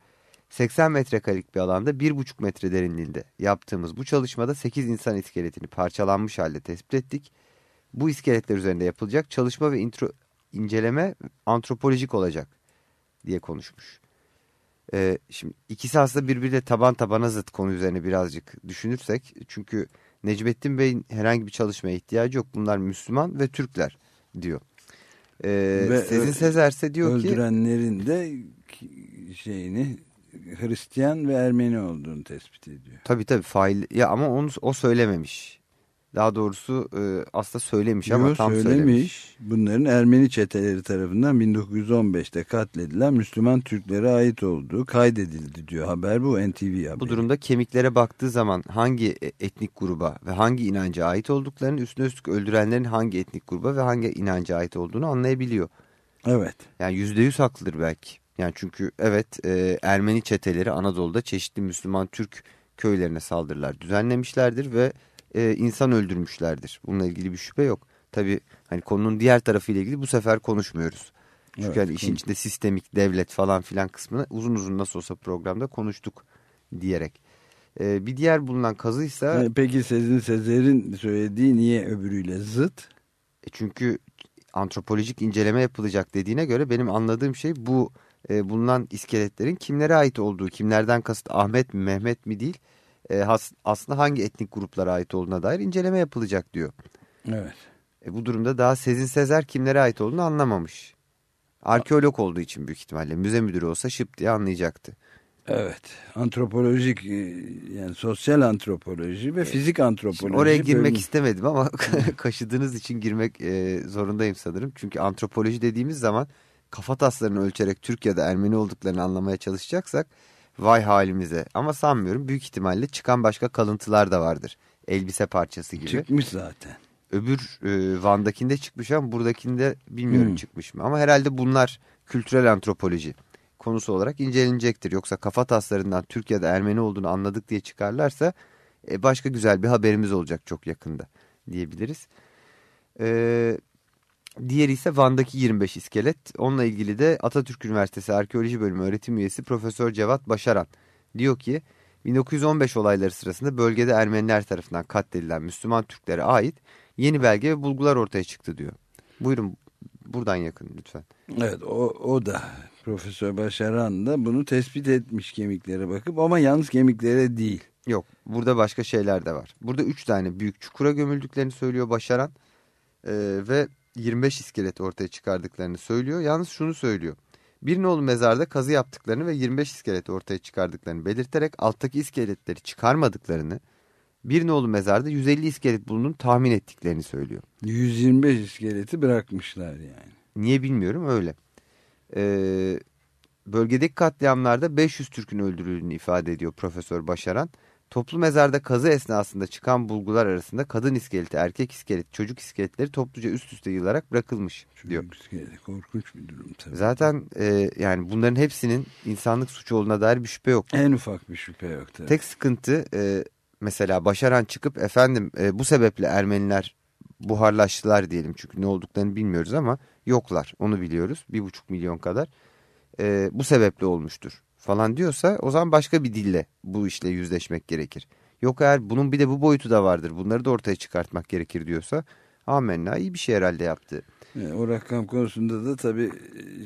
80 metrekarelik bir alanda 1,5 metre derinliğinde yaptığımız bu çalışmada 8 insan iskeletini parçalanmış halde tespit ettik. Bu iskeletler üzerinde yapılacak çalışma ve intro, inceleme antropolojik olacak diye konuşmuş. Ee, şimdi ikisi aslında birbiriyle taban tabana zıt konu üzerine birazcık düşünürsek. Çünkü Necmettin Bey'in herhangi bir çalışmaya ihtiyacı yok. Bunlar Müslüman ve Türkler diyor. Ee, Ve Sezin ö- Sezer ise diyor ki Öldürenlerin de şeyini Hristiyan ve Ermeni olduğunu tespit ediyor. tabii tabii fail ya ama onu o söylememiş. Daha doğrusu e, aslında söylemiş ama Yo, tam söylemiş. söylemiş. Bunların Ermeni çeteleri tarafından 1915'te katledilen Müslüman Türklere ait olduğu kaydedildi diyor. Haber bu NTV haberi. Bu durumda kemiklere baktığı zaman hangi e- etnik gruba ve hangi inanca ait olduklarını üstüne üstlük öldürenlerin hangi etnik gruba ve hangi inanca ait olduğunu anlayabiliyor. Evet. Yani yüzde yüz haklıdır belki. Yani çünkü evet e, Ermeni çeteleri Anadolu'da çeşitli Müslüman Türk köylerine saldırılar düzenlemişlerdir ve e, insan öldürmüşlerdir. Bununla ilgili bir şüphe yok. Tabii hani konunun diğer tarafıyla ilgili bu sefer konuşmuyoruz. Çünkü Evet, hani işin içinde sistemik devlet falan filan kısmını uzun uzun nasıl olsa programda konuştuk diyerek. E, bir diğer bulunan kazıysa Peki Sezin Sezer'in söylediği niye öbürüyle zıt? E çünkü antropolojik inceleme yapılacak dediğine göre benim anladığım şey bu e, bulunan iskeletlerin kimlere ait olduğu, kimlerden kasıt Ahmet mi Mehmet mi değil e, aslında hangi etnik gruplara ait olduğuna dair inceleme yapılacak diyor. Evet. E, bu durumda daha Sezin Sezer kimlere ait olduğunu anlamamış. Arkeolog olduğu için büyük ihtimalle müze müdürü olsa şıp diye anlayacaktı. Evet. Antropolojik e, yani sosyal antropoloji ve fizik antropoloji. Şimdi oraya girmek bölümü. istemedim ama [laughs] [laughs] kaşıdığınız için girmek e, zorundayım sanırım. Çünkü antropoloji dediğimiz zaman kafa taslarını ölçerek Türk ya da Ermeni olduklarını anlamaya çalışacaksak vay halimize. Ama sanmıyorum büyük ihtimalle çıkan başka kalıntılar da vardır. Elbise parçası gibi. Çıkmış zaten. Öbür e, Van'dakinde çıkmış ama buradakinde bilmiyorum Hmm. çıkmış mı. Ama herhalde bunlar kültürel antropoloji konusu olarak incelenecektir. Yoksa kafa taslarından Türk ya da Ermeni olduğunu anladık diye çıkarlarsa e, başka güzel bir haberimiz olacak çok yakında diyebiliriz. E, diğeri ise Van'daki 25 iskelet. Onunla ilgili de Atatürk Üniversitesi Arkeoloji Bölümü öğretim üyesi Profesör Cevat Başaran diyor ki 1915 olayları sırasında bölgede Ermeniler tarafından katledilen Müslüman Türklere ait yeni belge ve bulgular ortaya çıktı diyor. Buyurun buradan yakın lütfen. Evet o, o da Profesör Başaran da bunu tespit etmiş kemiklere bakıp ama yalnız kemiklere değil. Yok burada başka şeyler de var. Burada 3 tane büyük çukura gömüldüklerini söylüyor Başaran ee, ve 25 iskelet ortaya çıkardıklarını söylüyor. Yalnız şunu söylüyor. Bir nolu mezarda kazı yaptıklarını ve 25 iskelet ortaya çıkardıklarını belirterek alttaki iskeletleri çıkarmadıklarını bir nolu mezarda 150 iskelet bulunduğunu tahmin ettiklerini söylüyor. 125 iskeleti bırakmışlar yani. Niye bilmiyorum öyle. Ee, bölgedeki katliamlarda 500 Türk'ün öldürüldüğünü ifade ediyor Profesör Başaran. Toplu mezarda kazı esnasında çıkan bulgular arasında kadın iskeleti, erkek iskeleti, çocuk iskeletleri topluca üst üste yığılarak bırakılmış diyor. Çocuk iskeleti korkunç bir durum tabii. Zaten e, yani bunların hepsinin insanlık suçu olduğuna dair bir şüphe yok. En ufak bir şüphe yok tabii. Tek sıkıntı e, mesela Başaran çıkıp efendim e, bu sebeple Ermeniler buharlaştılar diyelim. Çünkü ne olduklarını bilmiyoruz ama yoklar onu biliyoruz. Bir buçuk milyon kadar. E, bu sebeple olmuştur falan diyorsa o zaman başka bir dille bu işle yüzleşmek gerekir. Yok eğer bunun bir de bu boyutu da vardır bunları da ortaya çıkartmak gerekir diyorsa amenna iyi bir şey herhalde yaptı. E, O rakam konusunda da tabii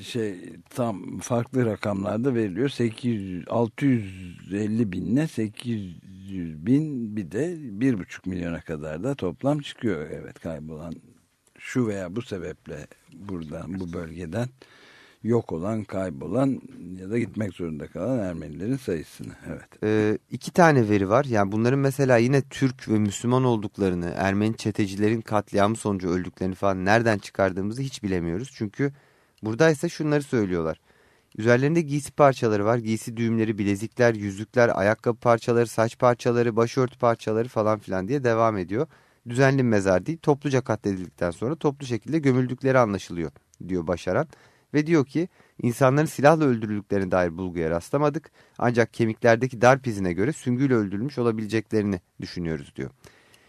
şey tam farklı rakamlarda veriliyor. 800, 650 binle 800 bin bir de 1,5 milyona kadar da toplam çıkıyor. Evet kaybolan şu veya bu sebeple buradan bu bölgeden yok olan kaybolan ya da gitmek zorunda kalan Ermenilerin sayısını. Evet. Ee, iki tane veri var. Yani bunların mesela yine Türk ve Müslüman olduklarını, Ermeni çetecilerin katliamı sonucu öldüklerini falan nereden çıkardığımızı hiç bilemiyoruz. Çünkü buradaysa şunları söylüyorlar. Üzerlerinde giysi parçaları var. Giysi düğümleri, bilezikler, yüzükler, ayakkabı parçaları, saç parçaları, başörtü parçaları falan filan diye devam ediyor. Düzenli mezar değil, topluca katledildikten sonra toplu şekilde gömüldükleri anlaşılıyor diyor Başaran. Ve diyor ki insanların silahla öldürüldüklerine dair bulguya rastlamadık. Ancak kemiklerdeki darp izine göre süngüyle öldürülmüş olabileceklerini düşünüyoruz diyor.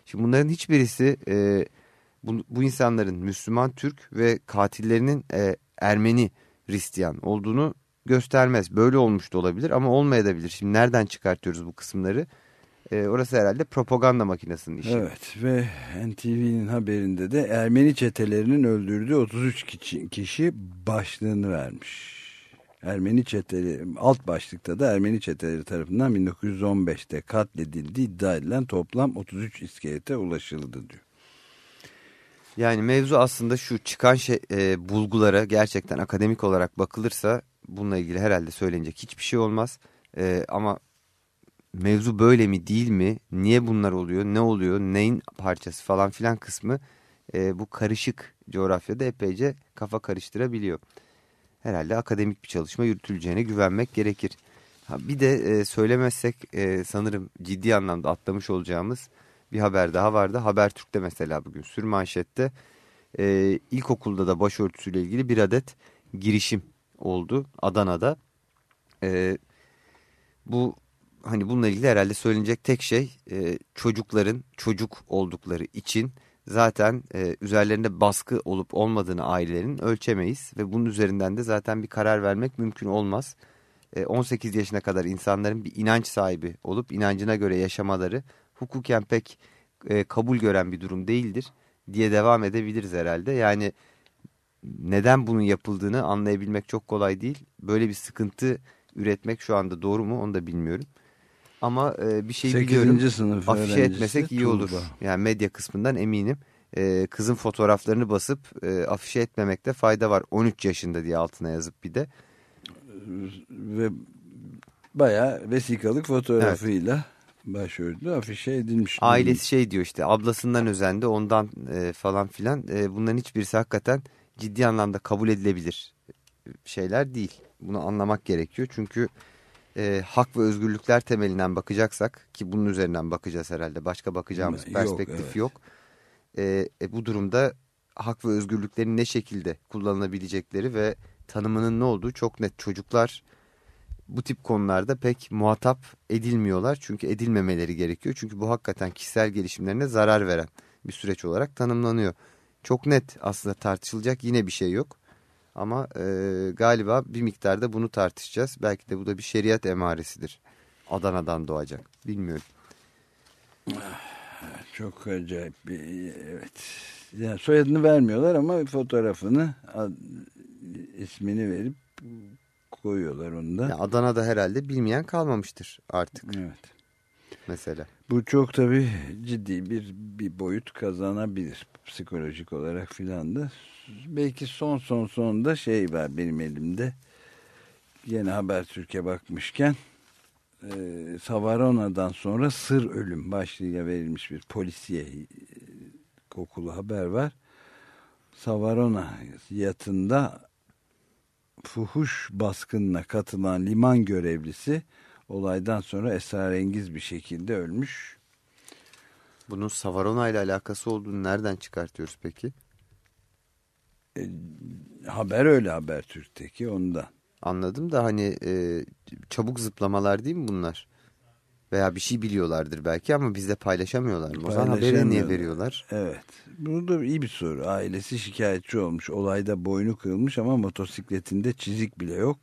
Şimdi bunların hiçbirisi e, bu, bu insanların Müslüman, Türk ve katillerinin e, Ermeni, Hristiyan olduğunu göstermez. Böyle olmuş da olabilir ama olmayabilir. Şimdi nereden çıkartıyoruz bu kısımları? E, orası herhalde propaganda makinesinin işi. Evet ve NTV'nin haberinde de Ermeni çetelerinin öldürdüğü 33 kişi, kişi başlığını vermiş. Ermeni çeteleri alt başlıkta da Ermeni çeteleri tarafından 1915'te katledildiği iddia edilen toplam 33 iskelete ulaşıldı diyor. Yani mevzu aslında şu çıkan şey, e, bulgulara gerçekten akademik olarak bakılırsa bununla ilgili herhalde söylenecek hiçbir şey olmaz. E, ama mevzu böyle mi değil mi, niye bunlar oluyor, ne oluyor, neyin parçası falan filan kısmı e, bu karışık coğrafyada epeyce kafa karıştırabiliyor. Herhalde akademik bir çalışma yürütüleceğine güvenmek gerekir. Ha, bir de e, söylemezsek e, sanırım ciddi anlamda atlamış olacağımız bir haber daha vardı. Habertürk'te mesela bugün sür manşette e, ilkokulda da başörtüsüyle ilgili bir adet girişim oldu Adana'da. E, bu hani bununla ilgili herhalde söylenecek tek şey e, çocukların çocuk oldukları için zaten e, üzerlerinde baskı olup olmadığını ailelerin ölçemeyiz ve bunun üzerinden de zaten bir karar vermek mümkün olmaz. E, 18 yaşına kadar insanların bir inanç sahibi olup inancına göre yaşamaları hukuken pek e, kabul gören bir durum değildir diye devam edebiliriz herhalde. Yani neden bunun yapıldığını anlayabilmek çok kolay değil. Böyle bir sıkıntı üretmek şu anda doğru mu onu da bilmiyorum. Ama e, bir şey biliyorum. Sınıf Afişe etmesek iyi Tuğba. olur. Yani medya kısmından eminim. E, kızın fotoğraflarını basıp e, afişe etmemekte fayda var. 13 yaşında diye altına yazıp bir de. Ve bayağı vesikalık fotoğrafıyla başörtülü afişe edilmiş. Ailesi şey diyor işte ablasından özendi ondan e, falan filan. E, bunların hiçbirisi hakikaten ciddi anlamda kabul edilebilir şeyler değil. Bunu anlamak gerekiyor. Çünkü e, hak ve özgürlükler temelinden bakacaksak ki bunun üzerinden bakacağız herhalde. Başka bakacağımız Yok, perspektif evet. yok. E, e, bu durumda hak ve özgürlüklerin ne şekilde kullanılabilecekleri ve tanımının ne olduğu çok net. Çocuklar bu tip konularda pek muhatap edilmiyorlar. Çünkü edilmemeleri gerekiyor. Çünkü bu hakikaten kişisel gelişimlerine zarar veren bir süreç olarak tanımlanıyor. Çok net aslında tartışılacak yine bir şey yok. Ama e, galiba bir miktarda bunu tartışacağız. Belki de bu da bir şeriat emaresidir. Adana'dan doğacak bilmiyorum. Çok acayip bir evet. Yani soyadını vermiyorlar ama fotoğrafını ad, ismini verip koyuyorlar onu da. Ya Adana'da herhalde bilmeyen kalmamıştır artık. Evet. Mesela. Bu çok tabii ciddi bir bir boyut kazanabilir psikolojik olarak filan da. Belki son son sonunda şey var benim elimde. Yeni Habertürk'e bakmışken e, Savarona'dan sonra sır ölüm başlığıyla verilmiş bir polisiye e, kokulu haber var. Savarona yatında fuhuş baskınına katılan liman görevlisi olaydan sonra esrarengiz bir şekilde ölmüş. Bunun Savarona ile alakası olduğunu nereden çıkartıyoruz peki? E, haber öyle haber Türk'teki ondan. Anladım da hani e, çabuk zıplamalar değil mi bunlar? Veya bir şey biliyorlardır belki ama bizde paylaşamıyorlar mı? O zaman haberi niye veriyorlar? Evet. Bu da iyi bir soru. Ailesi şikayetçi olmuş. Olayda boynu kırılmış ama motosikletinde çizik bile yok.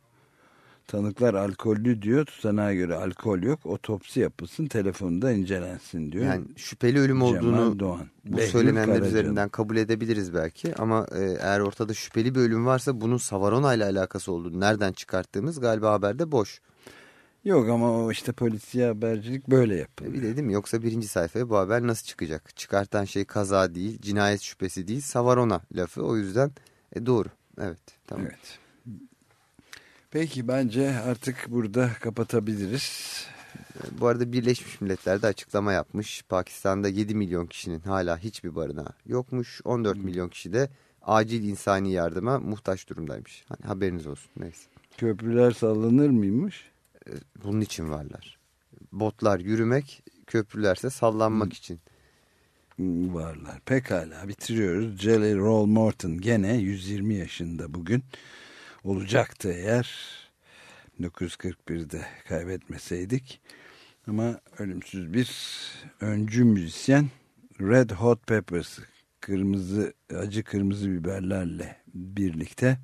Tanıklar alkollü diyor. Tutanağa göre alkol yok. Otopsi yapılsın. Telefonda incelensin diyor. Yani şüpheli ölüm olduğunu Doğan. bu Behlül söylenenler üzerinden kabul edebiliriz belki. Ama e, eğer ortada şüpheli bir ölüm varsa bunun Savarona ile alakası olduğunu nereden çıkarttığımız galiba haberde boş. Yok ama o işte polisiye habercilik böyle E, yapılıyor. bir dedim yoksa birinci sayfaya bu haber nasıl çıkacak? Çıkartan şey kaza değil, cinayet şüphesi değil, Savarona lafı. O yüzden e, doğru. Evet, tamam. Evet. Peki bence artık burada kapatabiliriz. Bu arada Birleşmiş Milletler de açıklama yapmış. Pakistan'da 7 milyon kişinin hala hiçbir barınağı yokmuş. 14 milyon kişi de acil insani yardıma muhtaç durumdaymış. Hani haberiniz olsun neyse. Köprüler sallanır mıymış? E, Bunun için varlar. Botlar yürümek, köprülerse sallanmak için. varlar. Pekala bitiriyoruz. Jelly Roll Morton gene 120 yaşında bugün olacaktı eğer 1941'de kaybetmeseydik. Ama ölümsüz bir öncü müzisyen Red Hot Peppers kırmızı acı kırmızı biberlerle birlikte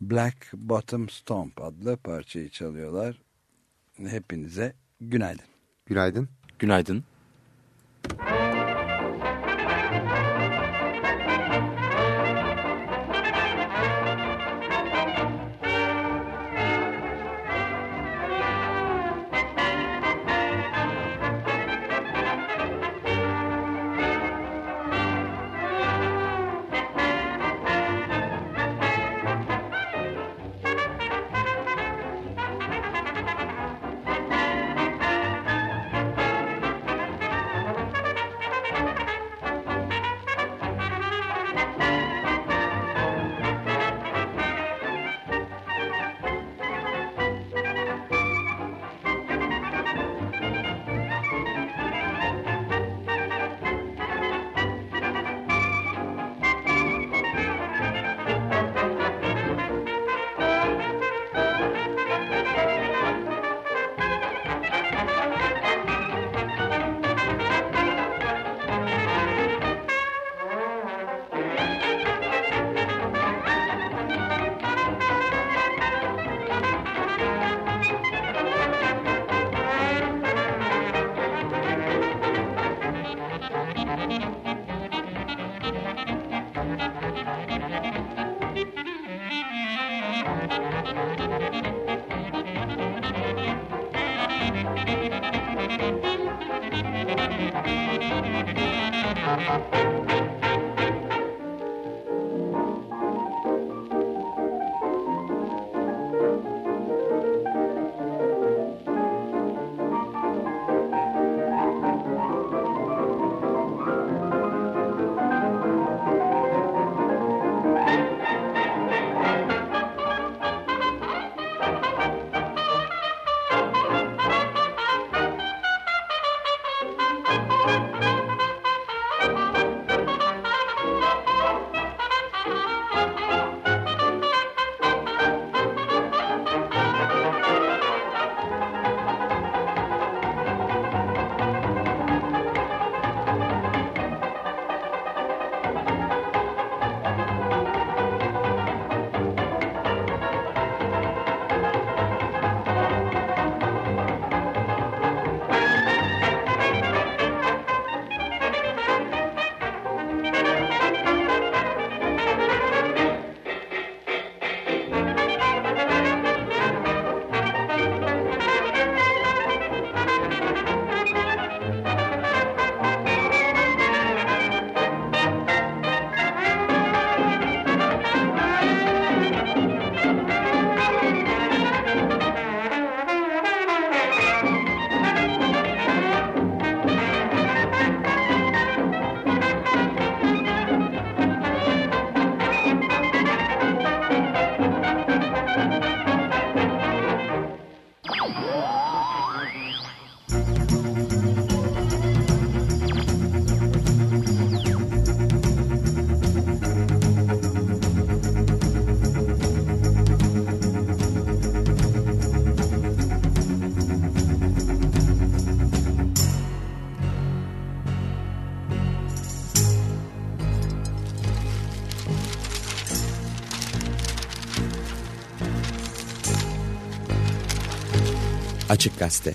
Black Bottom Stomp adlı parçayı çalıyorlar. Hepinize günaydın. Günaydın. Günaydın. Açık Gazete